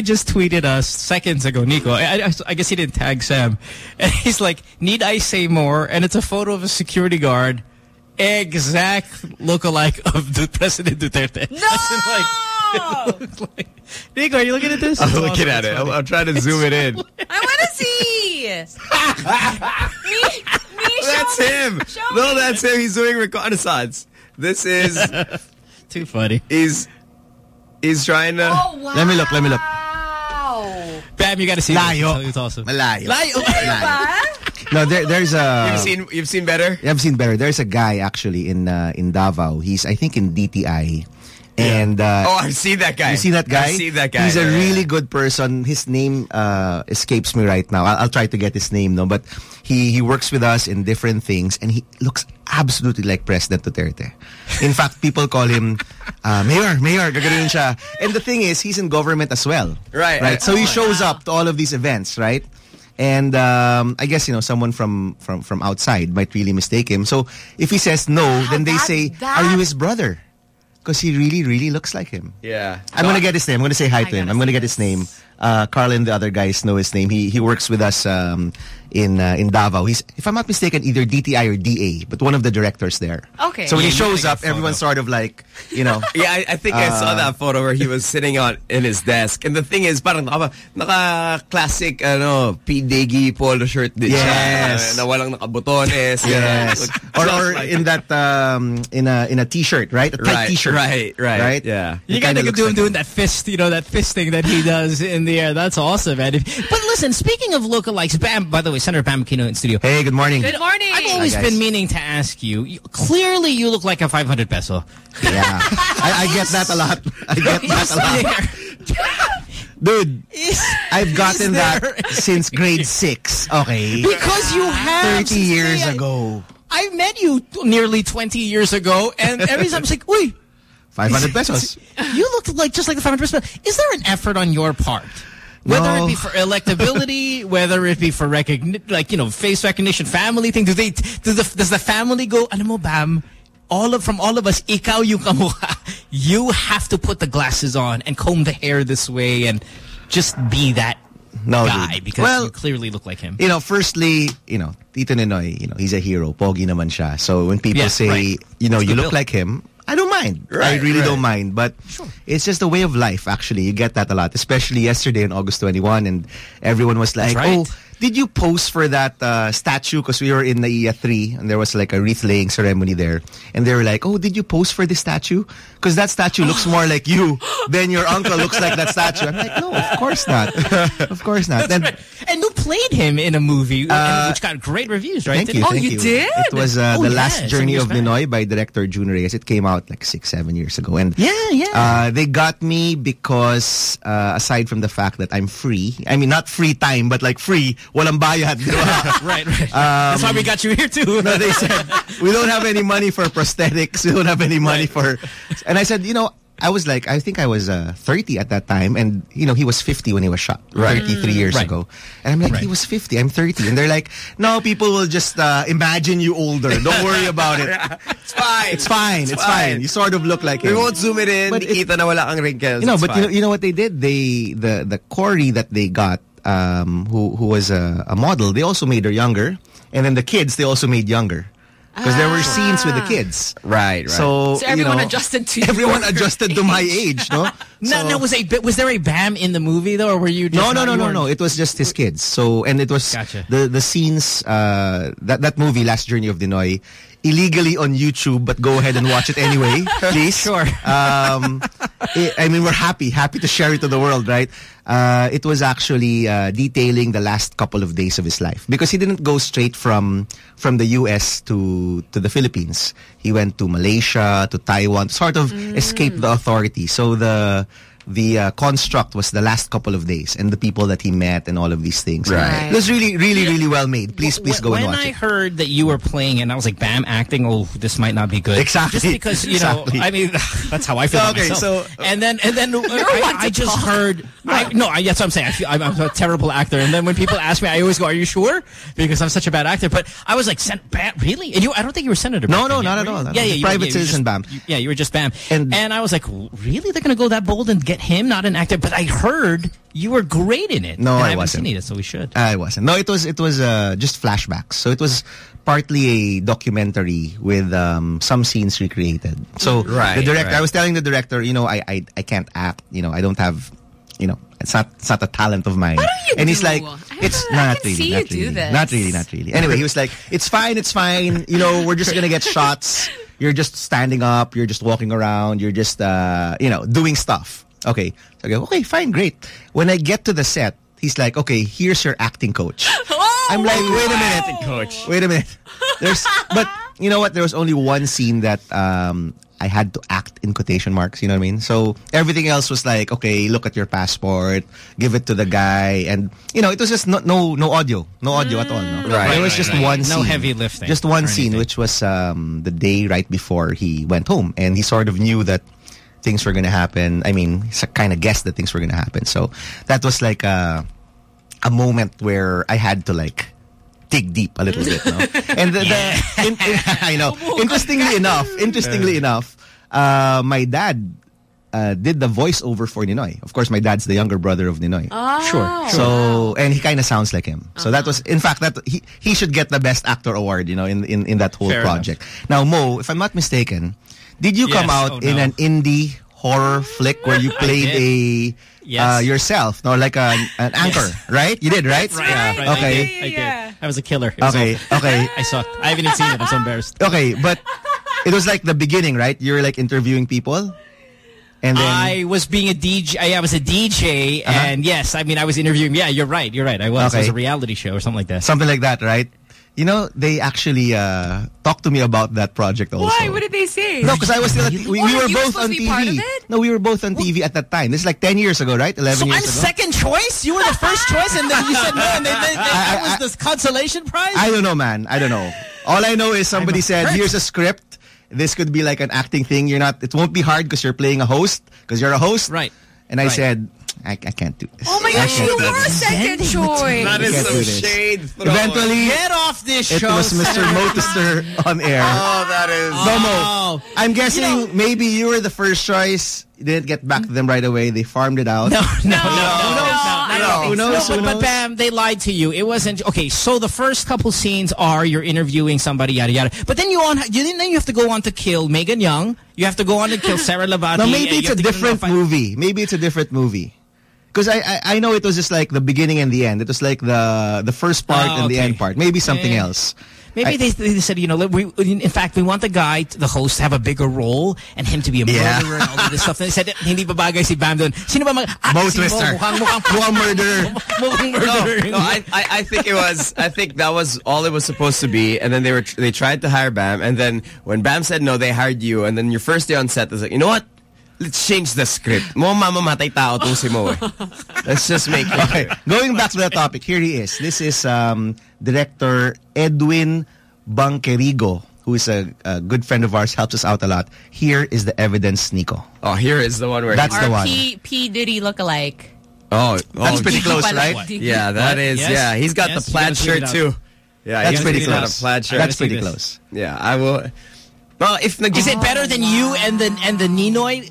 Guy just tweeted us seconds ago, Nico. I, I, I, guess he didn't tag Sam. *laughs* And he's like, need I say more? And it's a photo of a security guard, exact lookalike of the *laughs* President Duterte. *laughs* No! Like, like, Nico, are you looking at this? I'm looking at it. I'm, I'm, trying to zoom it in. I want to see. me, me, that's me. him. no, that's him. He's doing reconnaissance. This is too funny. He's he's trying to. Oh, wow. Let me look. Let me look. Wow. Bam, you got to see Layo. this. It's awesome. Malayo. Layo. Malayo. No, there, there's a. You've seen you've seen better. I've seen better. There's a guy actually in uh, in Davao. He's I think in DTI. And uh, oh, I've seen that guy. You see that guy? I've seen that guy. He's a yeah, really yeah. good person. His name uh, escapes me right now. I'll, I'll, try to get his name, no. But he he works with us in different things, and he looks absolutely like President Duterte. In fact, people call him uh, Mayor, Mayor, gaganon siya. And the thing is, he's in government as well. Right. Right. So he Oh, shows up to all of these events, right? And um, I guess you know someone from from from outside might really mistake him. So if he says no, then they that- say, that- "Are you his brother?" Because he really, really looks like him. Yeah. I'm gonna get his name. I'm gonna say hi to him. I'm gonna get his name. Uh, Carl and the other guys know his name. He he works with us um, in uh, in Davao. He's, if I'm not mistaken, either DTI or DA, but one of the directors there. Okay. So when he shows up, everyone's sort of like, you know. *laughs* Yeah, I, I think I saw Uh, that photo where he was sitting on in his desk. And the thing is, parang naka, naka classic ano, P. Diggy polo shirt din Yes. siya. Na walang nakabotones. Yes. or or in that um, in a in a t-shirt, right? A tight Right, t-shirt. right, right, Right? yeah. You It got to looks do him doing that fist, you know, that fist thing that he does in the air. That's awesome, man. If- But listen, speaking of lookalikes, Bam, by the way, Senator Bam Aquino in studio. Hey, good morning. Good morning. I've always been meaning to ask you. you- Clearly, you look like a 500 peso. Yeah. *laughs* I, I get that a lot. I get that a lot. Dude, I've gotten that since grade six. Okay. Because you have 30 years I- ago. I met you nearly 20 years ago, and every time I was like, uy, 500 pesos. you look like just like the 500 peso. Is there an effort on your part? Whether No. it be for electability, *laughs* whether it be for recognition, like, you know, face recognition, family thing, do they, does the, does the family go, ano mo, Bam, all of, from all of us, ikaw yung kamukha. *laughs* You have to put the glasses on and comb the hair this way and just be that No, guy dude. because Well, you clearly look like him. You know, firstly, you know, Tito Ninoy, you know, he's a hero. Pogi naman siya. So when people Yeah, say, right. you know, you look build. like him, I don't mind. I really right. don't mind. But it's just a way of life, actually. You get that a lot. Especially yesterday on August 21 and everyone was like, right. oh, did you pose for that uh, statue? Because we were in the EA 3 and there was like a wreath laying ceremony there. And they were like, oh, did you pose for this statue? Because that statue looks more like you than your uncle looks like that statue. I'm like, no, of course not. *laughs* of course not. Then, And you played him in a movie, Uh, which got great reviews, right? Thank you. oh, thank you, did? It was uh, Oh, the yeah, last journey of. Ninoy by director Jun Reyes. It came out like six, seven years ago, and Yeah, yeah. uh, they got me because uh, aside from the fact that I'm free, I mean not free time, but like free, walang bayad. *laughs* right, right. *laughs* Um, That's why we got you here too. no, they said we don't have any money for prosthetics. We don't have any money for, and I said, you know. I was like, I think I was uh, 30 at that time, and you know he was 50 when he was shot, Right. 33 years Right. ago. And I'm like, he was 50, I'm 30, and they're like, no, people will just uh, imagine you older. Don't worry about it. *laughs* It's fine. It's fine. It's, fine. You sort of look like We him. won't zoom it in. But But it- Kita na wala kang wrinkles. You know, It's but you know, you know what they did? They the the Cory that they got, um, who who was a, a model. They also made her younger, and then the kids they also made younger because there were scenes with the kids. Right, right. So, So you everyone know, adjusted to *laughs* everyone your adjusted to my age, no? *laughs* No, So- no, was a bit was there a Bam in the movie though, or were you? Just no, no, no, no, no. It was just his kids. So, and it was Gotcha. the the scenes uh, that that movie, Last Journey of Ninoy, illegally on YouTube, but go ahead and watch it anyway, *laughs* please. Sure. Um, I I mean, we're happy, happy to share it to the world, right? Uh, it was actually uh, detailing the last couple of days of his life because he didn't go straight from from the U.S. to to the Philippines. He went to Malaysia, to Taiwan, sort of escape the authority. So the the uh, construct was the last couple of days and the people that he met and all of these things. Right. It was really, really, really well made. Please, please go when and watch I it. heard that you were playing and I was like, bam, acting, oh, this might not be good. Exactly. Just because, you know, Exactly. I mean, *laughs* that's how I feel about Okay, myself. so- and then, and then *laughs* uh, I, I just talk. heard, I, no, I, that's what I'm saying. I feel, I'm, I'm a terrible actor. And then when people ask me, I always go, are you sure? Because I'm such a bad actor. But I was like, sent, Bam, really? And you, I don't think you were Senator. No, back no, not at all, Yeah, yeah. you- Private yeah, Citizen Bam. Yeah, you were just Bam. And, I was like, really? They're going to go that bold and get him, not an actor? But I heard you were great in it. No, and I haven't wasn't. seen it, so we should. I wasn't. No, it was it was uh, just flashbacks. So it was partly a documentary with um, some scenes recreated. So Right, the director, right. I was telling the director, you know, I, I I can't act. You know, I don't have, you know, it's not it's not a talent of mine. you and he's do? like, it's don't know, I not can really, see not you do really, this. not really, not really. Anyway, he was like, it's fine, it's fine. You know, we're just gonna get shots. You're just standing up. You're just walking around. You're just, uh, you know, doing stuff. Okay. So I go, okay, fine, great. When I get to the set, he's like, okay, here's your acting coach. *laughs* I'm like, wait a minute, coach. Wait a minute. There's, but you know what? There was only one scene that um, I had to act in quotation marks. You know what I mean? So everything else was like, okay, look at your passport, give it to the guy, and you know, it was just no no, no audio, no audio at all. No. Right, It was right, just right. one No scene, heavy lifting just one scene, anything. which was um, the day right before he went home, and he sort of knew that things were going to happen. I mean, he kind of guessed that things were going to happen. So that was like a a moment where I had to like dig deep a little bit. No? *laughs* And the, the in, in- *laughs* I know. Interestingly enough, interestingly enough, uh, my dad uh, did the voiceover for Ninoy. Of course, my dad's the younger brother of Ninoy. Oh. Sure, So and he kind of sounds like him. So that was, in fact, that he he should get the best actor award. You know, in in, in that whole Fair project. Now, Mo, if I'm not mistaken, did you come out Oh, in no. an indie horror flick where you *laughs* played a Yes. uh, yourself, no, like a, an anchor, right? You did, right? Right, Yeah. right. Okay. I did. I did. I was a killer. It was Okay, awful. okay. *laughs* I sucked. I haven't even seen it. I'm so embarrassed. Okay, but it was like the beginning, right? You were like interviewing people, and then I was being a DJ. I I was a DJ, Uh-huh. and yes, I mean, I was interviewing. Yeah, you're right. You're right. I was. It was a reality show or something like that. something like that, right? You know, they actually uh, talked to me about that project also. Why? What did they say? No, because I was still at, we, we Oh, were were both on to part of TV. it? No, we were both on TV at that time. This is like 10 years ago, right? 11 So years I'm ago. second choice. You were the first choice, and then you said no, and then, then, then I- that I- was the consolation prize. I don't know, man. I don't know. All I know is somebody said, hurt. here's a script. This could be like an acting thing. You're not, it won't be hard because you're playing a host, because you're a host. Right. And I Right. said, I, I can't do this. Oh my I gosh, you were this. second choice. That is Can't some do this. shade thrown. Eventually, Get off this show. it was Mr. Senator. Mo Twister on air. Oh, that is. No, Oh. I'm guessing You know- maybe you were the first choice. You didn't get back to them right away. They farmed it out. No, no, no, no, no, no, I no, don't think so. no, Who knows? but, but bam, they lied to you. It wasn't okay. So the first couple scenes are you're interviewing somebody, yada yada. But then you on, you then you have to go on to kill Megan Young. You have to go on to kill Sarah *laughs* Lahbati. No, maybe it's a different movie. Maybe it's a different movie. Because I, I I know it was just like the beginning and the end. It was like the the first part Oh, and the end part. Maybe something Yeah. else. Maybe I- they, they said, you know, we, in fact, we want the guy, the host, to have a bigger role and him to be a Yeah. murderer and all of this stuff. And they said, hindi ba bagay si Bam doon? Sino ba mag... Ah, Mo si Mo, Twister. Mukhang, mukhang, Mukhang *laughs* murderer. mukhang No, murderer. no I, I, I think it was. I think that was all it was supposed to be. And then they were they tried to hire Bam, and then when Bam said no, they hired you. And then your first day on set was like, you know what? Let's change the script. Mo mamamatay tao tong si Mo. eh. *laughs* Let's just make it. Okay, going back to the topic, here he is. This is um, director Edwin Banquerigo, who is a, a good friend of ours, helps us out a lot. Here is the evidence, Nico. Oh, here is the one where That's he, the Or one. P, P. Diddy look-alike. Oh, That's oh, pretty close, right? Yeah, that What? is. Yes. Yeah, he's got Yes, the plaid shirt too. Yeah, That's pretty close. a plaid shirt. That's pretty this. close. Yeah, I will. Well, if nag- Is it better than you and the and the Ninoy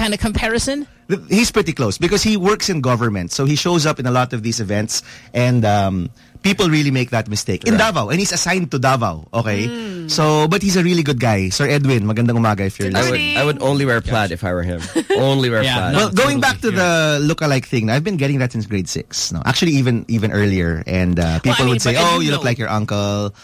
kind of comparison? He's pretty close because he works in government. So he shows up in a lot of these events and um, people really make that mistake. In Right. Davao. And he's assigned to Davao. Okay? So, but he's a really good guy. Sir Edwin, magandang umaga if you're I listening. would, I would only wear plaid if I were him. *laughs* only wear Yeah, plaid. no. Well, going totally, back to the lookalike thing, I've been getting that since grade six. No, actually, even even earlier, and uh, people mean, would say, "Oh, you you look like your uncle."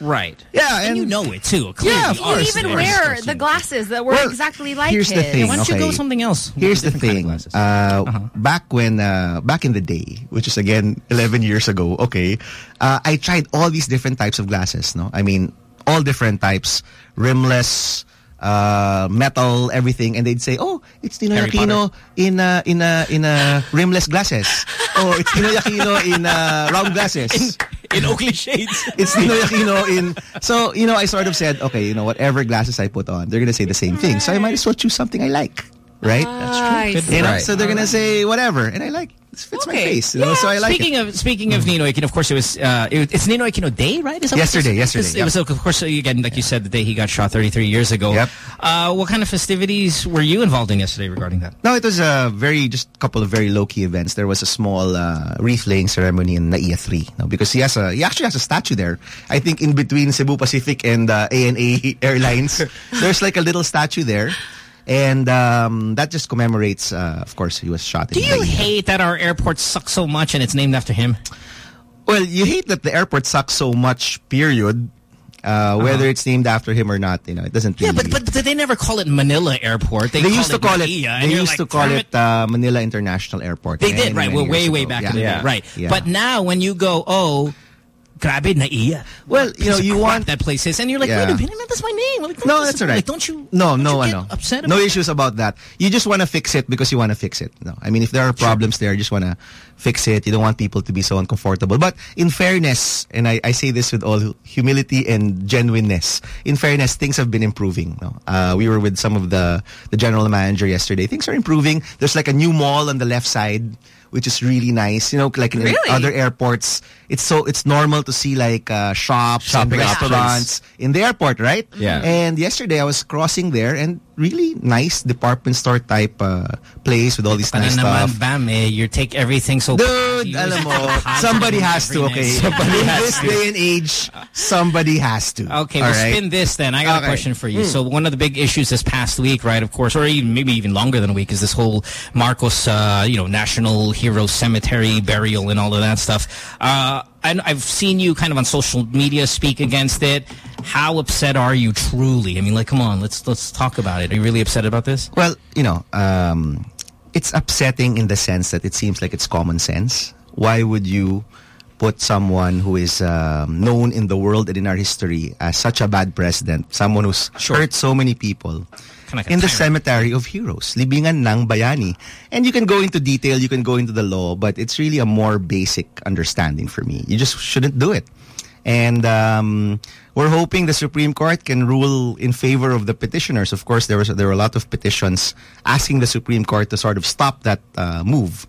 Right. Yeah, And, and, you know it too. Clearly. Yeah, of You course, even wear course. the glasses that were Well, exactly like here's his. the thing. Why don't you go something else? Here's the Different kind of thing. Uh, Uh-huh. Back when, uh, back in the day, which is again 11 years ago. Okay, uh, I tried all these different types of glasses. No, I mean all different types, rimless, uh, metal, everything, and they'd say, "Oh, it's Ninoy Harry Aquino in uh, in uh, in uh, rimless glasses. *laughs* oh, it's Ninoy Aquino in uh, round glasses." In Oakley shades. *laughs* it's Ninoy Aquino in. So you know, I sort of said, okay, you know, whatever glasses I put on, they're gonna say the same thing. So I might as well choose something I like, right? That's true. I You know, Right. so they're gonna say whatever, and I like this fits my face. You know, so I like speaking it. of speaking of Ninoy Aquino, of course it was uh, it, it's Ninoy Aquino Day, right? Is that what? Yesterday, yesterday, It yep. was, of course again, like you said, the day he got shot 33 years ago. Yep. Uh, what kind of festivities were you involved in yesterday regarding that? No, it was a very, just a couple of very low-key events. There was a small uh, wreath laying ceremony in NAIA 3. No, because he has a, he actually has a statue there. I think in between Cebu Pacific and uh, ANA *laughs* Airlines. *laughs* There's like a little statue there. And um, that just commemorates, uh, of course, he was shot Do you hate that our airport sucks so much and it's named after him? Well, you hate that the airport sucks so much, period. Uh, whether it's named after him or not, you know, it doesn't really... Uh-huh. Yeah, but, but they never call it Manila Airport. They, They, call used to it call it. Manila, They used like, to call it uh, Manila International Airport. They did, right. Well, way, way back yeah. in the day. Right. But now when you go, oh, grabe na iya. Well, you know, you want- that place is. And you're like, Yeah. wait a minute, that's my name. Like, No, that's all right. Like, don't you... No, no, you no. upset No issues about that. You just want to fix it because you want to fix it. No, I mean, if there are problems there, you just want to fix it. You don't want people to be so uncomfortable. But in fairness, and I, I say this with all humility and genuineness, in fairness, things have been improving. No? Uh, we were with some of the, the general manager yesterday. Things are improving. There's like a new mall on the left side, which is really nice. You know, like in Really? other airports, it's so it's normal to see like uh, shops Shopping and restaurants in the airport, right? Yeah. And yesterday I was crossing there and really nice department store type uh, place with all these nice stuff. bam, eh, you take everything so... Dude, alam mo, *laughs* somebody has to, okay? Somebody In has this to. day and age, somebody has to. Okay, well, right? spin this then. I got Okay. a question for you. Hmm. So one of the big issues this past week, right, of course, or even maybe even longer than a week, is this whole Marcos, uh, you know, National Hero Cemetery burial and all of that stuff. Uh, I, I've seen you kind of on social media speak against it. How upset are you truly? I mean, like, come on, let's let's talk about it. Are you really upset about this? Well, you know, um, it's upsetting in the sense that it seems like it's common sense. Why would you put someone who is um, known in the world and in our history as such a bad president, someone who's hurt so many people, Kinda like a in the cemetery of heroes, libingan ng bayani. And you can go into detail, you can go into the law, but it's really a more basic understanding for me. You just shouldn't do it. And um, we're hoping the Supreme Court can rule in favor of the petitioners. Of course, there was there were a lot of petitions asking the Supreme Court to sort of stop that uh, move.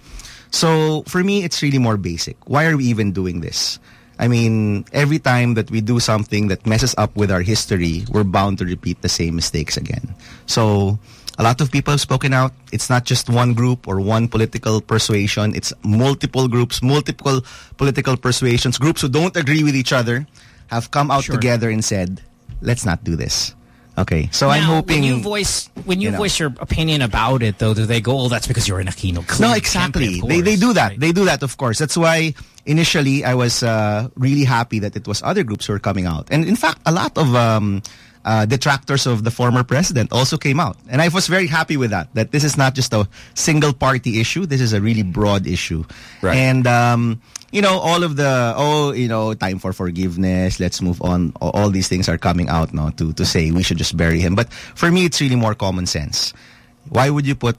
So for me, it's really more basic. Why are we even doing this? I mean, every time that we do something that messes up with our history, we're bound to repeat the same mistakes again. So a lot of people have spoken out. It's not just one group or one political persuasion. It's multiple groups, multiple political persuasions. Groups who don't agree with each other have come out Sure. together and said, let's not do this. Okay, so I'm hoping... when you voice when you, you know. voice your opinion about it, though, do they go, "Oh, that's because you're in an Aquino"? No, exactly. champion, of They they do that. They do that, of course. That's why initially I was uh, really happy that it was other groups who were coming out, and in fact, a lot of um, uh, detractors of the former president also came out, and I was very happy with that. That this is not just a single party issue. This is a really broad issue, Right. and. Um, you know, all of the, oh, you know, time for forgiveness, let's move on. All, these things are coming out now to, to say we should just bury him. But for me, it's really more common sense. Why would you put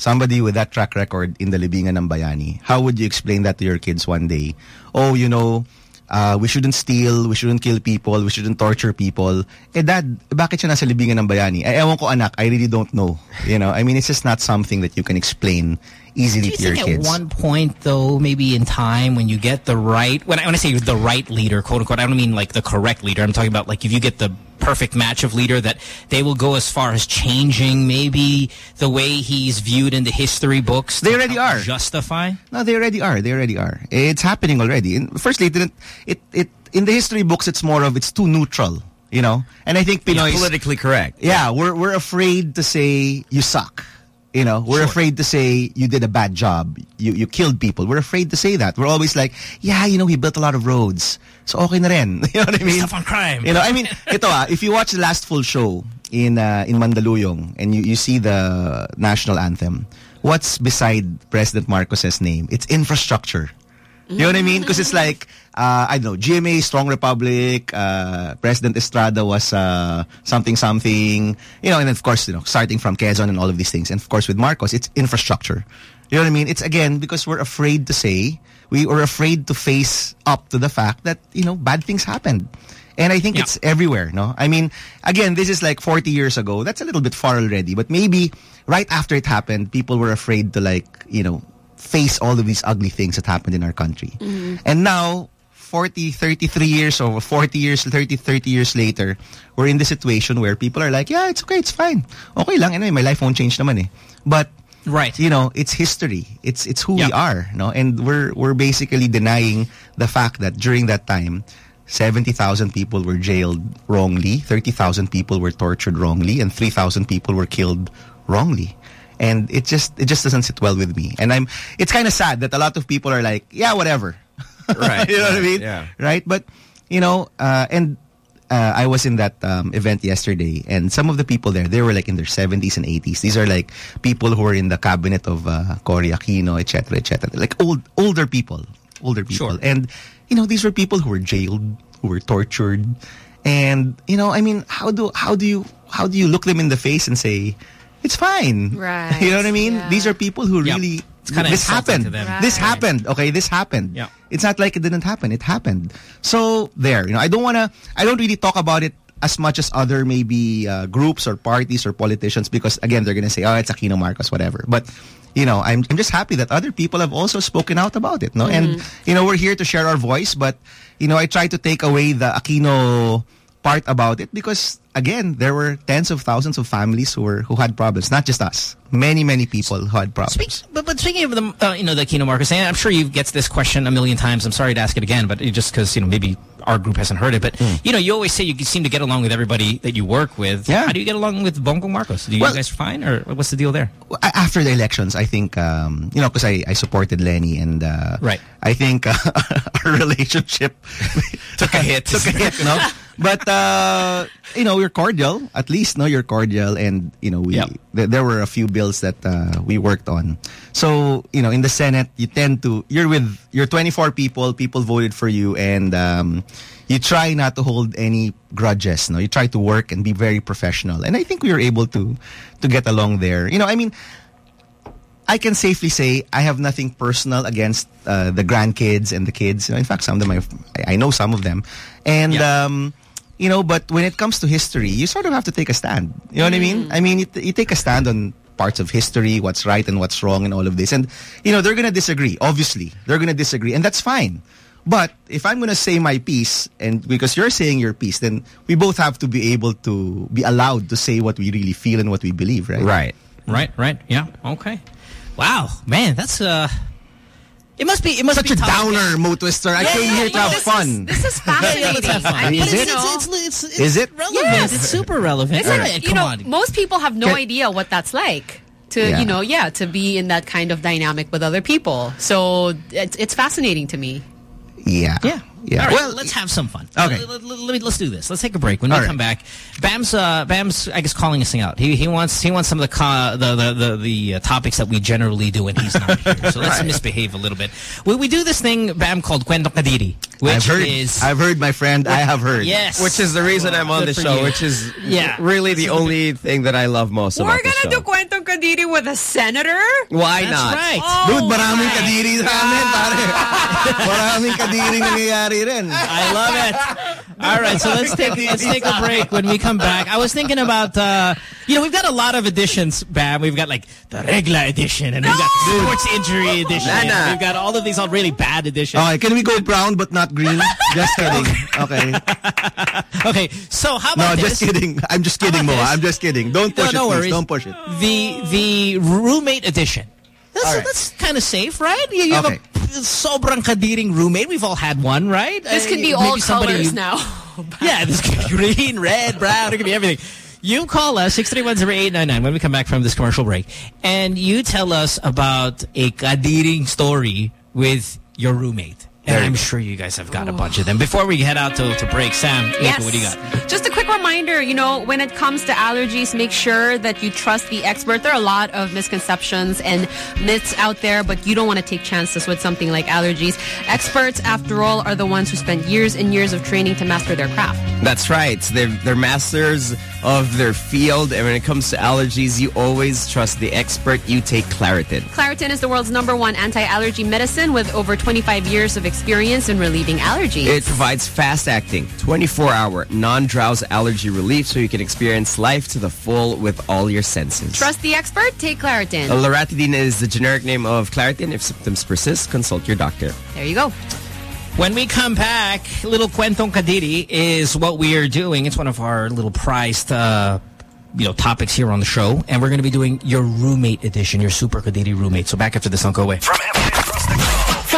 somebody with that track record in the libingan ng bayani, how would you explain that to your kids one day? Oh, you know, uh, we shouldn't steal, we shouldn't kill people, we shouldn't torture people. Eh dad, bakit siya nasa libingan ng bayani? Eh ewan ko anak, I really don't know. You know, I mean, it's just not something that you can explain easily you to your think kids. at one point, though, maybe in time, when you get the right, when I, when I say the right leader, quote unquote, I don't mean like the correct leader. I'm talking about like if you get the perfect match of leader that they will go as far as changing maybe the way he's viewed in the history books. They already are. Justify? No, they already are. They already are. It's happening already. And firstly, it didn't. It it in the history books, it's more of it's too neutral. You know, and I think Pinoy politically correct. Yeah, we're we're afraid to say you suck. You know, we're afraid to say you did a bad job. You you killed people. We're afraid to say that. We're always like, yeah, you know, he built a lot of roads. So okay na rin. *laughs* You know what I mean? Stuff on crime. You know, I mean, ito ah, if you watch the last full show in uh, in Mandaluyong and you, you see the national anthem, what's beside President Marcos's name? It's infrastructure. You know what I mean? Because it's like, uh, I don't know, GMA, Strong Republic, uh, President Estrada was uh, something, something, you know, and of course, you know, starting from Quezon and all of these things. And of course, with Marcos, it's infrastructure. You know what I mean? It's again, because we're afraid to say, we were afraid to face up to the fact that, you know, bad things happened. And I think it's everywhere, no? I mean, again, this is like 40 years ago. That's a little bit far already. But maybe right after it happened, people were afraid to like, you know, face all of these ugly things that happened in our country. And now, 40, 33 years or 40 years, 30, 30 years later, we're in the situation where people are like, yeah, it's okay, it's fine. Okay lang, anyway, my life won't change naman eh. But, right. you know, it's history. It's it's who we are, no? And we're we're basically denying the fact that during that time, 70,000 people were jailed wrongly, 30,000 people were tortured wrongly, and 3,000 people were killed wrongly. And it just it just doesn't sit well with me. And I'm it's kind of sad that a lot of people are like, yeah, whatever. *laughs* Right. you know what I mean? Yeah. Right? But you know, uh, and uh, I was in that um, event yesterday, and some of the people there, they were like in their 70s and 80s. These are like people who were in the cabinet of uh, Cory Aquino, etc., etc. Like old, older people, older people, Sure. and you know, these were people who were jailed, who were tortured, and you know, I mean, how do how do you how do you look them in the face and say, it's fine, Right. *laughs* You know what I mean? These are people who really. kinda this insulting happened. to them. This happened. Okay, this happened. Yeah. It's not like it didn't happen. It happened. So there, you know, I don't want to. I don't really talk about it as much as other maybe uh, groups or parties or politicians because again they're gonna say, oh, it's Aquino Marcos, whatever. But you know, I'm I'm just happy that other people have also spoken out about it. No, and you know, we're here to share our voice, but you know, I try to take away the Aquino part about it because again there were tens of thousands of families who were who had problems not just us many many people who had problems But, but speaking of the, uh, you know, the Kino Marcos, and I'm sure you get this question a million times. I'm sorry to ask it again, but it just because, you know, maybe our group hasn't heard it. But, Hmm. you know, you always say you seem to get along with everybody that you work with. Yeah. How do you get along with Bongbong Marcos? Do you Well- guys fine or what's the deal there? After the elections, I think, um, you know, because I, I supported Leni and uh, Right. I think uh, *laughs* our relationship *laughs* took a hit. *laughs* took a hit, no? But, uh, you know, we're cordial, at least, no? You're cordial. And, you know, we th- there were a few bills that uh, we worked on. So, you know, in the Senate, you tend to, you're with, you're 24 people, people voted for you, and um, you try not to hold any grudges, no? You try to work and be very professional. And I think we were able to, to get along there. You know, I mean, I can safely say I have nothing personal against uh, the grandkids and the kids. You know, in fact, some of them I, I know some of them, and um, you know. But when it comes to history, you sort of have to take a stand. You know what I mean? I mean, you, you take a stand on parts of history, what's right and what's wrong, and all of this. And you know, they're gonna disagree. Obviously, they're gonna disagree, and that's fine. But if I'm gonna say my piece, and because you're saying your piece, then we both have to be able to be allowed to say what we really feel and what we believe, right? Right. Right, right. Yeah. Okay. Wow, man, that's uh it must be it must Such be a tough. downer, Mo Twister. I Yeah, came yeah, here to have this fun. This is *laughs* fascinating. Yeah, let's have fun. I mean, Is it? know, It's, it's, it's, Is it? relevant? Yes. It's super relevant. Isn't All it? You come know, on. most people have no Can- idea what that's like. To Yeah. you know, yeah, to be in that kind of dynamic with other people. So it's it's fascinating to me. Yeah. Yeah. Yeah. All right, Well, let's have some fun. Okay. Let, let, let me, let's do this. Let's take a break. When we All right. come back, Bam's, uh, Bam's, I guess, calling us out. He he wants he wants some of the co- the the the, the uh, topics that we generally do when he's not here. So let's *laughs* Right. misbehave a little bit. We we do this thing, Bam, called Kwento Kadiri, which I've heard. is I've heard, my friend. I have heard. yes, Which is the reason I'm on the show, you. which is *laughs* Yeah. really the only thing that I love most We're about the gonna do Kwento Kadiri with a senator? Why not? That's not? right. Oh, Dude, maraming my kadiri sa amin, pare. maraming kadiri nangyayari *laughs* I love it. All right, so let's take let's take a break. When we come back, I was thinking about uh, you know we've got a lot of editions, Bam. We've got like the Regla edition, and we've got sports injury edition. Nana. We've got all of these all really bad editions. Okay, can we go brown but not green? *laughs* Just kidding. Okay. Okay, so how No, about this? just kidding. I'm just kidding, Mo. this? I'm just kidding. Don't push no it, please. worries. Don't push it. The the roommate edition. That's, All right. that's kind of safe, right? You, you Okay. have a sobrang kadiring roommate. We've all had one, right? This Uh, can be maybe all somebody colors you- now. *laughs* Yeah, this could be green, red, brown. It could be everything. You call us, 631-0899, when we come back from this commercial break, and you tell us about a kadiring story with your roommate. And I'm sure you guys have got a bunch of them. Before we head out to, to break, Sam, Yes. what do you got? Just a quick reminder, you know, when it comes to allergies, make sure that you trust the expert. There are a lot of misconceptions and myths out there, but you don't want to take chances with something like allergies. Experts, after all, are the ones who spend years and years of training to master their craft. That's right. They're, they're masters of their field. And when it comes to allergies, you always trust the expert. You take Claritin. Claritin is the world's number one anti-allergy medicine with over 25 years of experience in relieving allergies. It provides fast-acting, 24-hour, non-drowse allergy relief so you can experience life to the full with all your senses. Trust the expert, take Claritin. Uh, Loratadine is the generic name of Claritin. If symptoms persist, consult your doctor. There you go. When we come back, little Kwentong Kadiri is what we are doing. It's one of our little prized, uh, you know, topics here on the show. And we're going to be doing your roommate edition, your super Kadiri roommate. So back after this, don't go away. From halfway across the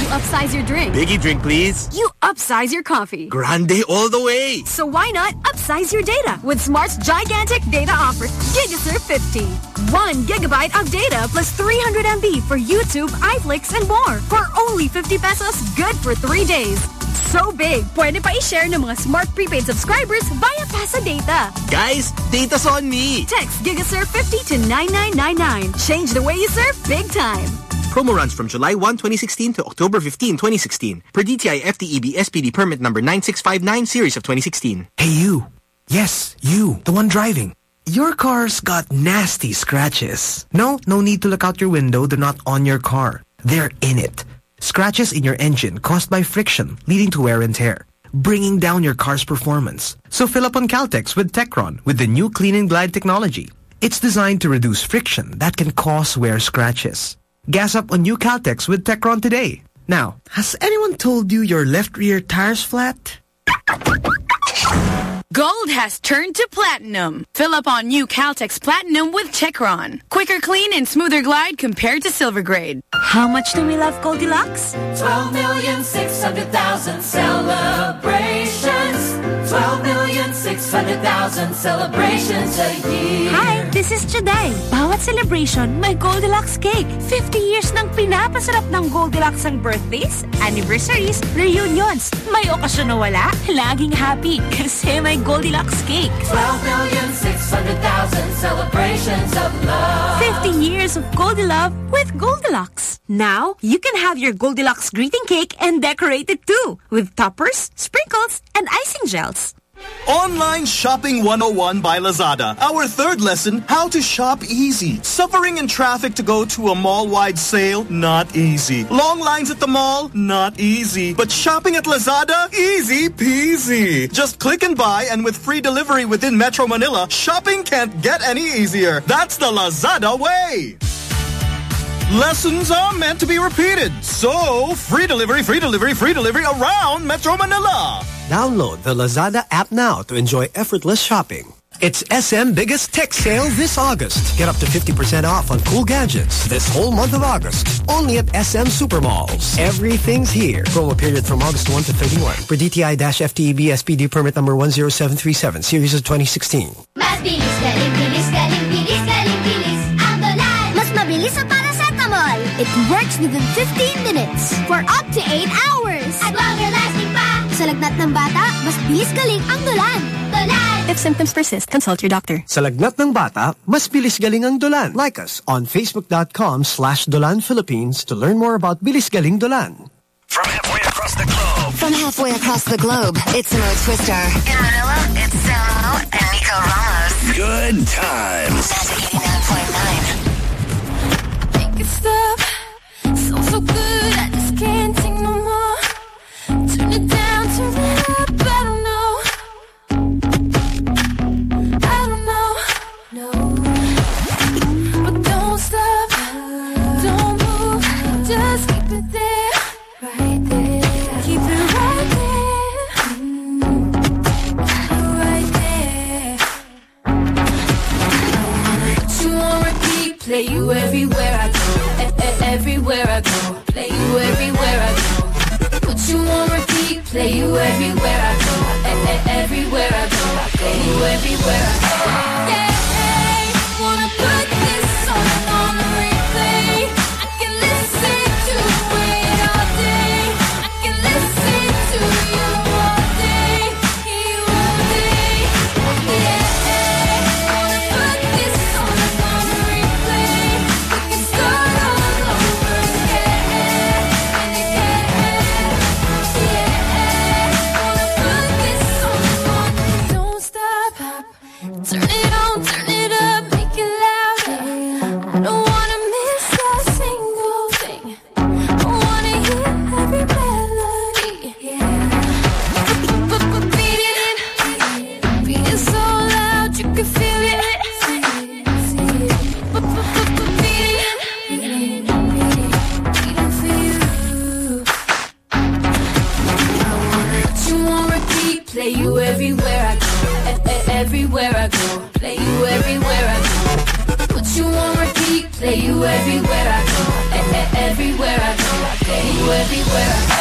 You upsize your drink. Biggie drink, please. You upsize your coffee. Grande all the way. So why not upsize your data with Smart's gigantic data offer, Gigasurf 50. One gigabyte of data plus 300 MB for YouTube, iFlix, and more for only 50 pesos, good for three days. So big, pwede pa i-share ng mga Smart prepaid subscribers via Pasa Data. Guys, data's on me. Text Gigasurf 50 to 9999. Change the way you surf big time. Promo runs from July 1, 2016 to October 15, 2016. Per DTI FTEB SPD permit number 9659 series of 2016. Hey, you. Yes, you, the one driving. Your car's got nasty scratches. No, no need to look out your window. They're not on your car. They're in it. Scratches in your engine caused by friction, leading to wear and tear, bringing down your car's performance. So fill up on Caltex with Techron with the new Clean and Glide technology. It's designed to reduce friction that can cause wear scratches. Gas up on new Caltex with Techron today. Now, has anyone told you your left rear tire's flat? Gold has turned to platinum. Fill up on new Caltex Platinum with Techron. Quicker clean and smoother glide compared to silver grade. How much do we love Goldilocks? 12 million 600,000 celebrations. 12 million 600,000 celebrations a year. Hi, this is Juday. Bawat celebration, may Goldilocks cake. 50 years nang pinapasarap ng Goldilocks ang birthdays, anniversaries, reunions. May okasyon na wala, laging happy kasi may Goldilocks cake. 12 million 600,000 celebrations of love. 50 years of Goldilove with Goldilocks. Now, you can have your Goldilocks greeting cake and decorate it too with toppers, sprinkles, and icing gels. Online Shopping 101 by Lazada. Our third lesson, how to shop easy. Suffering in traffic to go to a mall-wide sale? Not easy. Long lines at the mall? Not easy. But shopping at Lazada? Easy peasy. Just click and buy and with free delivery within Metro Manila, shopping can't get any easier. That's the Lazada way. Lessons are meant to be repeated. So, free delivery, free delivery, free delivery around Metro Manila. Download the Lazada app now to enjoy effortless shopping. It's SM biggest tech sale this August. Get up to 50% off on cool gadgets this whole month of August. Only at SM Supermalls. Everything's here. Promo period from August 1 to 31. For DTI-FTEB SPD permit number 10737, series of 2016. It works within 15 minutes for up to 8 hours. At longer lasting pa! Sa lagnat ng bata, mas bilis galing ang dulan. Dulan! If symptoms persist, consult your doctor. Sa lagnat ng bata, mas bilis galing ang dulan. Like us on facebook.com slash Dulan to learn more about bilis galing dulan. From halfway across the globe. From halfway across the globe, it's Mo Twister. In Manila, it's Samo and Nico Ramos. Good times. 99.9. play you everywhere I go. E- e- everywhere I go, play you everywhere I go. Put you on repeat, play you everywhere I go. E- everywhere I go, play you everywhere I go. Yeah. everywhere I go, eh, eh, everywhere I go, you everywhere I go.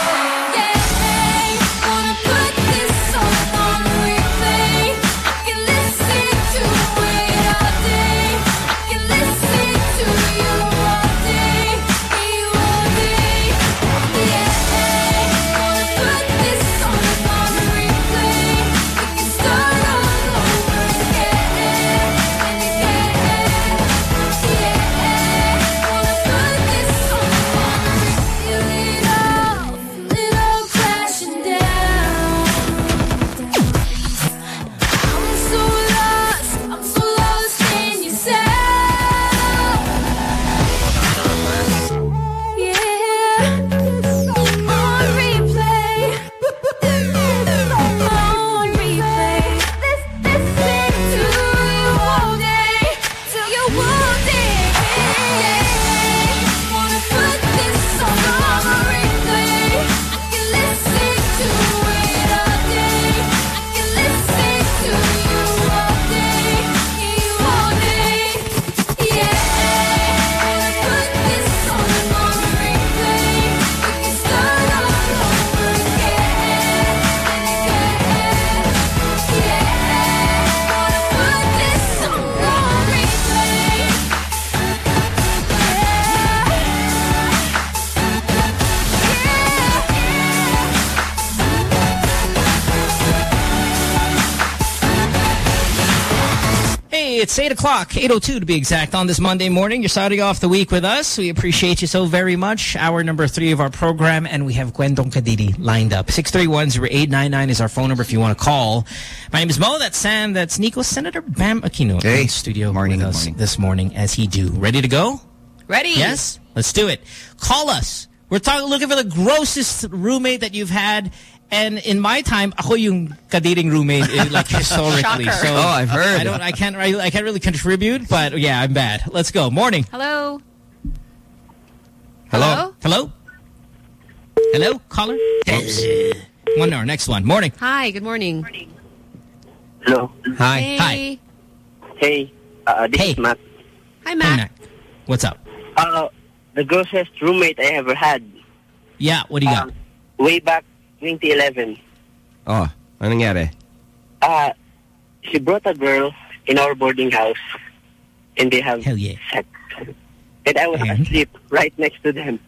O'clock, 8.02 to be exact, on this Monday morning. You're starting off the week with us. We appreciate you so very much. Hour number three of our program, and we have Kwentong Kadiri lined up. 631-0899 is our phone number if you want to call. My name is Mo, that's Sam, that's Nico. Senator Bam Aquino Hey. in studio Morning, with us morning. this morning, as he do. Ready to go? Ready? Yes? Let's do it. Call us. We're talking, looking for the grossest roommate that you've had. And in my time, ako yung kadiring roommate, eh, like *laughs* historically. So Oh, I've heard. I don't. I can't. I, I can't really contribute. But yeah, I'm bad. Let's go. Morning. Hello. Hello. Hello. Hello. Caller. Oops. One more. Next one. Morning. Hi, good morning. Hello. Hi. Hey. Hi. Hey, uh, this Hey. is Matt. Hi, Hey, Matt. What's up? Uh, the grossest roommate I ever had. Yeah. What do you got? Um, way back 2011. Oh, anong nangyari? Uh, she brought a girl in our boarding house, and they have Hell yeah. sex. And I was And? asleep right next to them.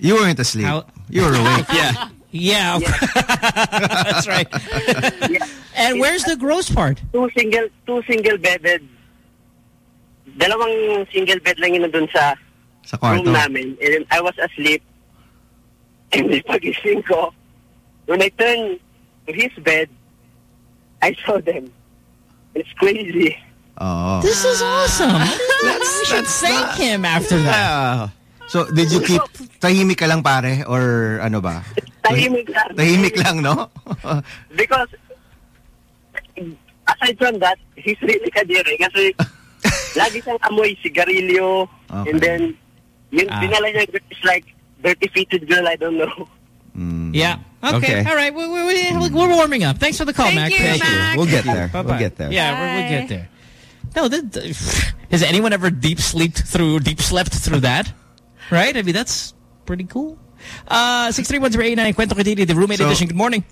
You weren't asleep. How- You were awake. *laughs* yeah. Yeah. *laughs* That's right. And where's the gross part? Two single, two single bedded. Dalawang single bed lang yun dun sa Sa room namin. And I was asleep. And then *laughs* pagising ko, when I turned to his bed, I saw them. It's crazy. Oh. This is awesome. we should thank him after that. So, did you keep tahimik ka lang pare or ano ba? Tahimik lang. Tahimik lang, no? *laughs* Because aside from that, he's really kadiri kasi *laughs* lagi siyang amoy sigarilyo Okay. and then yung Ah. dinala niya is like dirty feeted girl, I don't know. Yeah. Okay. Okay. All right. We, we, we, we're warming up. Thanks for the call, Thank Mac. you, Thank Mac. We'll get there. Bye-bye. We'll get there. Yeah, we're, we'll get there. No, that, that- has anyone ever deep slept through deep slept through that? Right? I mean, that's pretty cool. Uh, six three one zero eight nine. Kwento Kadiri, the roommate So- edition. Good morning.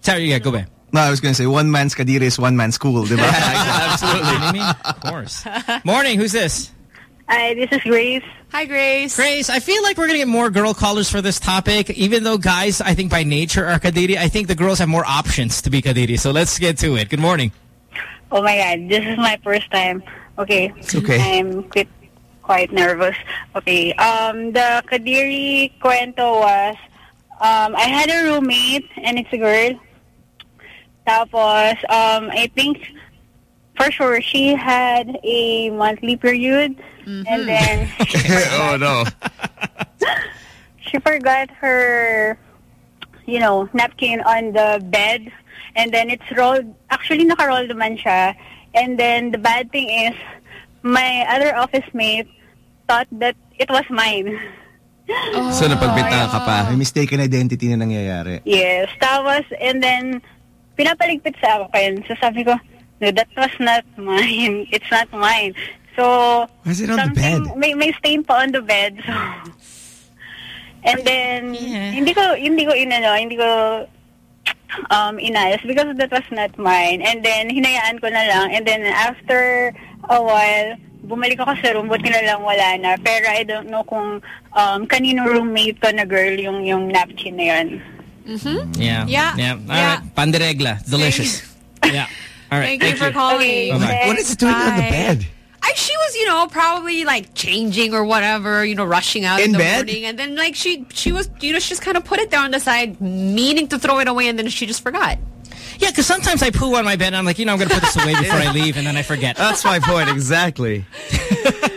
Sorry, yeah, go back. No, I was gonna say, one man's kadiri is one man's school, di ba? *laughs* Absolutely. I *laughs* mean, of course. Morning. Who's this? Hi, this is Grace. Hi, Grace. Grace, I feel like we're going to get more girl callers for this topic. Even though guys, I think by nature are kadiri, I think the girls have more options to be kadiri. So let's get to it. Good morning. Oh my God, this is my first time. Okay. okay. I'm quite, quite nervous. Okay. Um, the Kadiri cuento was, um, I had a roommate and it's a girl. Tapos, um, I think for sure she had a monthly period mm-hmm. and then *laughs* *laughs* oh, no. *laughs* she forgot her, you know, napkin on the bed. And then it's rolled, actually naka-roll naman siya. And then the bad thing is, my other office mate thought that it was mine. Oh. So, napagbintangan ka pa. May mistaken identity na nangyayari. Yes. Tapos, and then, pinapaligpit sa akin. So sabi ko, no, that was not mine. *laughs* It's not mine. So, Why is it on the something- bed? May, may stain pa on the bed. So, And then, hindi ko, hindi ko inano, hindi ko um, inayos because that was not mine. And then, hinayaan ko na lang. And then, after a while, bumalik ako sa room, buti na lang wala na. Pero I don't know kung um, kanino roommate ko na girl yung, yung napkin na yun. Mm-hmm. Yeah. Yeah. Yeah. All Yeah. right. Panderegla. Delicious. *laughs* yeah. All right. Thank, you for calling. Bye-bye. What is it doing on the bed? I, she was, you know, probably like changing or whatever, you know, rushing out in, In the bed? morning, and then like she, she was, you know, she just kind of put it there on the side, meaning to throw it away, and then she just forgot. Yeah, because sometimes I poo on my bed and I'm like, you know, I'm going to put this away before I leave and then I forget. *laughs* That's my point, exactly.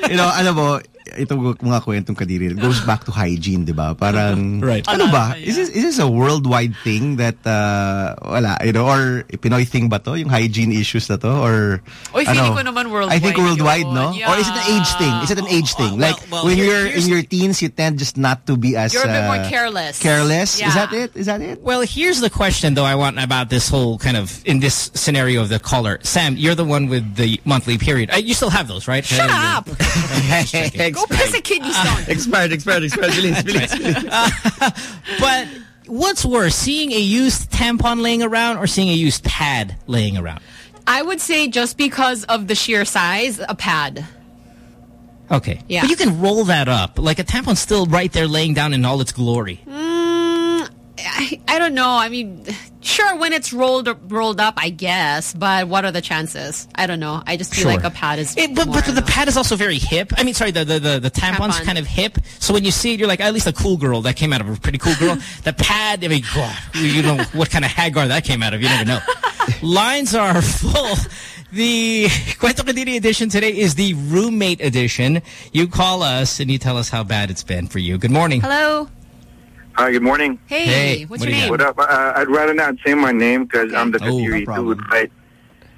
you know, alam mo, ito mga kwentong kadiri, it goes back to hygiene, di ba? Parang, Right. ano ba? Is this, is this a worldwide thing that, uh, wala, you know, or Pinoy thing ba to? Yung hygiene issues na to? Or, Oy, feeling ano? ko naman worldwide I think worldwide, no? yun. Or is it an age thing? Is it an age thing? like, well, when here- you're in your teens, you tend just not to be as, You're a bit uh, more careless. Careless? Yeah. Is that it? Is that it? Well, here's the question, though, I want about this whole kind of, in this scenario of the caller. Sam, you're the one with the monthly period. Uh, you still have those, right? Shut up! *laughs* Go piss a kidney stone. *laughs* expired, expired, expired. Bilis, bilis, bilis. But what's worse, seeing a used tampon laying around or seeing a used pad laying around? I would say just because of the sheer size, a pad. Okay. Yeah. But you can roll that up. Like a tampon's still right there laying down in all its glory. Mm, I, I don't know. I mean, sure, when it's rolled rolled up, I guess. But what are the chances? I don't know. I just feel Sure. like a pad is. It, but more, but the pad is also very hip. I mean, sorry, the the the, the tampon's Tampon. kind of hip. So when you see it, you're like, at least a cool girl that came out of a pretty cool girl. *laughs* the pad, I mean, God, you know what kind of hagar that came out of. You never know. *laughs* Lines are full. The Cuento Kadiri edition today is the roommate edition. You call us and you tell us how bad it's been for you. Good morning. Hello. Hi, good morning. Hey, Hey, what's what your do you name? What up? Uh, I'd rather not say my name because I'm the Kadiri dude, right?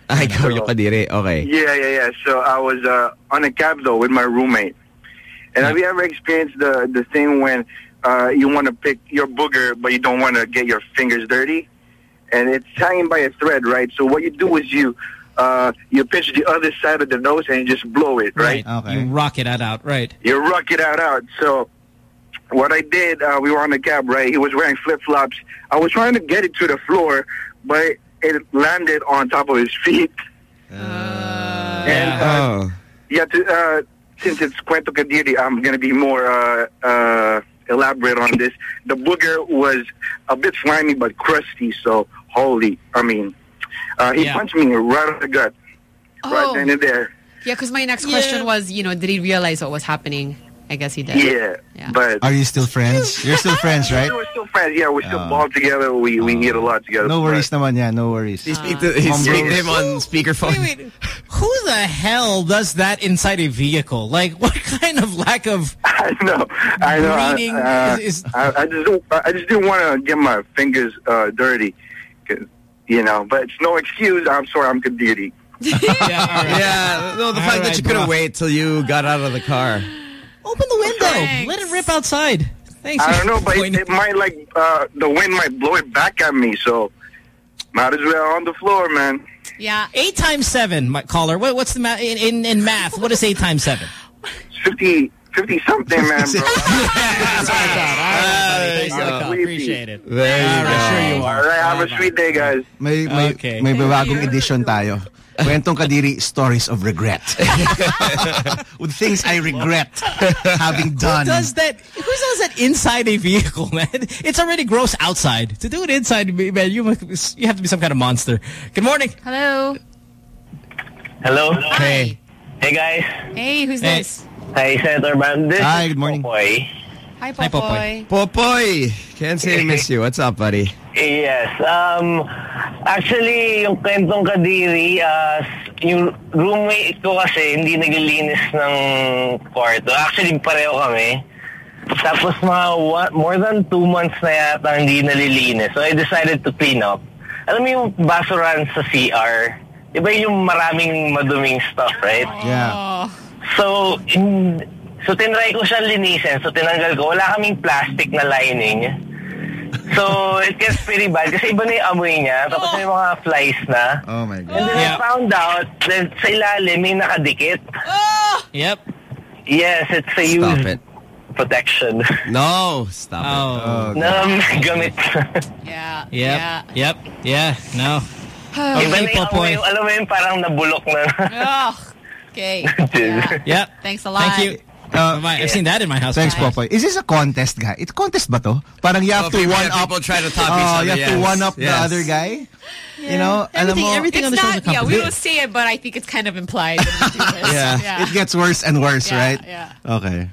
Ay, ikaw yung kadiri. Okay. Yeah, yeah, yeah. So I was uh, on a cab though with my roommate. And have you ever experienced the the thing when uh, you want to pick your booger but you don't want to get your fingers dirty, and it's hanging by a thread, right? So what you do is you uh, you pinch the other side of the nose and you just blow it, right? You rock it out, out, right? You rock it out out. So what I did, uh, we were on the cab, right? He was wearing flip flops. I was trying to get it to the floor, but it landed on top of his feet. and uh, Oh. yeah, to, uh, since it's Cuento Kadiri, I'm going to be more uh, uh, elaborate on this. The booger was a bit slimy but crusty, so holy, I mean, uh, he Yeah. punched me right in the gut, Oh. right then and there. Yeah, because my next question was, you know, did he realize what was happening? I guess he did. Yeah, but Are you still friends? You're still friends, *laughs* right? We're still friends. Yeah, we're still ball together. We we eat a lot together. No worries naman yan, no worries. You speak to, you Mom speak to him on speakerphone. Who the hell does that inside a vehicle? Like, what *laughs* kind of lack of *laughs* I know, I know. I, uh, is, is I, I just don't, I just didn't want to get my fingers uh, dirty, 'cause, you know. But it's no excuse. I'm sorry, I'm Kadiri. yeah, no, the All fact right, that you couldn't wait till you got out of the car. Open the window. Let it rip outside. Thanks. I don't know, but it, it might like uh, the wind might blow it back at me. So might as well on the floor, man. Yeah. Eight times seven, my caller. What, what's the math in, in, in math? What is eight times seven? 50, 50 something, man, bro. *laughs* Thanks for the call. Appreciate it. There sure you are. All right, have a sweet day, guys. May, may, Okay. may bagong edition tayo. Kwentong Kadiri, stories of regret. *laughs* With things I regret having done. Who does that? Who does that inside a vehicle, man? It's already gross outside. To do it inside, man, you must, you have to be some kind of monster. Good morning. Hello. Hello. Hey. Hey guys. Hey, who's Hey. this? Hi, Senator Bam. This Hi, is good morning. Popoy. Hi, Hi, Popoy. Popoy. Can't say I miss you. What's up, buddy? Yes. Um, actually, yung kwentong kadiri, uh, yung roommate ko kasi hindi naglilinis ng kwarto. Actually, pareho kami. Tapos mga one, more than two months na yata hindi nalilinis. So I decided to clean up. Alam mo yung basuran sa CR? Iba yung maraming maduming stuff, right? Yeah. So, in, so tinry ko siya linisin. So tinanggal ko. Wala kaming plastic na lining. So, it gets pretty bad kasi iba na yung amoy niya. Tapos may mga flies na. Oh my God. And then I found out that sa ilalim may nakadikit. Oh! Yep. Yes, it's a Stop used it. protection. No, stop oh. oh it. Na gamit. Yeah. Yep. Yep. Yeah. No. *sighs* Iba na Okay, yung Popoy. amoy, alam mo yun, parang nabulok na. Ugh. Okay. *laughs* Yep. Thanks a lot. Thank you. Bye-bye. I've seen that in my house. Thanks, Popoy. Is this a contest, guy? It's contest ba to? Parang you have Oh, to one yeah, up. people try to top Oh, each other, You have to one up the other guy. You know, alam Everything- mo, everything on the show's a not, yeah, we competition. don't say it, but I think it's kind of implied. when we do this. *laughs* yeah, it gets worse and worse, Yeah, right? yeah. Okay.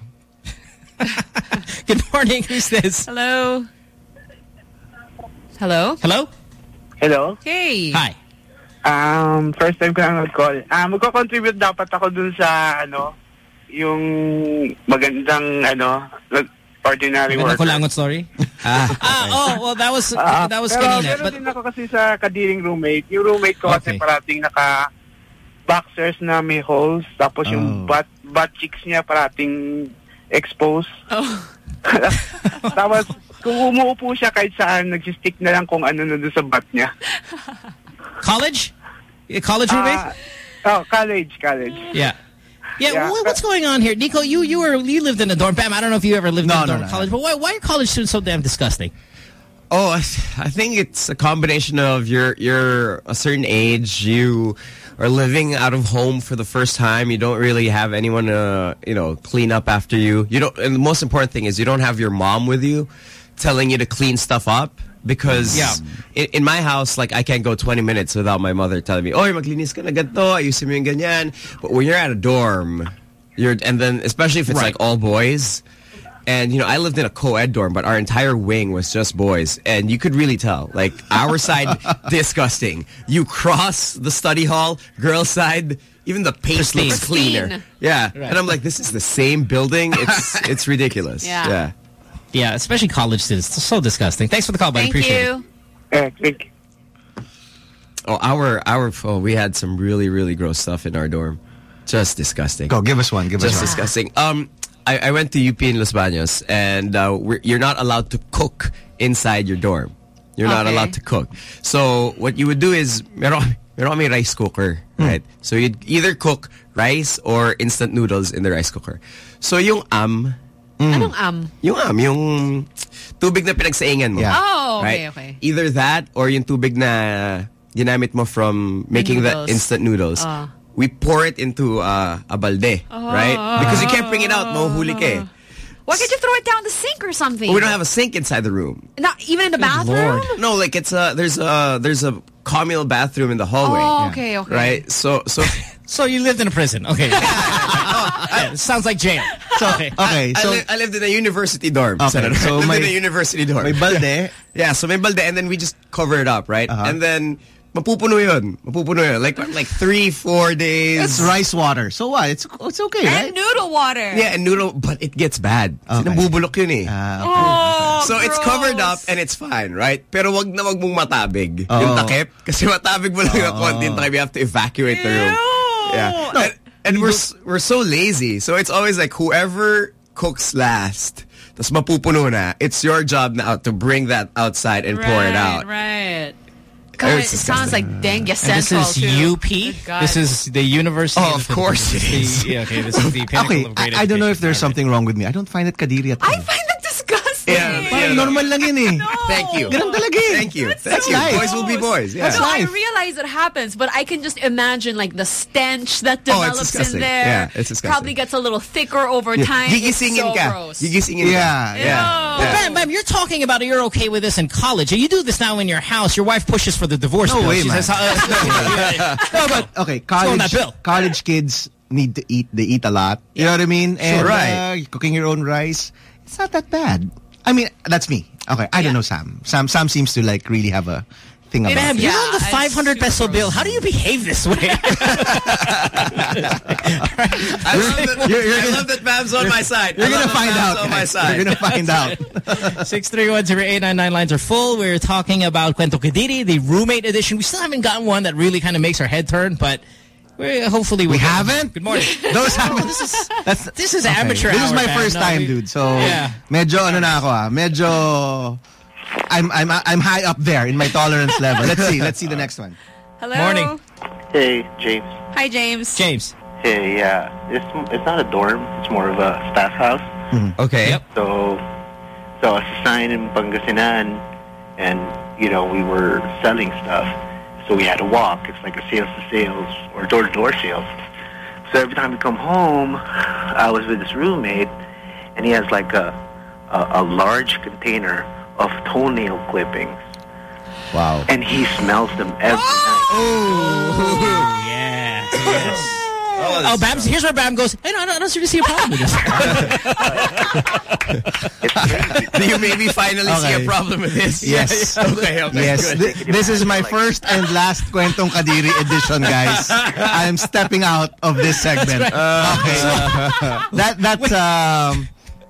*laughs* Good morning. Who's this? Hello. Hello. Hello. Hello? Hey. Hi. Um, first time ko lang nag-call. Ah, magko-contribute dapat ako dun sa, ano, yung magandang, ano, nag- ordinary worker. kulangot story? *laughs* ah, oh, well, that was, Ah, that was pero kanina. meron But, din ako kasi sa kadiring roommate. Yung roommate ko kasi Okay. parating naka boxers na may holes. Tapos yung Oh. butt, butt cheeks niya parating exposed. Oh. *laughs* Tapos kung umuupo siya kahit saan, nagsistick na lang kung ano na doon sa butt niya. college? Yeah, College roommate? Ah, oh, college, college. yeah. Yeah, Yeah. wha- what's going on here? Nico, you you were you lived in a dorm. Bam, I don't know if you ever lived No, in a dorm no. at college, but why why are college students so damn disgusting? Oh, I, I think it's a combination of you're you're a certain age, you are living out of home for the first time. You don't really have anyone to you know clean up after you. You don't, and the most important thing is you don't have your mom with you, telling you to clean stuff up. Because Yeah. in, in my house, like I can't go 20 minutes without my mother telling me, "Oh, maglinis ka na ganito, ayusin mo yung ganyan." But when you're at a dorm, you're and then especially if it's Right. like all boys, and, you know, I lived in a co-ed dorm, but our entire wing was just boys. And you could really tell. Like, our *laughs* side, disgusting. You cross the study hall, girls' side, even the paint Pristine. looks cleaner. Pristine. Yeah. Right. And I'm like, this is the same building? It's *laughs* it's ridiculous. Yeah. Yeah. Yeah, especially college students. It's so disgusting. Thanks for the call, buddy. Thank Appreciate you. Eh, click. Oh, our, our, oh, we had some really, really gross stuff in our dorm. Just disgusting. Go, give us one. Give Just us one. Just disgusting. Um, I, I went to UP in Los Baños, and uh, we're, you're not allowed to cook inside your dorm. You're not allowed to cook. So what you would do is, meron, meron kami rice cooker, right? So you'd either cook rice or instant noodles in the rice cooker. So yung am, Anong am? yung am, yung tubig na pinagsaingan mo. Yeah. Oh, okay, right? okay. Either that or yung tubig na ginamit mo from making the, noodles. instant noodles. Ah. We pour it into uh, a balde, right? Because you can't bring it out, mahuhuli ka eh. Why can't you throw it down the sink or something? But we don't have a sink inside the room. Not even in the bathroom? No, like it's a there's a there's a communal bathroom in the hallway. Oh, okay, okay. Right? So so *laughs* So you lived in a prison. Okay. *laughs* Yeah, sounds like jail. So, okay. *laughs* Okay, I, so li- I lived in a university dorm. Okay, Senator. so I lived may- in a university dorm. may balde. Yeah, so may balde and then we just cover it up, right? Uh-huh. And then mapupuno yun. Mapupuno yun. Like like three, four days. it's rice water. So what? It's it's okay, And right? noodle water. Yeah, and noodle, but it gets bad. Okay. Sinabubulok yun eh. Ah, Oh, So it's covered up and it's fine, right? Pero wag na wag mong matabig Oo. yung takip. Kasi matabig mo lang yung konti yung takip. You have to evacuate the room. Yeah. and and we're, we're so lazy. So it's always like whoever cooks last, tas mapupuno na, it's your job now to bring that outside and pour it out. Right. God, it It's sounds like dengue And this is too. UP. God. This is the University. Oh, of the course it Philippines. is. The- yeah, okay, this is the *laughs* pinnacle Okay, of great I, I don't know if there's something wrong with me. I don't find it kadiri at all. I find that disgusting. Yeah, Parang yeah. normal lang yun eh. *laughs* Thank you. Ganun talaga eh. Thank you. That's Thank so you. life. Boys will be boys. Yeah. That's no, I realize it happens, but I can just imagine like the stench that develops Oh, it's in disgusting. there. Yeah, it's disgusting. Probably gets a little thicker over time. Gigisingin so ka. gross. Gigisingin ka. Yeah, Yeah. But Yeah. Bam, Bam, you're talking about you're okay with this in college. You do this now in your house. Your wife pushes for the divorce No bill. way, She man. says, uh, *laughs* No, but okay, college that bill. college kids need to eat. They eat a lot. You know what I mean? And right. uh, cooking your own rice, it's not that bad. I mean, that's me. Okay, I don't know Sam. Sam Sam seems to like really have a thing about Bam, it. you're on the 500 peso gross. bill. How do you behave this way? *laughs* *laughs* I love that, You're- you're I gonna- love that Bam's on my side. You're gonna find Bam's out. on my side. You're gonna find out. *laughs* 631-0899 lines are full. We're talking about Cuento Kadiri, the roommate edition. We still haven't gotten one that really kind of makes our head turn, but we hopefully We we'll haven't? Good morning. *laughs* Those *laughs* haven't. this is That's this is okay. amateur This is my Bam. first No, time, we- dude. So Yeah. medyo ano na ako ah. Medyo I'm I'm I'm high up there in my tolerance *laughs* level. Let's see. Let's see the next one. Hello. Morning. Hey, James. Hi, James. James. Hey, yeah. It's it's not a dorm. It's more of a staff house. Okay. Yep. So, so I was assigned in Pangasinan, and you know we were selling stuff. So we had to walk. It's like a sales to sales or door to door sales. So every time we come home, I was with this roommate, and he has like a a, a large container of toenail clippings, Wow. and he smells them every night. Oh, yeah. *laughs* Yes. Oh, Babs, here's where Bam goes, hey, no, I don't, I don't seriously see a problem with this. Do you maybe finally see a problem with this? Yes. *laughs* okay, okay. yes. good. Thi- this is my first and last Kwentong Kadiri edition, guys. I'm stepping out of this segment. Okay. that that's um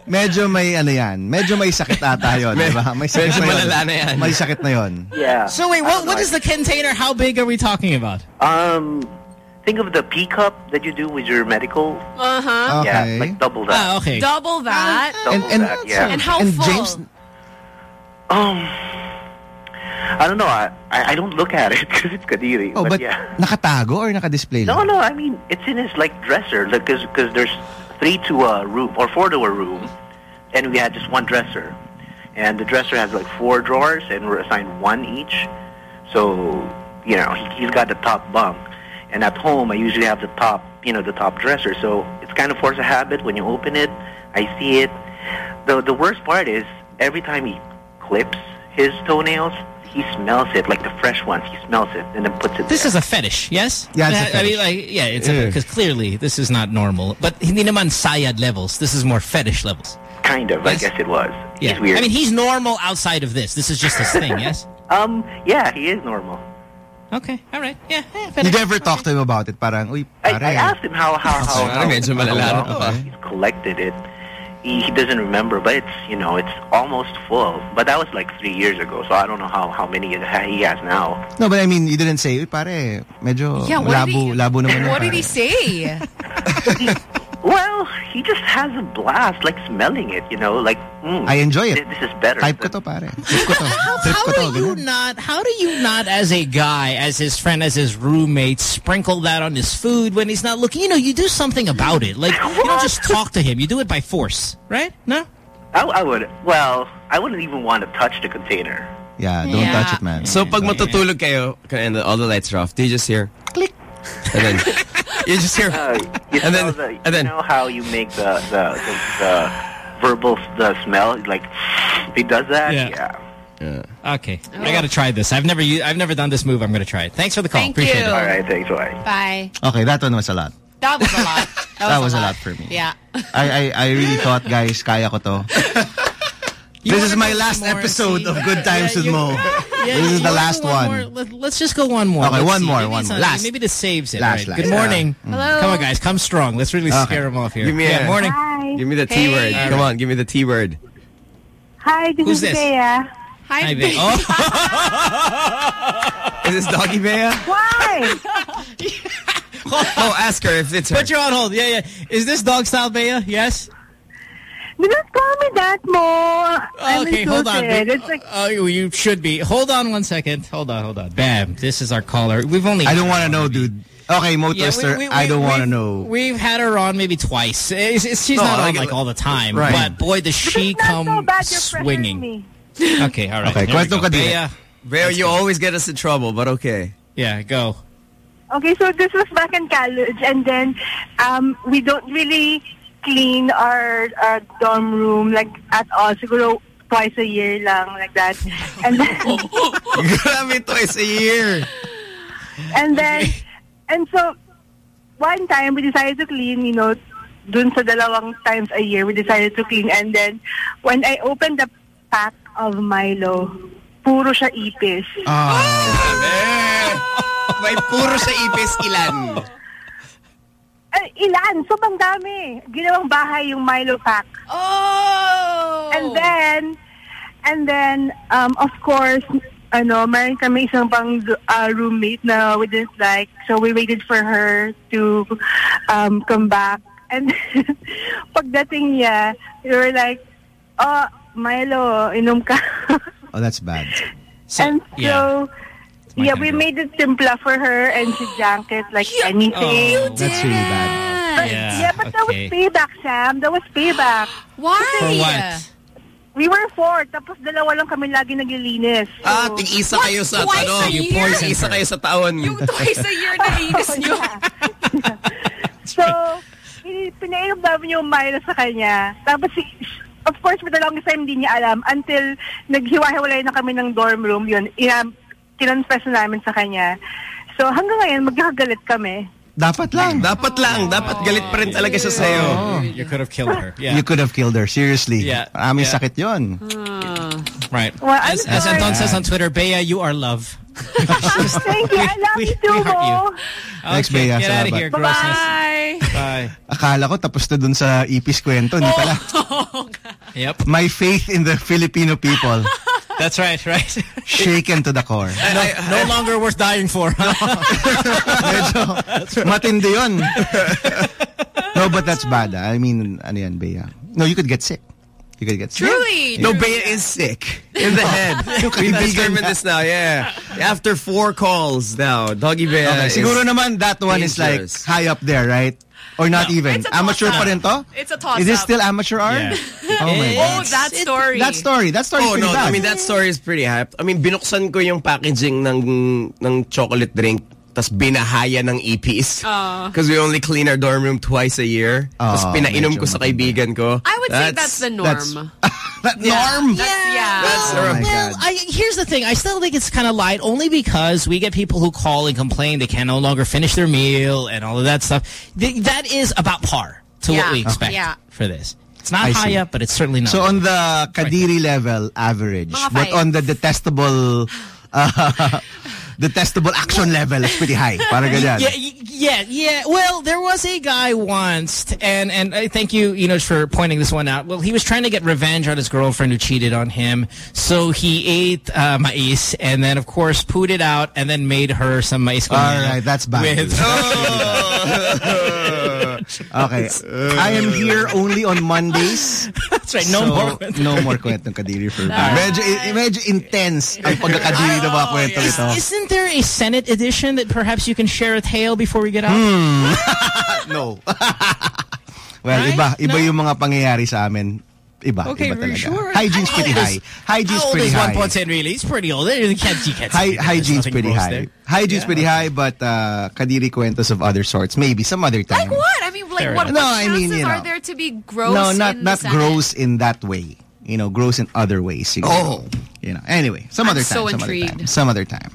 medyo may ano yan. Medyo may sakit ata yun, di ba? May sakit Medyo na yun. malala na yan. May sakit na yun. Yeah. So wait, what, what is the container? How big are we talking about? Um, think of the pea cup that you do with your medical. Uh-huh. Yeah, like double that. Ah, okay. Double that. Double and- that, yeah. And how And full? James Um, I don't know. I, I I don't look at it *laughs* because it's kadiri. Oh, but yeah. nakatago or naka-display No, no. I mean, it's in his like dresser because because there's three to a room or four to a room, and we had just one dresser, and the dresser has like four drawers, and we're assigned one each. So you know, he, he's got the top bunk, and at home I usually have the top, you know, the top dresser. So it's kind of force a habit when you open it. I see it. The the worst part is every time he clips his toenails, he smells it like the fresh ones. He smells it and then puts it. This there. is a fetish, yes? Yeah, it's a I- I fetish. mean, like, yeah, it's because clearly this is not normal. But hindi naman sayad levels. This is more fetish levels. kind of. I guess it was. Yeah. He's weird. I mean, he's normal outside of this. This is just his thing, *laughs* yes? Um, yeah, he is normal. Okay, all right. Yeah, yeah You fetish. never talk to him about it. Parang, uy, I, pare. I asked him how how how, how, medyo how malala long na. he's collected it. He, he doesn't remember, but it's you know it's almost full. But that was like three years ago, so I don't know how how many he has now. No, but I mean, you didn't say, uy, pare, medyo Yeah, what did labo, he- labo naman *laughs* What did he say? *laughs* Well, he just has a blast, like smelling it. You know, like mm, I enjoy it. This, this is better. Type ko to, pare. Trip ko to. Trip How ko to. do you not, how do you not as a guy, as his friend, as his roommate, sprinkle that on his food when he's not looking? You know, you do something about it. Like, you don't just talk to him. You do it by force, right? No? I, I would. Well, I wouldn't even want to touch the container. Yeah, don't Yeah. touch it, man. So pag matutulog kayo and all the lights are off, do you just hear click? And then you just hear Uh, you And know then- the, you and then- know how you make the the, the, the verbal the smell like he does that. Yeah. Yeah. Okay. Oh. I got to try this. I've never u- I've never done this move. I'm going to try it. Thanks for the call. Thank Appreciate you. it. All right, thanks. Bye. Bye. Okay, that one was a lot. That was a lot. *laughs* That was a lot for me. Yeah. I, I, I really thought, guys, kaya ko to. *laughs* You this is my last more, episode see? of Good Times Yeah, with Mo. *laughs* Yeah, this is the last go one. Let, let's just go one more. Okay, Let's one see. more, Maybe one more. Last. Maybe this saves it. Last, right. last. Good morning. Mm. Hello. Come on, guys. Come strong. Let's really Okay. scare them off here. Give me yeah, a- morning. Hi. Give me the Hey. T word. All Come on, give me the T word. Hi, this Who's is this? Bea. Hi, Hi, babe. babe. Oh. *laughs* Is this Doggy Bea? Why? *laughs* Oh, ask her if it's her. Put you on hold. Yeah, yeah. Is this dog style, Bea? Yes? Do not call me that, Mo. I'm okay, hold on. It's like, oh, you- you should be. Hold on one second. Hold on, hold on. Bam. This is our caller. We've only. I don't want to know, dude. Okay, Mo Yeah, we- Twister, we- I don't want to know. We've had her on maybe twice. It's, it's, she's No, not like- on like all the time. Right. But boy, does she not come so bad you're swinging. me. *laughs* Okay, all right. Okay, There kwento ka. Bea, Bea, you always get us in trouble, but okay. Yeah, go. Okay, so this was back in college, and then um, we don't really clean our, our dorm room like at all. Siguro twice a year lang, like that. And then, *laughs* Grabe, twice a year. and then, and so one time we decided to clean. You know, dun sa dalawang times a year we decided to clean. And then when I opened the pack of Milo, puro siya ipis. Ah, May puro sa ipis ilan. Eh, ilan? Sobrang dami. Ginawang bahay yung Milo pack. Oh! And then, and then, um, of course, ano, meron kami isang pang uh, roommate na we didn't like. So we waited for her to um, come back. And *laughs* pagdating niya, we were like, oh, Milo, inom ka. Oh, that's bad. and yeah. so, yeah, we made it simpler for her and she drank it like *gasps* anything. That's really bad. Yeah, yeah, but that was okay. payback, Sam. That was payback. Why? For what? We were four, tapos dalawa lang kami lagi naglilinis. So, Ah, tig-isa kayo sa Twice ano. a year? Tig-isa kayo sa taon. Yung twice a year na linis nyo. *laughs* so, i- pinainom namin yung Milo sa kanya. Tapos, si, of course, for the longest time, hindi niya alam until naghiwa-hiwalay na kami ng dorm room. Yun, ina, kinonfess na namin sa kanya. So, hanggang ngayon, magkakagalit kami. Dapat lang. Dapat lang. Dapat galit pa rin talaga siya sa'yo. You could have killed her. Yeah. You could have killed her. Seriously. Yeah. Maraming Yeah. sakit yun. Right. Well, I'm as, as sorry. Anton says on Twitter, Bea, you are love. *laughs* Thank you. I love you too, Mo. Thanks, Okay, Bea. Get out of Salamat. here, grossness. Bye. Bye. Akala ko tapos na dun sa ipis kwento. Hindi pala. *laughs* Yep. My faith in the Filipino people *laughs* That's right, right. shaken to the core. no, no longer worth dying for. *laughs* Medyo matindi yun. no, but that's bad. ah. I mean, ano yan, Bea? No, you could get sick. You could get sick. Truly. No, Bea is sick in the head. *laughs* we determined this now, yeah. After four calls now, Doggy Bea Okay, is siguro naman that one is like dangerous. high up there, right? Or not even. Amateur toss-up. pa rin to? It's a toss Is it up. still amateur hour? Yeah. Oh my God. Oh, that story. That story. That story is Oh pretty no, bad. I mean that story is pretty hype. I mean binuksan ko yung packaging ng ng chocolate drink tas binahaya ng ipis. Ah. Because we only clean our dorm room twice a year. tas Oh, pinainom ko sa kaibigan ko. I would say that's the norm. that's- *laughs* that norm? That's, yeah. That's Oh my well, I, here's the thing. I still think it's kind of light only because we get people who call and complain they can no longer finish their meal and all of that stuff. Th that is about par to Yeah. what we expect Yeah. for this. It's not I high see. up, but it's certainly not. So on the Kadiri level, average. But on the detestable uh, *laughs* detestable action level, is pretty high. *laughs* Parang ganyan. Yeah, yeah, yeah. Well, there was a guy once, and and I thank you, know, for pointing this one out. Well, he was trying to get revenge on his girlfriend who cheated on him, so he ate uh, mais and then, of course, pooed it out and then made her some mais. All that's bad. With, *laughs* *laughs* *laughs* Okay. Uh, I am here only on Mondays. *laughs* That's right. No So, more. kwento. No more kwentong kadiri for me. Medyo, i- medyo intense ang *laughs* pagkakadiri ng mga oh, kwento Is, ito. isn't there a Senate edition that perhaps you can share with Hale before we get out? Hmm. no. well, Right? iba. Iba No? yung mga pangyayari sa amin. Iba. Okay, iba talaga. sure? Hygiene's How pretty old high. is- Hygiene's How old pretty is high. 1.10 really? It's pretty old. You can't, you can't say Hy- that. There's hygiene's pretty high. there. Hygiene's Yeah, pretty okay. high, but uh, kadiri kwentos of other sorts. Maybe some other time. Like what? I mean, like Fair what, enough. what No, I mean, you are there to be gross no, not in not gross in that way. You know, gross in other ways. siguro. Oh. You know. Anyway, some I'm other time. so some intrigued. other time. Some other time.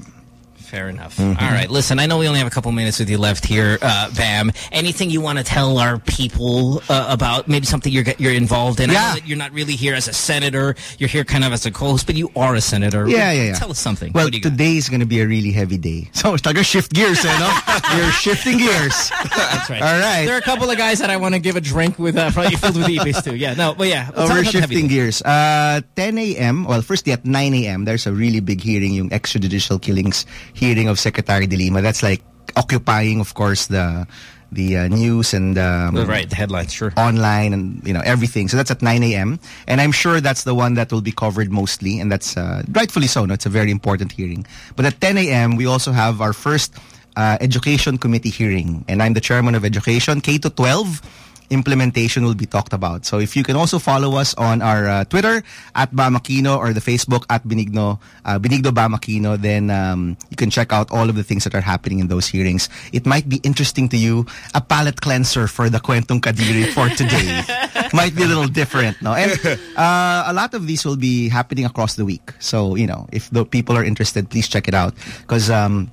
Fair enough. All right. Listen, I know we only have a couple minutes with you left here, uh, Bam. Anything you want to tell our people uh, about maybe something you're you're involved in? I Yeah. know that you're not really here as a senator. You're here kind of as a co-host, but you are a senator. Yeah, yeah, yeah. Tell us something. Well, What do you got? today is going to be a really heavy day. *laughs* So it's like a shift gears, you know? *laughs* You're shifting gears. That's right. All right. There are a couple of guys that I want to give a drink with, uh, probably filled with EPs too. Yeah, no, but yeah. Oh, we're us about the heavy shifting gears. Uh, 10 a.m. Well, firstly at 9 a.m. There's a really big hearing, yung extrajudicial killings hearing of Secretary De Lima. That's like occupying, of course, the the uh, news and um, Right, the headlines, sure. online and you know everything. So that's at 9 a.m. And I'm sure that's the one that will be covered mostly, and that's uh, rightfully so. No, it's a very important hearing. But at 10 a.m. we also have our first uh, education committee hearing, and I'm the chairman of education K to 12 implementation will be talked about. So if you can also follow us on our uh, Twitter at BamAquino or the Facebook at Benigno, uh, Benigno Bam Aquino, then um, you can check out all of the things that are happening in those hearings. It might be interesting to you, a palate cleanser for the Kwentong Kadiri for today. *laughs* might be a little different, no? And uh, a lot of these will be happening across the week. So, you know, if the people are interested, please check it out. Because um,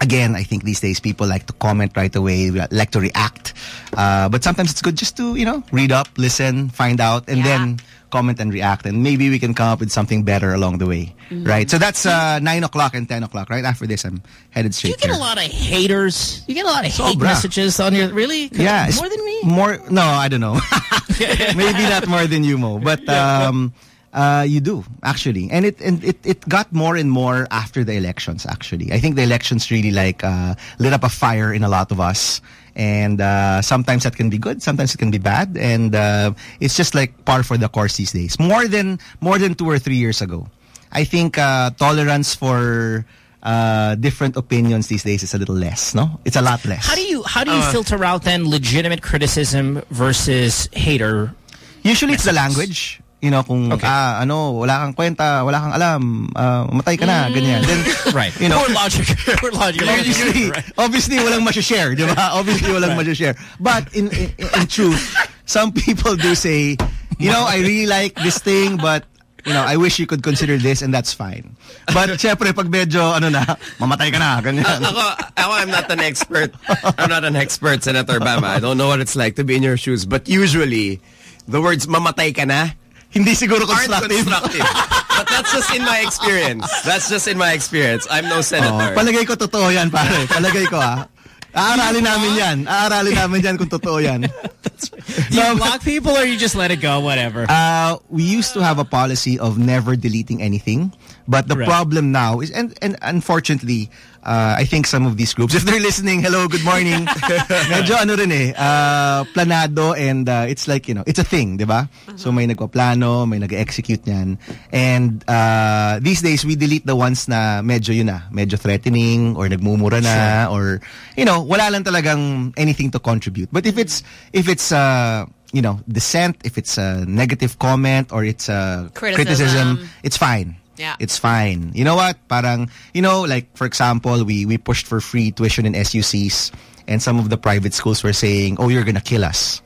again, I think these days people like to comment right away, like to react. Uh, but sometimes it's good just to, you know, read up, listen, find out, and then comment and react. And maybe we can come up with something better along the way. Mhm. Right? So that's uh, 9 o'clock and 10 o'clock. Right after this, I'm headed straight You get there. a lot of haters. You get a lot of hate messages on your really Yeah. more than me. More, no, I don't know. *laughs* *laughs* Maybe not more than you, Mo. But um, uh, you do, actually. And it, and it it got more and more after the elections, actually. I think the elections really like uh, lit up a fire in a lot of us. And uh, sometimes that can be good, sometimes it can be bad. And uh, it's just like par for the course these days. More than more than two or three years ago. I think uh, tolerance for uh, different opinions these days is a little less, no? It's a lot less. How do you how do you Uh, filter out then legitimate criticism versus hater? Usually it's the language. You know, kung ah, ano, wala kang kwenta, wala kang alam, ah, matay ka na, ganyan. Then, *laughs* right. you know, Poor logic. *laughs* Poor logic. Obviously, obviously walang ma-share, di ba? Obviously walang ma-share. But in, in in truth, some people do say, you know, I really like this thing, but you know, I wish you could consider this and that's fine. But *laughs* syempre pag medyo ano na, mamatay ka na, ganyan. ako, ako, I'm not an expert. I'm not an expert, Senator Bama. I don't know what it's like to be in your shoes. But usually, the words mamatay ka na hindi siguro aren't constructive. constructive. but that's just in my experience. That's just in my experience. I'm no Oh, senator. palagay ko totoo yan, pare. Palagay ko ah. Aaralin namin yan. Aaralin namin yan kung totoo yan. Do you block people or you just let it go, whatever? Uh, we used to have a policy of never deleting anything. But the Right. problem now is, and, and unfortunately, uh, I think some of these groups, *laughs* if they're listening, hello, good morning. *laughs* Medyo ano rin eh, uh, planado and uh, it's like, you know, it's a thing, di ba? So may nagpaplano, may nag-execute niyan. And uh, these days, we delete the ones na medyo yun na, medyo threatening or nagmumura na or, you know, wala lang talagang anything to contribute. But if it's, if it's, uh, you know, dissent, if it's a negative comment or it's a Criticism. criticism it's fine. Yeah. It's fine. You know what? Parang, you know, like, for example, we, we pushed for free tuition in SUCs and some of the private schools were saying, oh, you're gonna kill us.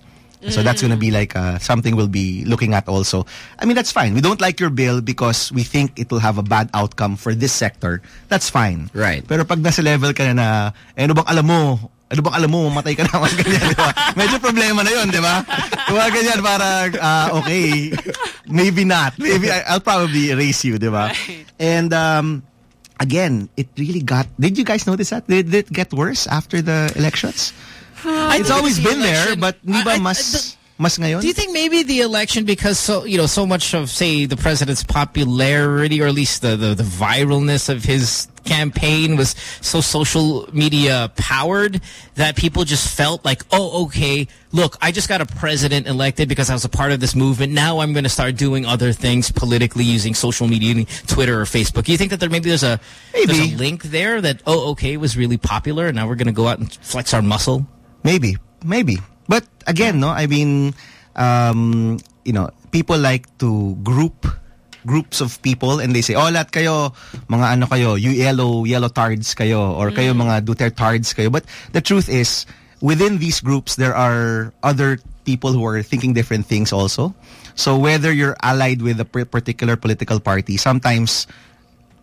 So that's gonna be like uh, something we'll be looking at also. I mean, that's fine. We don't like your bill because we think it will have a bad outcome for this sector. That's fine. Right. Pero pag nasa level ka na na, eh, ano bang alam mo? Ano bang alam mo? Mamatay ka na. Mga ganyan, di ba? Medyo problema na yun, di ba? Yung Mga ganyan, parang, ah, okay, maybe not. *laughs* Maybe I, I'll probably erase you, di ba? And, um, again, it really got, did you guys notice that? Did it get worse after the elections? I it's always the been there, but hindi ba I- I- mas, mas ngayon? Do you think maybe the election because so you know so much of say the president's popularity or at least the the, the viralness of his campaign was so social media powered that people just felt like oh okay look I just got a president elected because I was a part of this movement. Now I'm going to start doing other things politically using social media Twitter or Facebook. Do you think that there maybe there's a there's a link there that oh okay was really popular and now we're going to go out and flex our muscle? Maybe, maybe. But again, no, I mean, um, you know, people like to group groups of people and they say, oh, lahat kayo, mga ano kayo, you yellow, yellow tards kayo, or kayo mga Duterte tards kayo. But the truth is, within these groups, there are other people who are thinking different things also. So whether you're allied with a particular political party, sometimes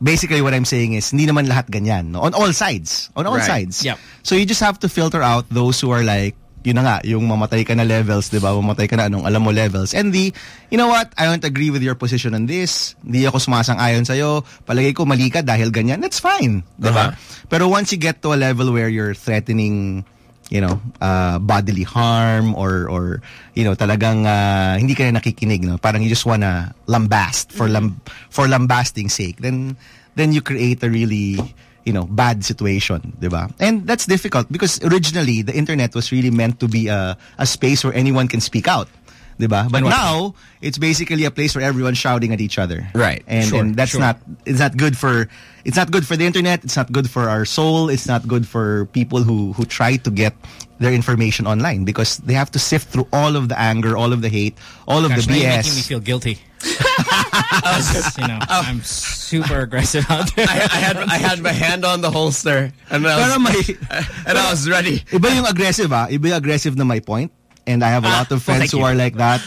basically what I'm saying is hindi naman lahat ganyan no? on all sides on all Right. sides Yep. so you just have to filter out those who are like yun na nga yung mamatay ka na levels di ba? Mamatay ka na anong alam mo levels. And the you know what? I don't agree with your position on this. Hindi ako sumasang-ayon sa'yo. Palagay ko mali ka dahil ganyan. That's fine di ba? Pero once you get to a level where you're threatening you know, uh, bodily harm or or you know, talagang uh, hindi ka na nakikinig, no? Parang you just wanna lambast for lam for lambasting sake. Then then you create a really you know, bad situation, di ba? And that's difficult because originally the internet was really meant to be a a space where anyone can speak out. Di ba? But And what- now it's basically a place where everyone's shouting at each other. Right. And, Sure, and that's sure. not it's not good for it's not good for the internet, it's not good for our soul, it's not good for people who who try to get their information online because they have to sift through all of the anger, all of the hate, all of Gosh, the now you're BS. making me feel guilty. *laughs* Because, you know, I'm super aggressive out there. I, I had I had my hand on the holster and I Pero was, may *laughs* and I was ready. Iba yung aggressive ah. Iba yung aggressive na my point. And I have a Ah, lot of friends thank who are like that.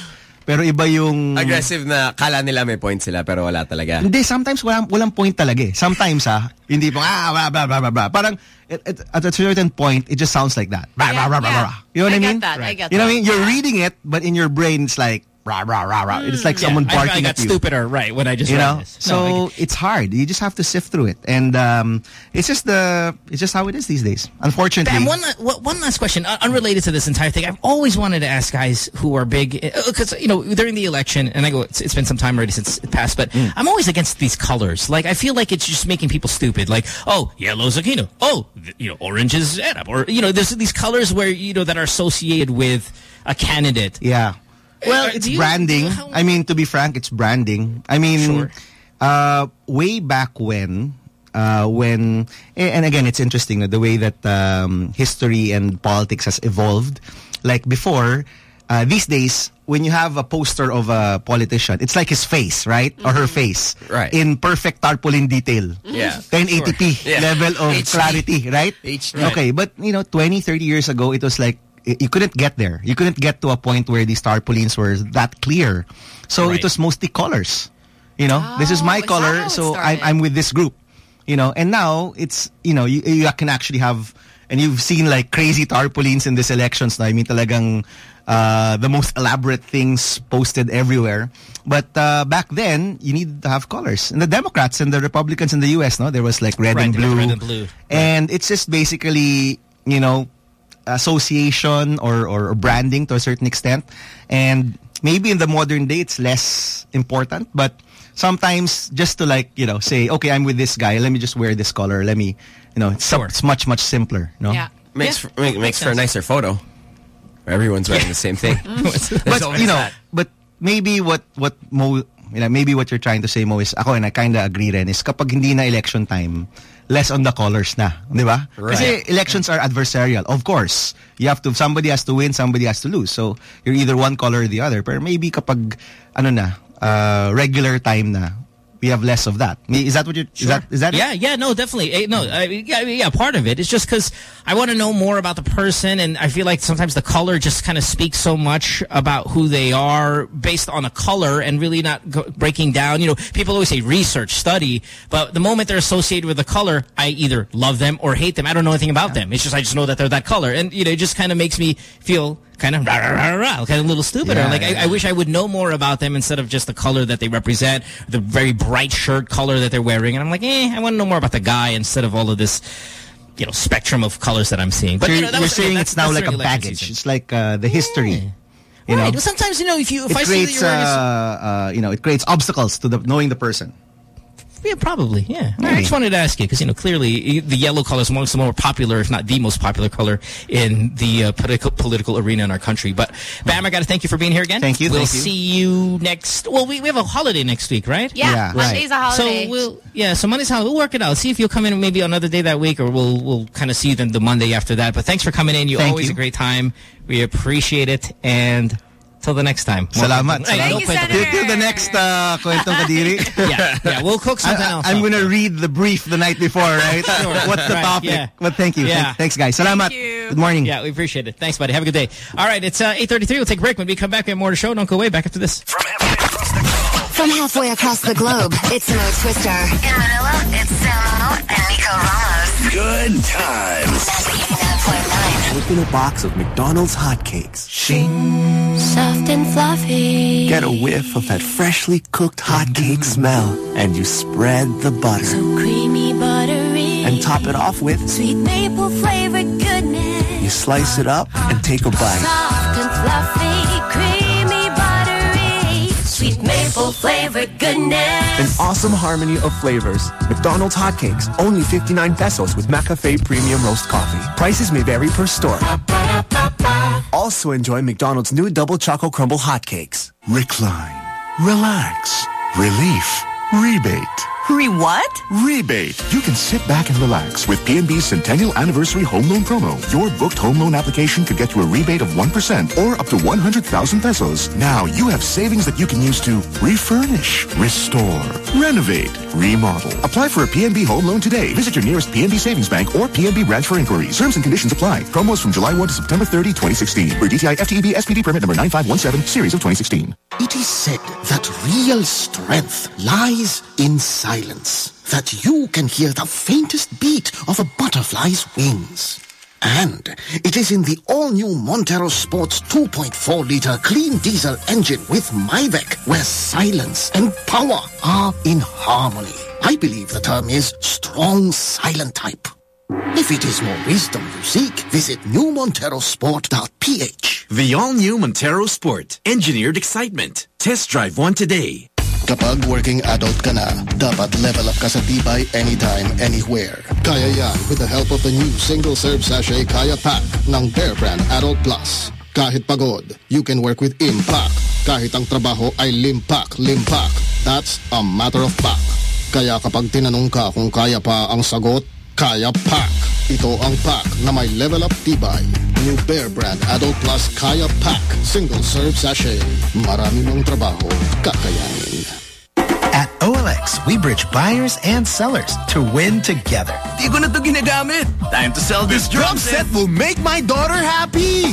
Pero iba yung Aggressive na kala nila may point sila pero wala talaga. Hindi, sometimes walang, walang point talaga eh. Sometimes ah, hindi pa, ah, blah, blah, blah, blah, blah. Parang, at, at, at a certain point, it just sounds like that. Blah, blah, blah, blah, yeah. blah. You know what I, I get mean? that, I get You know what I mean? You're reading it, but in your brain, it's like, rah, rah, rah, rah. It's like Yeah, someone I- barking I, got at you. stupider, right, when I just you know, this. No, so it's hard. You just have to sift through it, and um, it's just the it's just how it is these days. Unfortunately, Bam, one, one last question, uh, unrelated to this entire thing. I've always wanted to ask guys who are big, because, you know, during the election, and I go, it's, it's been some time already since it passed, but Mm. I'm always against these colors. Like, I feel like it's just making people stupid. Like, oh, yellow's Aquino. Oh, you know, orange is Arab. Or, you know, there's these colors where, you know, that are associated with a candidate. Yeah. Well, it's you- branding. I mean, to be frank, it's branding. I mean, Sure. uh, way back when, uh, when eh, and again it's interesting the way that um, history and politics has evolved. Like before, uh, these days when you have a poster of a politician, it's like his face, right, or her face, Right. in perfect tarpaulin detail. Yeah, 1080p sure. Yeah. level of HD. clarity, right? HD. Okay, but you know, 20, 30 years ago, it was like y- you couldn't get there. You couldn't get to a point where these tarpaulins were that clear. So Right. it was mostly colors. You know, this is my color, so I'm, I'm with this group. You know, and now it's you know you, you can actually have and you've seen like crazy tarpaulins in these elections. Na I mean, talagang uh, the most elaborate things posted everywhere. But uh, back then, you need to have colors. And the Democrats and the Republicans in the U.S. No, there was like red Right, and blue, red and blue. and it's just basically you know association or, or branding to a certain extent. And maybe in the modern day it's less important, but sometimes just to like, you know, say, okay, I'm with this guy, let me just wear this color. Let me, you know, it's, it's much, much simpler. No? Yeah. Makes for, make, makes for a nicer photo. Everyone's wearing the same thing. *laughs* but you know, but maybe what what Mo, you know, maybe what you're trying to say Mo is ako and I kind of agree rin is kapag hindi na election time, less on the colors na, di ba? Kasi elections are adversarial. Of course, you have to somebody has to win, somebody has to lose. So you're either one color or the other. Pero maybe kapag ano na, uh, regular time na, we have less of that. Is that what you is that is that it? yeah, yeah, no, definitely. Eh, No, I yeah, yeah, part of it is just because I want to know more about the person, and I feel like sometimes the color just kind of speaks so much about who they are based on a color, and really not go breaking down. You know, people always say research, study, but the moment they're associated with the color, I either love them or hate them. I don't know anything about them. It's just I just know that they're that color, and you know, it just kind of makes me feel kind of rah, rah, rah, kind of a little stupider. Yeah, like yeah, I, I wish I would know more about them instead of just the color that they represent, the very bright shirt color that they're wearing. And I'm like, eh, I want to know more about the guy instead of all of this, you know, spectrum of colors that I'm seeing. But you're, you know, you're saying it's now like a package. season. It's like uh, the history. You right. know, Sometimes, you know, if you if it I see that you're uh, uh, you know it creates obstacles to the knowing the person. Yeah, probably. Yeah. I just wanted to ask you because you know clearly the yellow color is amongst the more popular, if not the most popular color in the uh, political political arena in our country. But Bam, I got to thank you for being here again. Thank you, We'll thank see you next. Well, we, we have a holiday next week, right? Yeah, Yeah, Monday's a holiday. So we'll yeah, so Monday's holiday. We'll work it out. See if you'll come in maybe another day that week, or we'll we'll kind of see you then the Monday after that. But thanks for coming in. You Thank always you. a great time. We appreciate it, and till the next time. More Salamat. Hey, Thank you, kwento- Senator. Till, till the next uh, kwentong kadiri. *laughs* Yeah, yeah, we'll cook something I, else. am going to read the brief the night before, right? Sure. What's the Right, topic? yeah. But thank you. Yeah. Thanks, guys. Salamat. you. Good morning. Yeah, we appreciate it. Thanks, buddy. Have a good day. All right, it's uh, 8.33. We'll take a break. When we come back, we have more to show. Don't go away. Back after this. From halfway across the globe, it's Mo Twister. In Manila, it's Samo and Nico Ramos. Good times. Magic 89.9. Open a box of McDonald's hotcakes. Shing. Soft and fluffy. Get a whiff of that freshly cooked hotcake smell. And you spread the butter. So Creamy, buttery. And top it off with, Sweet maple flavored goodness. you slice it up and take a bite. Goodness. An awesome harmony of flavors. McDonald's hotcakes, only 59 pesos with McCafe Premium Roast Coffee. Prices may vary per store. Also enjoy McDonald's new Double Choco Crumble hotcakes. Recline. Relax. Relief. Rebate. Re what? Rebate. You can sit back and relax with PNB's Centennial Anniversary Home Loan Promo. Your booked home loan application could get you a rebate of 1% or up to 100,000 pesos. Now you have savings that you can use to refurnish, restore, renovate, remodel. Apply for a PNB home loan today. Visit your nearest PNB Savings Bank or PNB branch for inquiries. Terms and conditions apply. Promos from July 1 to September 30, 2016. For DTI FTEB SPD permit number 9517, series of 2016. It is said that real strength lies in silence. That you can hear the faintest beat of a butterfly's wings. And it is in the all-new Montero Sports 2.4-liter clean diesel engine with MIVEC where silence and power are in harmony. I believe the term is strong silent type. If it is more wisdom you seek, visit newmonterosport.ph. The all-new Montero Sport. Engineered excitement. Test drive one today. Kapag working adult ka na, dapat level up ka sa tibay anytime, anywhere. Kaya yan with the help of the new single-serve sachet Kaya Pack ng Bear Brand Adult Plus. Kahit pagod, you can work with Impact. Kahit ang trabaho ay limpak, limpak. That's a matter of fact. Kaya kapag tinanong ka kung kaya pa ang sagot, Kaya Pack. Ito ang pack na may level up tibay. New Bear Brand Adult Plus Kaya Pack. Single serve sachet. Marami mong trabaho. Kakayanin. At OLX, we bridge buyers and sellers to win together. Di ko na to ginagamit. Time to sell this drum set. will make my daughter happy.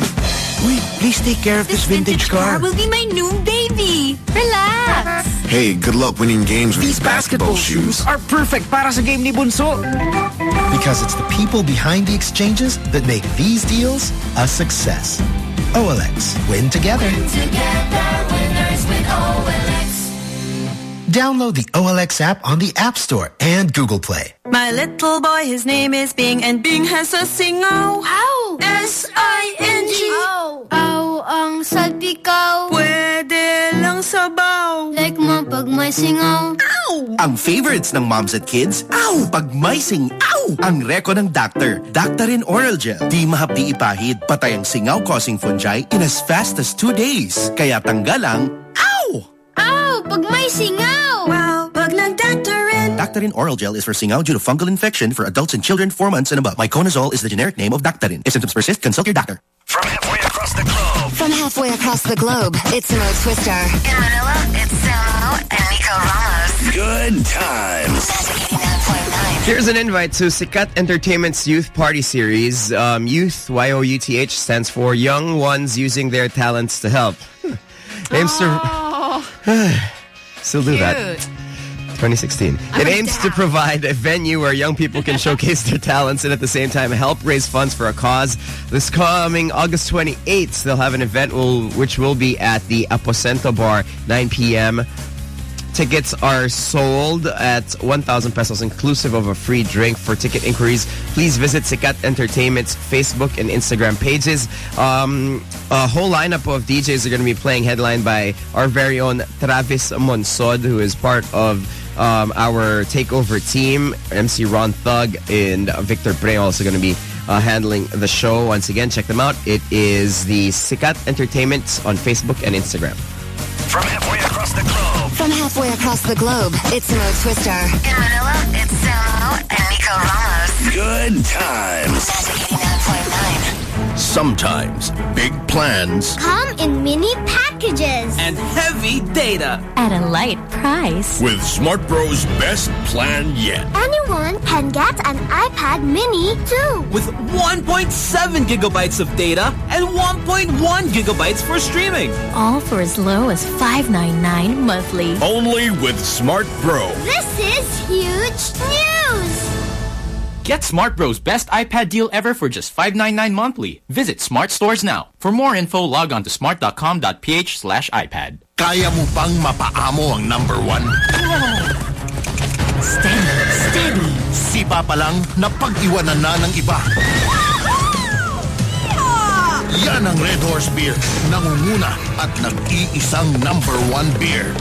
Wait, please take care of this, vintage, car. will be my new baby. Relax. Hey, good luck winning games with these basketball shoes. are perfect para sa game ni Bunso. Because it's the people behind the exchanges that make these deals a success. OLX, win together. Download the OLX app on the App Store and Google Play. My little boy, his name is Bing, and Bing has a singaw. Ow! S-I-N-G. Ow! Ow ang salpikaw. Pwede lang sabaw. Like mo pag may singaw. Ow! Ang favorites ng moms at kids, ow! Pag may sing, ow! Ang reko ng doctor, Daktarin Oral Gel. Di mahapdi ipahid, patay ang singaw-causing fungi in as fast as two days. Kaya tanggal ang, ow! Ow! Pag may singaw. Wow, pag nag-Daktarin. Oral Gel is for singaw due to fungal infection for adults and children 4 months and above. Miconazole is the generic name of Daktarin. If symptoms persist, consult your doctor. From halfway across the globe, From halfway across the globe, it's Mo Twister. In Manila, it's Samo and Nico Ramos. Good times. Here's an invite to Sikat Entertainment's Youth Party Series. Um, Youth, Y-O-U-T-H, stands for Young Ones Using Their Talents to Help. Aims to... Still do that. 2016. it aims to provide a venue where young people can *laughs* showcase their talents and at the same time help raise funds for a cause. This coming August 28th, they'll have an event will, which will be at the Aposento Bar, 9 p.m. Tickets are sold at 1,000 pesos inclusive of a free drink. For ticket inquiries, please visit Sikat Entertainment's Facebook and Instagram pages. Um, a whole lineup of DJs are going to be playing headlined by our very own Travis Monsod, who is part of um, our takeover team. MC Ron Thug and Victor Pre also going to be uh, handling the show. Once again, check them out. It is the Sikat Entertainment on Facebook and Instagram. From halfway across the globe. From halfway across the globe, it's Mo Twister. In Manila, it's Samo and Nico Ramos. Good times. Sometimes big plans Come in mini packages. And heavy data. At a light price. With Smart Bro's best plan yet. Anyone can get an iPad mini too. With 1.7 gigabytes of data and 1.1 gigabytes for streaming. All for as low as $5.99 monthly. Only with Smart Bro. This is huge news. Get Smart Bros best iPad deal ever for just $5.99 monthly. Visit Smart Stores now. For more info, log on to smart.com.ph slash iPad. Kaya mo bang mapaamo ang number one? Steady, steady. Sipa pa lang, napag-iwanan na ng iba. Yan ang Red Horse Beer. Nangunguna at nag-iisang number one beer.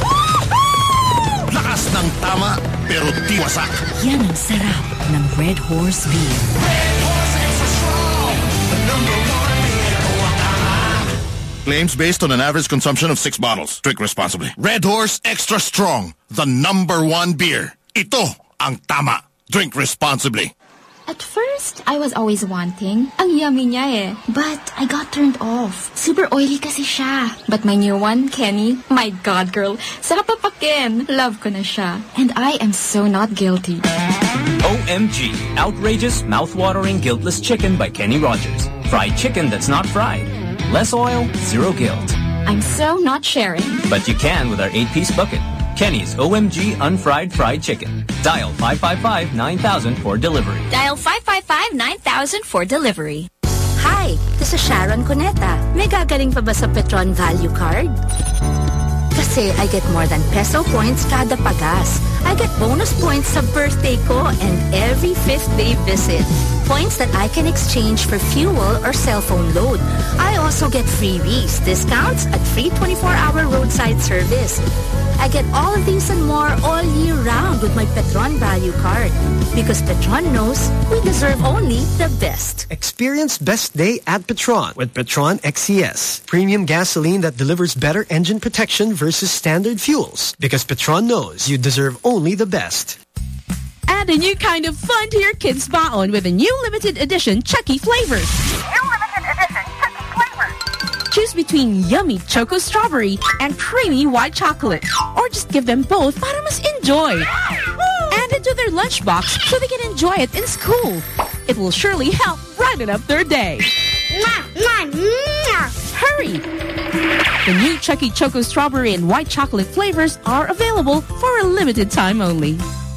Lakas ng tama, pero tiwasak. Yan ang sarap ng Red Horse Beer. Claims based on an average consumption of six bottles. Drink responsibly. Red Horse Extra Strong. The number one beer. Ito ang tama. Drink responsibly. I was always wanting. Ang yummy niya eh. But I got turned off. Super oily kasi siya. But my new one, Kenny, my God girl, sarap papakin. Love ko na siya. And I am so not guilty. OMG. Outrageous, mouth-watering, guiltless chicken by Kenny Rogers. Fried chicken that's not fried. Less oil, zero guilt. I'm so not sharing. But you can with our 8-piece bucket. Kenny's OMG Unfried Fried Chicken. Dial 555-9000 for delivery. Dial 555-9000 for delivery. Hi, this is Sharon Cuneta. May gagaling pa ba sa Petron Value Card? Kasi I get more than peso points kada pagas. I get bonus points sa birthday ko and every fifth day visit. Points that I can exchange for fuel or cell phone load. I also get freebies, discounts at free 24-hour roadside service. I get all of these and more all year round with my Petron Value Card. Because Petron knows we deserve only the best. Experience best day at Petron with Petron XCS. Premium gasoline that delivers better engine protection versus standard fuels. Because Petron knows you deserve only the best. Add a new kind of fun to your kids' baon with a new limited edition Chucky flavors. New limited edition Chucky flavors. Choose between yummy choco strawberry and creamy white chocolate. Or just give them both para mas enjoy. Add it to their lunchbox so they can enjoy it in school. It will surely help brighten up their day. Hurry! The new Chucky Choco Strawberry and White Chocolate flavors are available for a limited time only.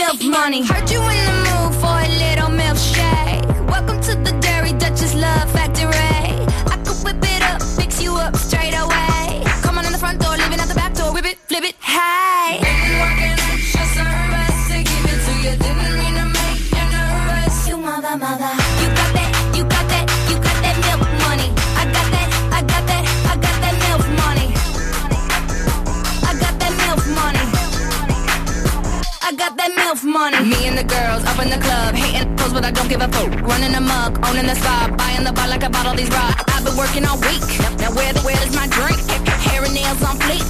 Milk money. Heard you in the mood for a little milkshake. Welcome to the Dairy Duchess Love Factory. I could whip it up, fix you up straight away. Come on in the front door, leaving out the back door, whip it, flip it, hey. MILF money. Me and the girls up in the club, hating clothes, but I don't give a fuck. Running amok, owning the spot, buying the bar like I bought all these rocks. I've been working all week. Now where the where is my drink? Hair and nails on fleek.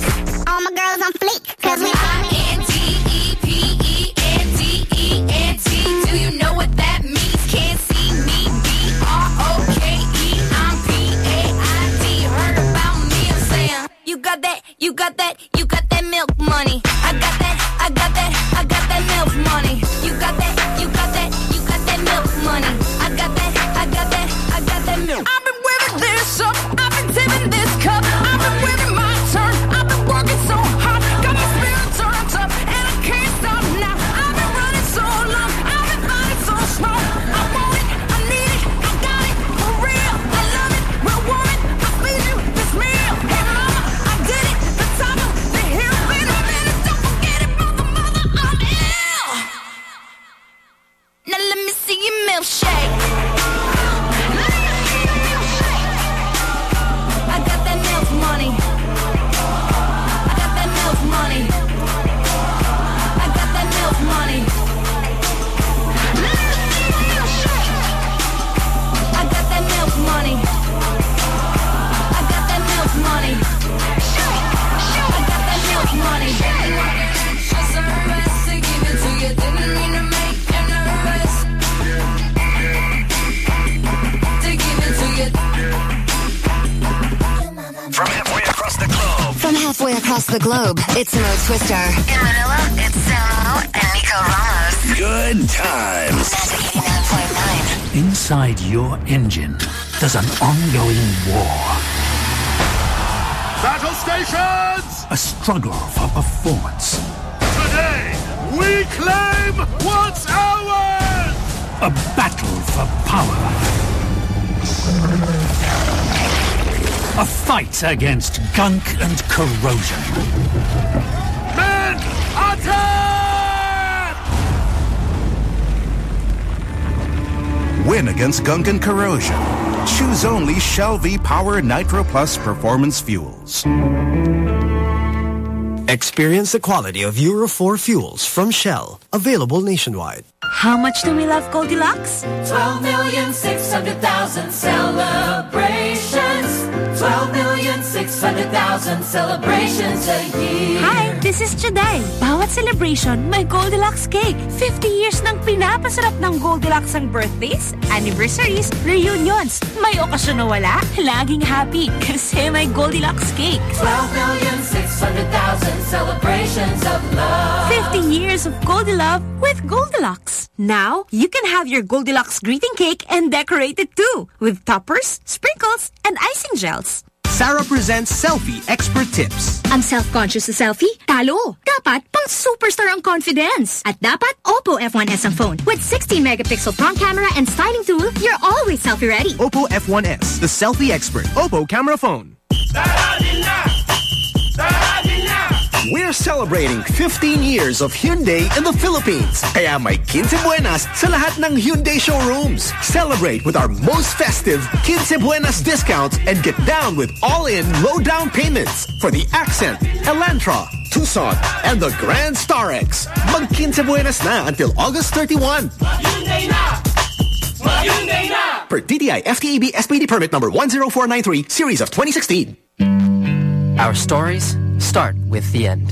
All my girls on fleek, cause we I-N-T-E-P-E-N-T-E-N-T. Do you know what that means? Can't see me, B-R-O-K-E. I'm P-A-I-D. Heard about me, I'm saying. You got that, you got that, you got that milk money. Halfway across the globe, it's Mo Twister. In Manila, it's Samo and Nico Ramos. Good times. Inside your engine, there's an ongoing war. Battle stations! A struggle for performance. Today, we claim what's ours! A battle for power. A fight against gunk and corrosion. Men, attack! Win against gunk and corrosion. Choose only Shell V Power Nitro Plus Performance Fuels. Experience the quality of Euro 4 fuels from Shell. Available nationwide. How much do we love Goldilocks? 12 million 600,000 celebrations. 12 million 600,000 celebrations a year. Hi, this is Juday. Bawat celebration, may Goldilocks cake. 50 years nang pinapasarap ng Goldilocks ang birthdays, anniversaries, reunions. May okasyon na wala, laging happy kasi may Goldilocks cake. 12 million 600,000 celebrations of love. 50 years of Goldilove with Goldilocks. Now, you can have your Goldilocks greeting cake and decorate it too with toppers, sprinkles, and icing gels. Sarah presents Selfie Expert Tips. Ang self-conscious sa selfie? Talo. Dapat pang superstar ang confidence. At dapat Oppo F1S ang phone. With 16 megapixel front camera and styling tool, you're always selfie ready. Oppo F1S, the selfie expert. Oppo camera phone. We're celebrating 15 years of Hyundai in the Philippines. Kaya may 15 buenas sa lahat ng Hyundai showrooms. Celebrate with our most festive 15 buenas discounts and get down with all-in low down payments for the Accent, Elantra, Tucson, and the Grand Starex. Mag 15 buenas na until August 31. Hyundai na! Hyundai na! Per DTI FTEB SPD permit number 10493, series of 2016. Our stories start with the end.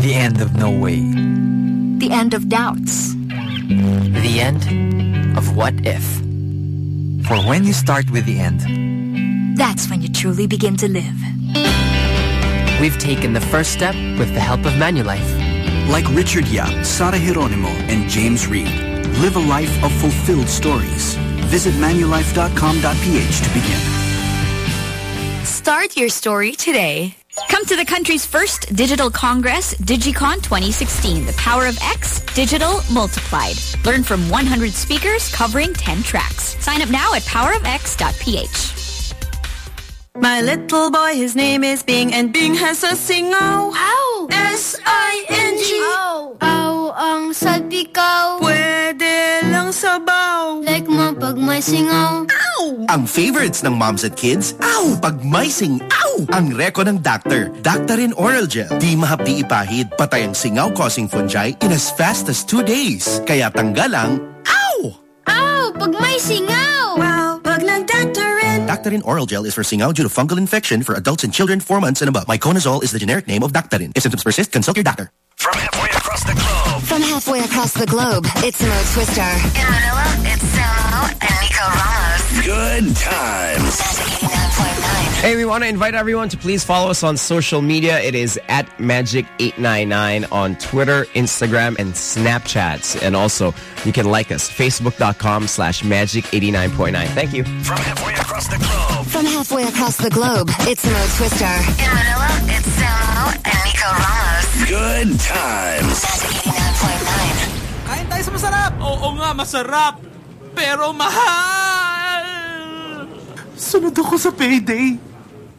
The end of no way. The end of doubts. The end of what if. For when you start with the end, That's when you truly begin to live. we've taken the first step with the help of Manulife. Like Richard Yap, Sarah Geronimo, and James Reed. Live a life of fulfilled stories. Visit manulife.com.ph to begin. Start your story today. Come to the country's first digital congress, DigiCon 2016, the power of X, digital multiplied. Learn from 100 speakers covering 10 tracks. Sign up now at powerofx.ph. My little boy, his name is Bing, and Bing has a singaw. Ow! S-I-N-G. Ow! Ow ang sabi ko. Pwede lang sabaw. Like mo pag may singaw. Ow! Ang favorites ng moms at kids, ow! Pag may sing, ow! Ang reko ng doctor, Daktarin Oral Gel. Di mahapdi ipahid, patay ang singaw-causing fungi in as fast as two days. Kaya tanggal ang, ow! Ow! Pag may singaw. Wow, pag nag-doctorin. Daktarin Oral Gel is for singaw due to fungal infection for adults and children 4 months and above. Miconazole is the generic name of Daktarin. If symptoms persist, consult your doctor. From halfway across the globe. From halfway across the globe, it's Mo Twister. In Manila, it's Samo and Nico Ramos. Good times. Hey, we want to invite everyone to please follow us on social media. It is at Magic899 on Twitter, Instagram, and Snapchats. And also, you can like us, facebook.com slash Magic89.9. Thank you. From halfway across the globe. From halfway across the globe, it's Mo Twister. In Manila, it's Samo and Nico Ramos. Good times. Magic 89.9. Kain tayo sa masarap! Oo nga, masarap! Pero mahal! Sunod ako sa payday.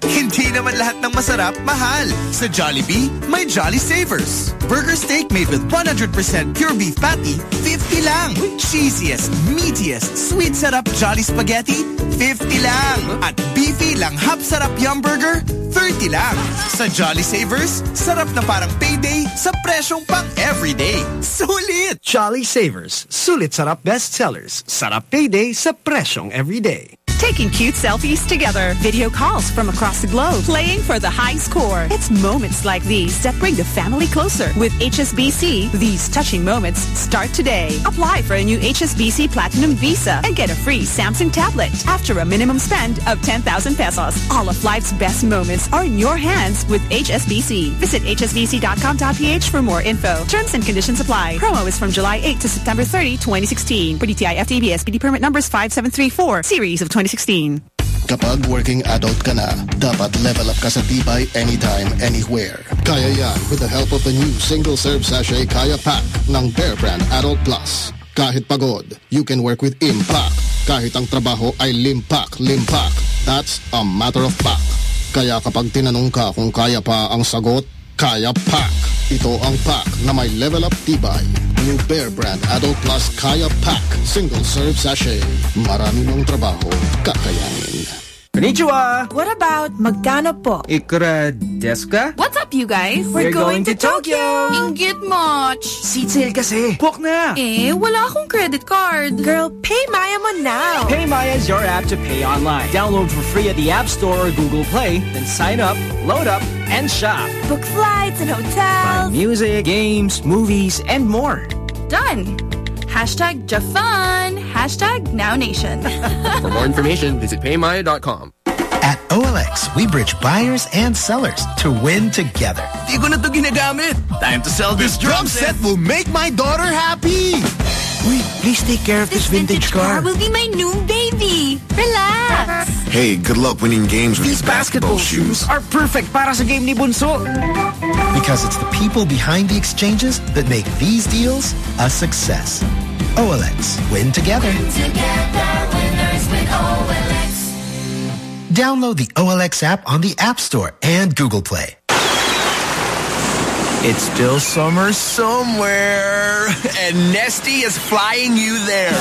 Hindi naman lahat ng masarap, mahal. Sa Jollibee, may Jolly Savers. Burger steak made with 100% pure beef patty, 50 lang. Cheesiest, meatiest, sweet sarap Jolly Spaghetti, 50 lang. At beefy lang hap sarap yum burger, 30 lang. Sa Jolly Savers, sarap na parang payday sa presyong pang everyday. Sulit! Jolly Savers, sulit sarap bestsellers. Sarap payday sa presyong everyday. Taking cute selfies together, video calls from across the globe, playing for the high score. It's moments like these that bring the family closer. With HSBC, these touching moments start today. Apply for a new HSBC Platinum Visa and get a free Samsung tablet after a minimum spend of 10,000 pesos. All of life's best moments are in your hands with HSBC. Visit hsbc.com.ph for more info. Terms and conditions apply. Promo is from July 8 to September 30, 2016. For DTI permit numbers 5734, series of 2016. Kapag working adult ka na, dapat level up ka sa anytime, anywhere. Kaya yan with the help of the new single-serve sachet Kaya Pack ng Bear Brand Adult Plus. Kahit pagod, you can work with impact. Kahit ang trabaho ay limpak, limpak. That's a matter of fact. Kaya kapag tinanong ka kung kaya pa ang sagot, Kaya Pack. Ito ang pack na may level up tibay. New Bear Brand Adult Plus Kaya Pack. Single serve sachet. Marami mong trabaho, kakayanin. Konnichiwa! What about magkano po? Ikura desu ka? What's up, you guys? We're going to Tokyo! Ingit much! Seat sale kasi! Book na! Eh, wala akong credit card. Girl, pay Maya mo now! PayMaya is your app to pay online. Download for free at the App Store or Google Play, then sign up, load up, and shop. Book flights and hotels. Buy Music, games, movies, and more. Done! Hashtag Jafun. Hashtag Now Nation. *laughs* For more information, visit paymaya.com. At OLX, we bridge buyers and sellers to win together. Di ko na to ginagamit. Time to sell this drum set will make my daughter happy. Wait, please take care of this, vintage, car. will be my new baby. Relax. Hey, good luck winning games with These these basketball, shoes. are perfect para sa game ni Bunso. Because it's the people behind the exchanges that make these deals a success. OLX. Win together. Download the OLX app on the App Store and Google Play. It's still summer somewhere, and Nestea is flying you there.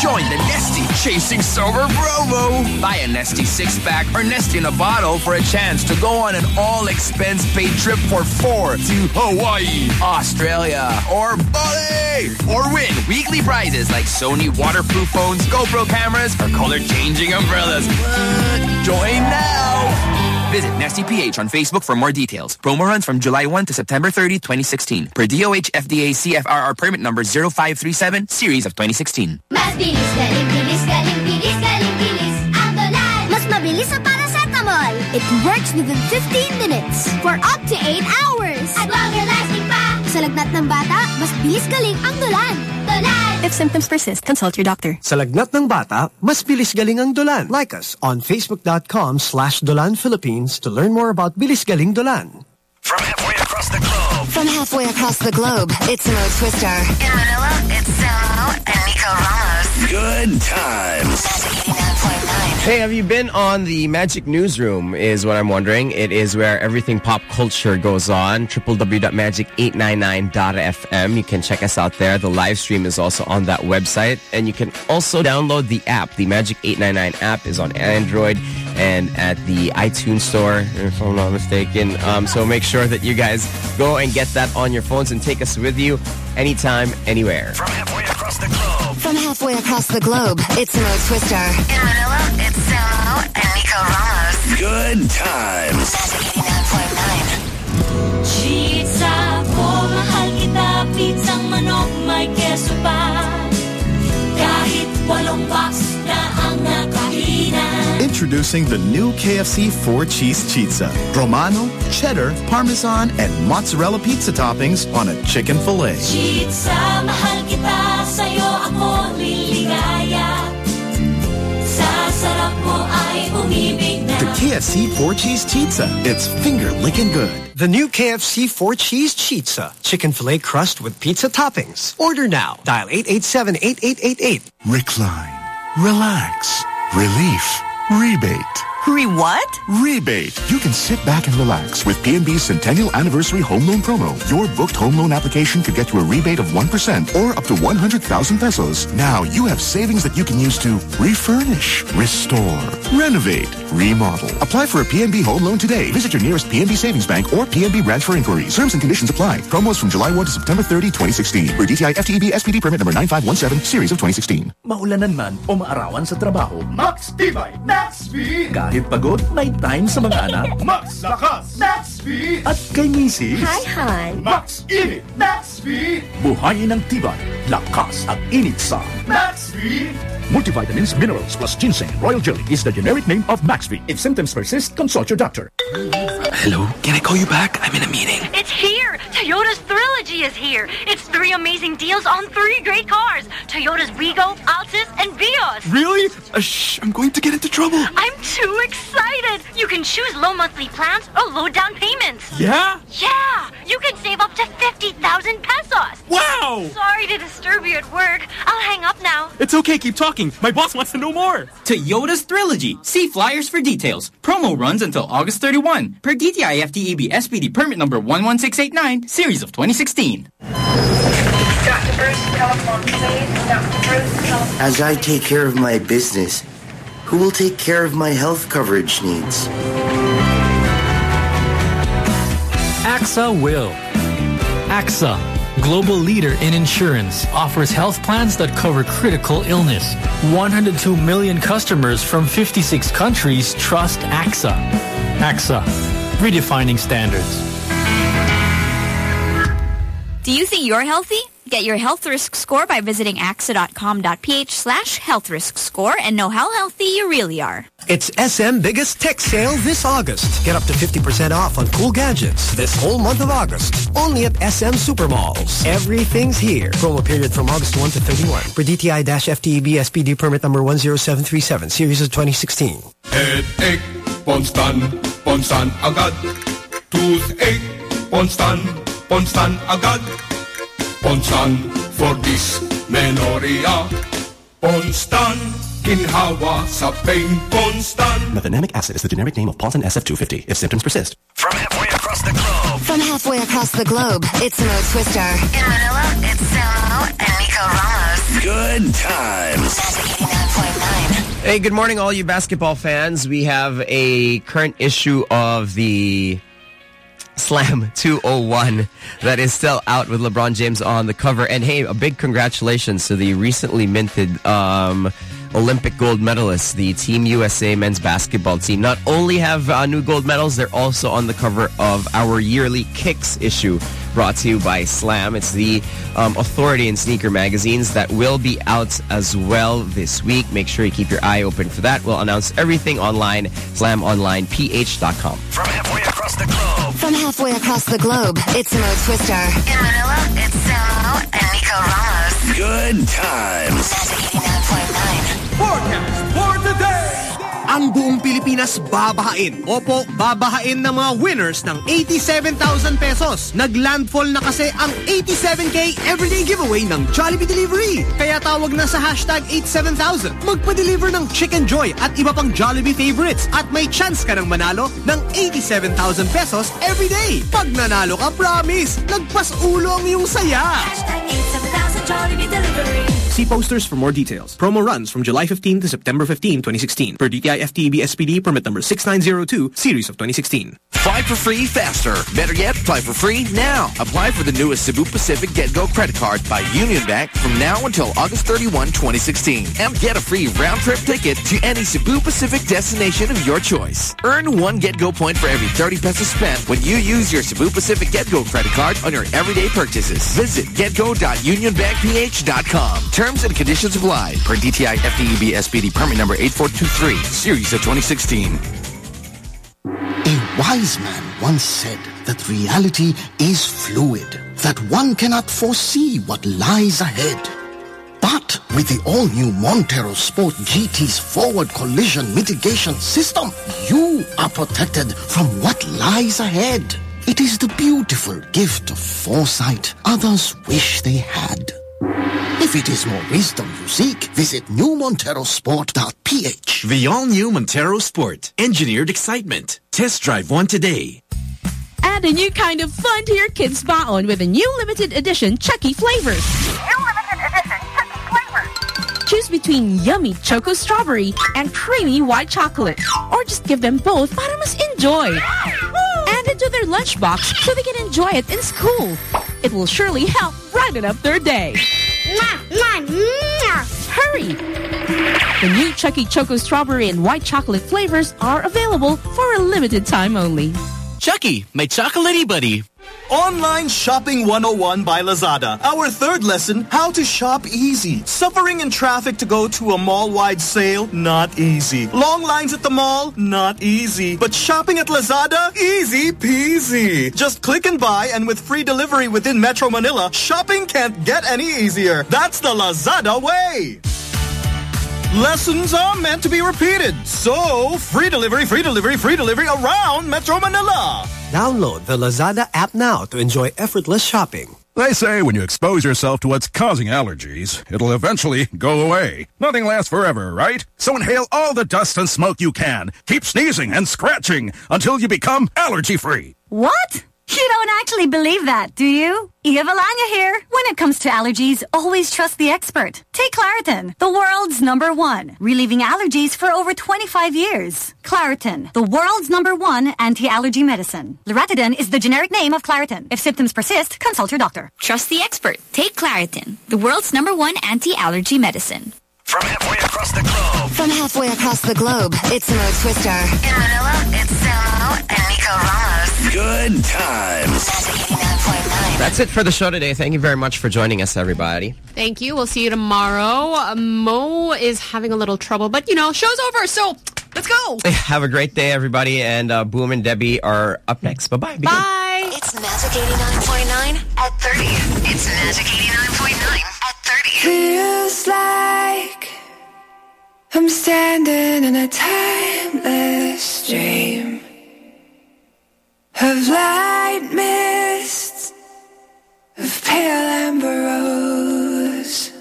Join the Nestea Chasing Summer promo. Buy a Nestea six-pack or Nestea in a bottle for a chance to go on an all-expense-paid trip for four to Hawaii, Australia, or Bali. Or win weekly prizes like Sony waterproof phones, GoPro cameras, or color-changing umbrellas. What? Join now. Visit Nestea PH on Facebook for more details. Promo runs from July 1 to September 30, 2016. Per DOH FDA CFRR permit number 0537, series of 2016. Mas bilis, galing, bilis, galing, bilis, galing, bilis. Ang dolan. Mas mabilis sa paracetamol. It works within 15 minutes for up to 8 hours. At longer lasting pa. Sa lagnat ng bata, mas bilis galing ang dolan. Dolan! If symptoms persist, consult your doctor. Sa lagnat ng bata, mas bilis galing ang Dolan. Like us on facebook.com slash Dolan Philippines to learn more about Bilis Galing Dolan. From halfway across the globe, it's Mo Twister. In Manila, it's Samo and Nico Ramos. Good times. Hey, have you been on the Magic Newsroom is what I'm wondering. It is where everything pop culture goes on. www.magic899.fm. You can check us out there. The live stream is also on that website. And you can also download the app. The Magic 899 app is on Android and at the iTunes store, if I'm not mistaken. Um, so make sure that you guys go and get that on your phones and take us with you anytime, anywhere. From halfway across the globe, it's Mo Twister. In Manila, it's Samo and Nico Ramos. Good times. Chitsa ko, mahal kita Pizzang manok, may keso pa Kahit walong box na ang nakainan Introducing the new KFC four cheese pizza. Romano, cheddar, parmesan, and mozzarella pizza toppings on a chicken fillet. Chitsa, mahal kita Sa'yo sarap mo ay umibig na The KFC four cheese pizza. It's finger licking good. The new KFC 4 Cheese Pizza. Chicken filet crust with pizza toppings. Order now. Dial 887-8888. Recline. Relax. Relief. Rebate. Re what? Rebate. You can sit back and relax with PNB's Centennial Anniversary Home Loan Promo. Your booked home loan application could get you a rebate of 1% or up to 100,000 pesos. Now you have savings that you can use to refurnish, restore, renovate, remodel. Apply for a PNB home loan today. Visit your nearest PNB Savings Bank or PNB branch for inquiries. Terms and conditions apply. Promos from July 1 to September 30, 2016. For DTI FTEB SPD permit number 9517, series of 2016. Maulanan man o maarawan sa trabaho, Max Tibay, Max V! Kahit pagod, may time sa mga anak. Max Lakas, Max V! At kay misis, Hi, Han. Max Init, Max V! Buhayin ng tibay, lakas at init sa Max V! Multivitamins, minerals plus ginseng, royal jelly is the generic name of Max V. If symptoms persist, consult your doctor. Hello? Can I call you back? I'm in a meeting. It's here! Toyota's Trilogy is here! It's three amazing deals on three great cars! Toyota's Wigo, Altis, and Vios! Really? Uh, shh, I'm going to get into trouble. I'm too excited! You can choose low monthly plans or low down payments! Yeah? Yeah! You can save up to 50,000 pesos! Wow! Sorry to disturb you at work. I'll hang up now. It's okay, keep talking. My boss wants to know more. Toyota's Trilogy. See flyers for details. Promo runs until August 31. Per DTI FTEB SPD permit number 11689, series of 2016. As I take care of my business, who will take care of my health coverage needs? AXA will. AXA, global leader in insurance, offers health plans that cover critical illness. 102 million customers from 56 countries trust AXA. AXA, redefining standards. Do you think you're healthy? Get your health risk score by visiting axa.com.ph slash health risk score and know how healthy you really are. It's SM biggest tech sale this August. Get up to 50% off on cool gadgets this whole month of August. Only at SM Supermalls. Everything's here. Promo period from August 1 to 31. For DTI-FTEB SPD permit number 10737, series of 2016. Headache, Ponstan, Ponstan agad. Toothache, Ponstan, Ponstan agad. Ponstan for dysmenorrhea. Ponstan, ginhawa sa pain. Ponstan. Mefenamic acid is the generic name of Ponstan SF250 if symptoms persist. From halfway across the globe. From halfway across the globe, it's Mo Twister. In Manila, it's Samo and Nico Ramos. Good times. Hey, good morning, all you basketball fans. We have a current issue of the Slam 201 that is still out with LeBron James on the cover. And hey, a big congratulations to the recently minted um, Olympic gold medalists, the Team USA men's basketball team. Not only have uh, new gold medals, they're also on the cover of our yearly Kicks issue brought to you by Slam. It's the um, authority in sneaker magazines that will be out as well this week. Make sure you keep your eye open for that. We'll announce everything online, slamonlineph.com. From halfway across the globe. From halfway across the globe, it's Mo Twister. In Manila, it's Samo and Nico Ramos. Good times. Forecast for today! Ang buong Pilipinas babahain. Opo, babahain ng mga winners ng 87,000 pesos. Naglandfall na kasi ang 87K everyday giveaway ng Jollibee Delivery. Kaya tawag na sa hashtag 87000. Magpa-deliver ng Chicken Joy at iba pang Jollibee favorites at may chance ka ng manalo ng 87,000 pesos everyday. Pag nanalo ka, promise, nagpas ulo ang iyong saya. See posters for more details. Promo runs from July 15 to September 15, 2016. Per DTI FTEB SPD permit number 6902, series of 2016. Fly for free faster. Better yet, fly for free now. Apply for the newest Cebu Pacific Get Go credit card by Union Bank from now until August 31, 2016. And get a free round trip ticket to any Cebu Pacific destination of your choice. Earn one Get Go point for every 30 pesos spent when you use your Cebu Pacific Get Go credit card on your everyday purchases. Visit getgo.unionbankph.com. Terms and conditions apply. Per DTI FTEB SPD permit number 8423, series of 2016. A wise man once said that reality is fluid, that one cannot foresee what lies ahead. But with the all-new Montero Sport GT's forward collision mitigation system, you are protected from what lies ahead. It is the beautiful gift of foresight others wish they had. If it is more wisdom you seek, visit newmonterosport.ph. The all-new Montero Sport. Engineered excitement. Test drive one today. Add a new kind of fun to your kids' baon with a new limited edition Chucky flavors. New limited edition Chucky flavors. Choose between yummy choco strawberry and creamy white chocolate. Or just give them both para mas enjoy. Add it to their lunchbox so they can enjoy it in school. It will surely help brighten up their day. Hurry! The new Chucky Choco Strawberry and White Chocolate flavors are available for a limited time only. Chucky, my chocolatey buddy. Online Shopping 101 by Lazada. Our third lesson, how to shop easy. Suffering in traffic to go to a mall-wide sale? Not easy. Long lines at the mall? Not easy. But shopping at Lazada? Easy peasy. Just click and buy and with free delivery within Metro Manila, shopping can't get any easier. That's the Lazada way. Lessons are meant to be repeated. So, free delivery, free delivery, free delivery around Metro Manila. Download the Lazada app now to enjoy effortless shopping. They say when you expose yourself to what's causing allergies, it'll eventually go away. Nothing lasts forever, right? So inhale all the dust and smoke you can. Keep sneezing and scratching until you become allergy-free. What? You don't actually believe that, do you? Eva Valanya here. When it comes to allergies, always trust the expert. Take Claritin, the world's number one, relieving allergies for over 25 years. Claritin, the world's number one anti-allergy medicine. Loratadine is the generic name of Claritin. If symptoms persist, consult your doctor. Trust the expert. Take Claritin, the world's number one anti-allergy medicine. From halfway across the globe. From halfway across the globe, it's Mo Twister. In Manila, it's Samo and Nico Ramos. Good times. That's it for the show today. Thank you very much for joining us, everybody. Thank you. We'll see you tomorrow. Mo is having a little trouble, but you know, show's over, so let's go. *laughs* Have a great day, everybody. And uh, Boom and Debbie are up next. Bye-bye. Be good. Bye. It's Magic 89.9 at 30. It's Magic 89.9 at 30. Feels like I'm standing in a timeless dream of light mists of pale amber rose.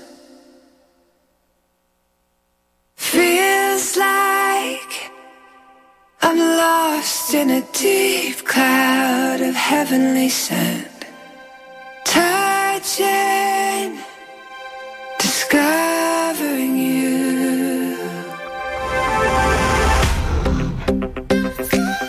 Feels like I'm lost in a deep cloud of heavenly scent, touching discovering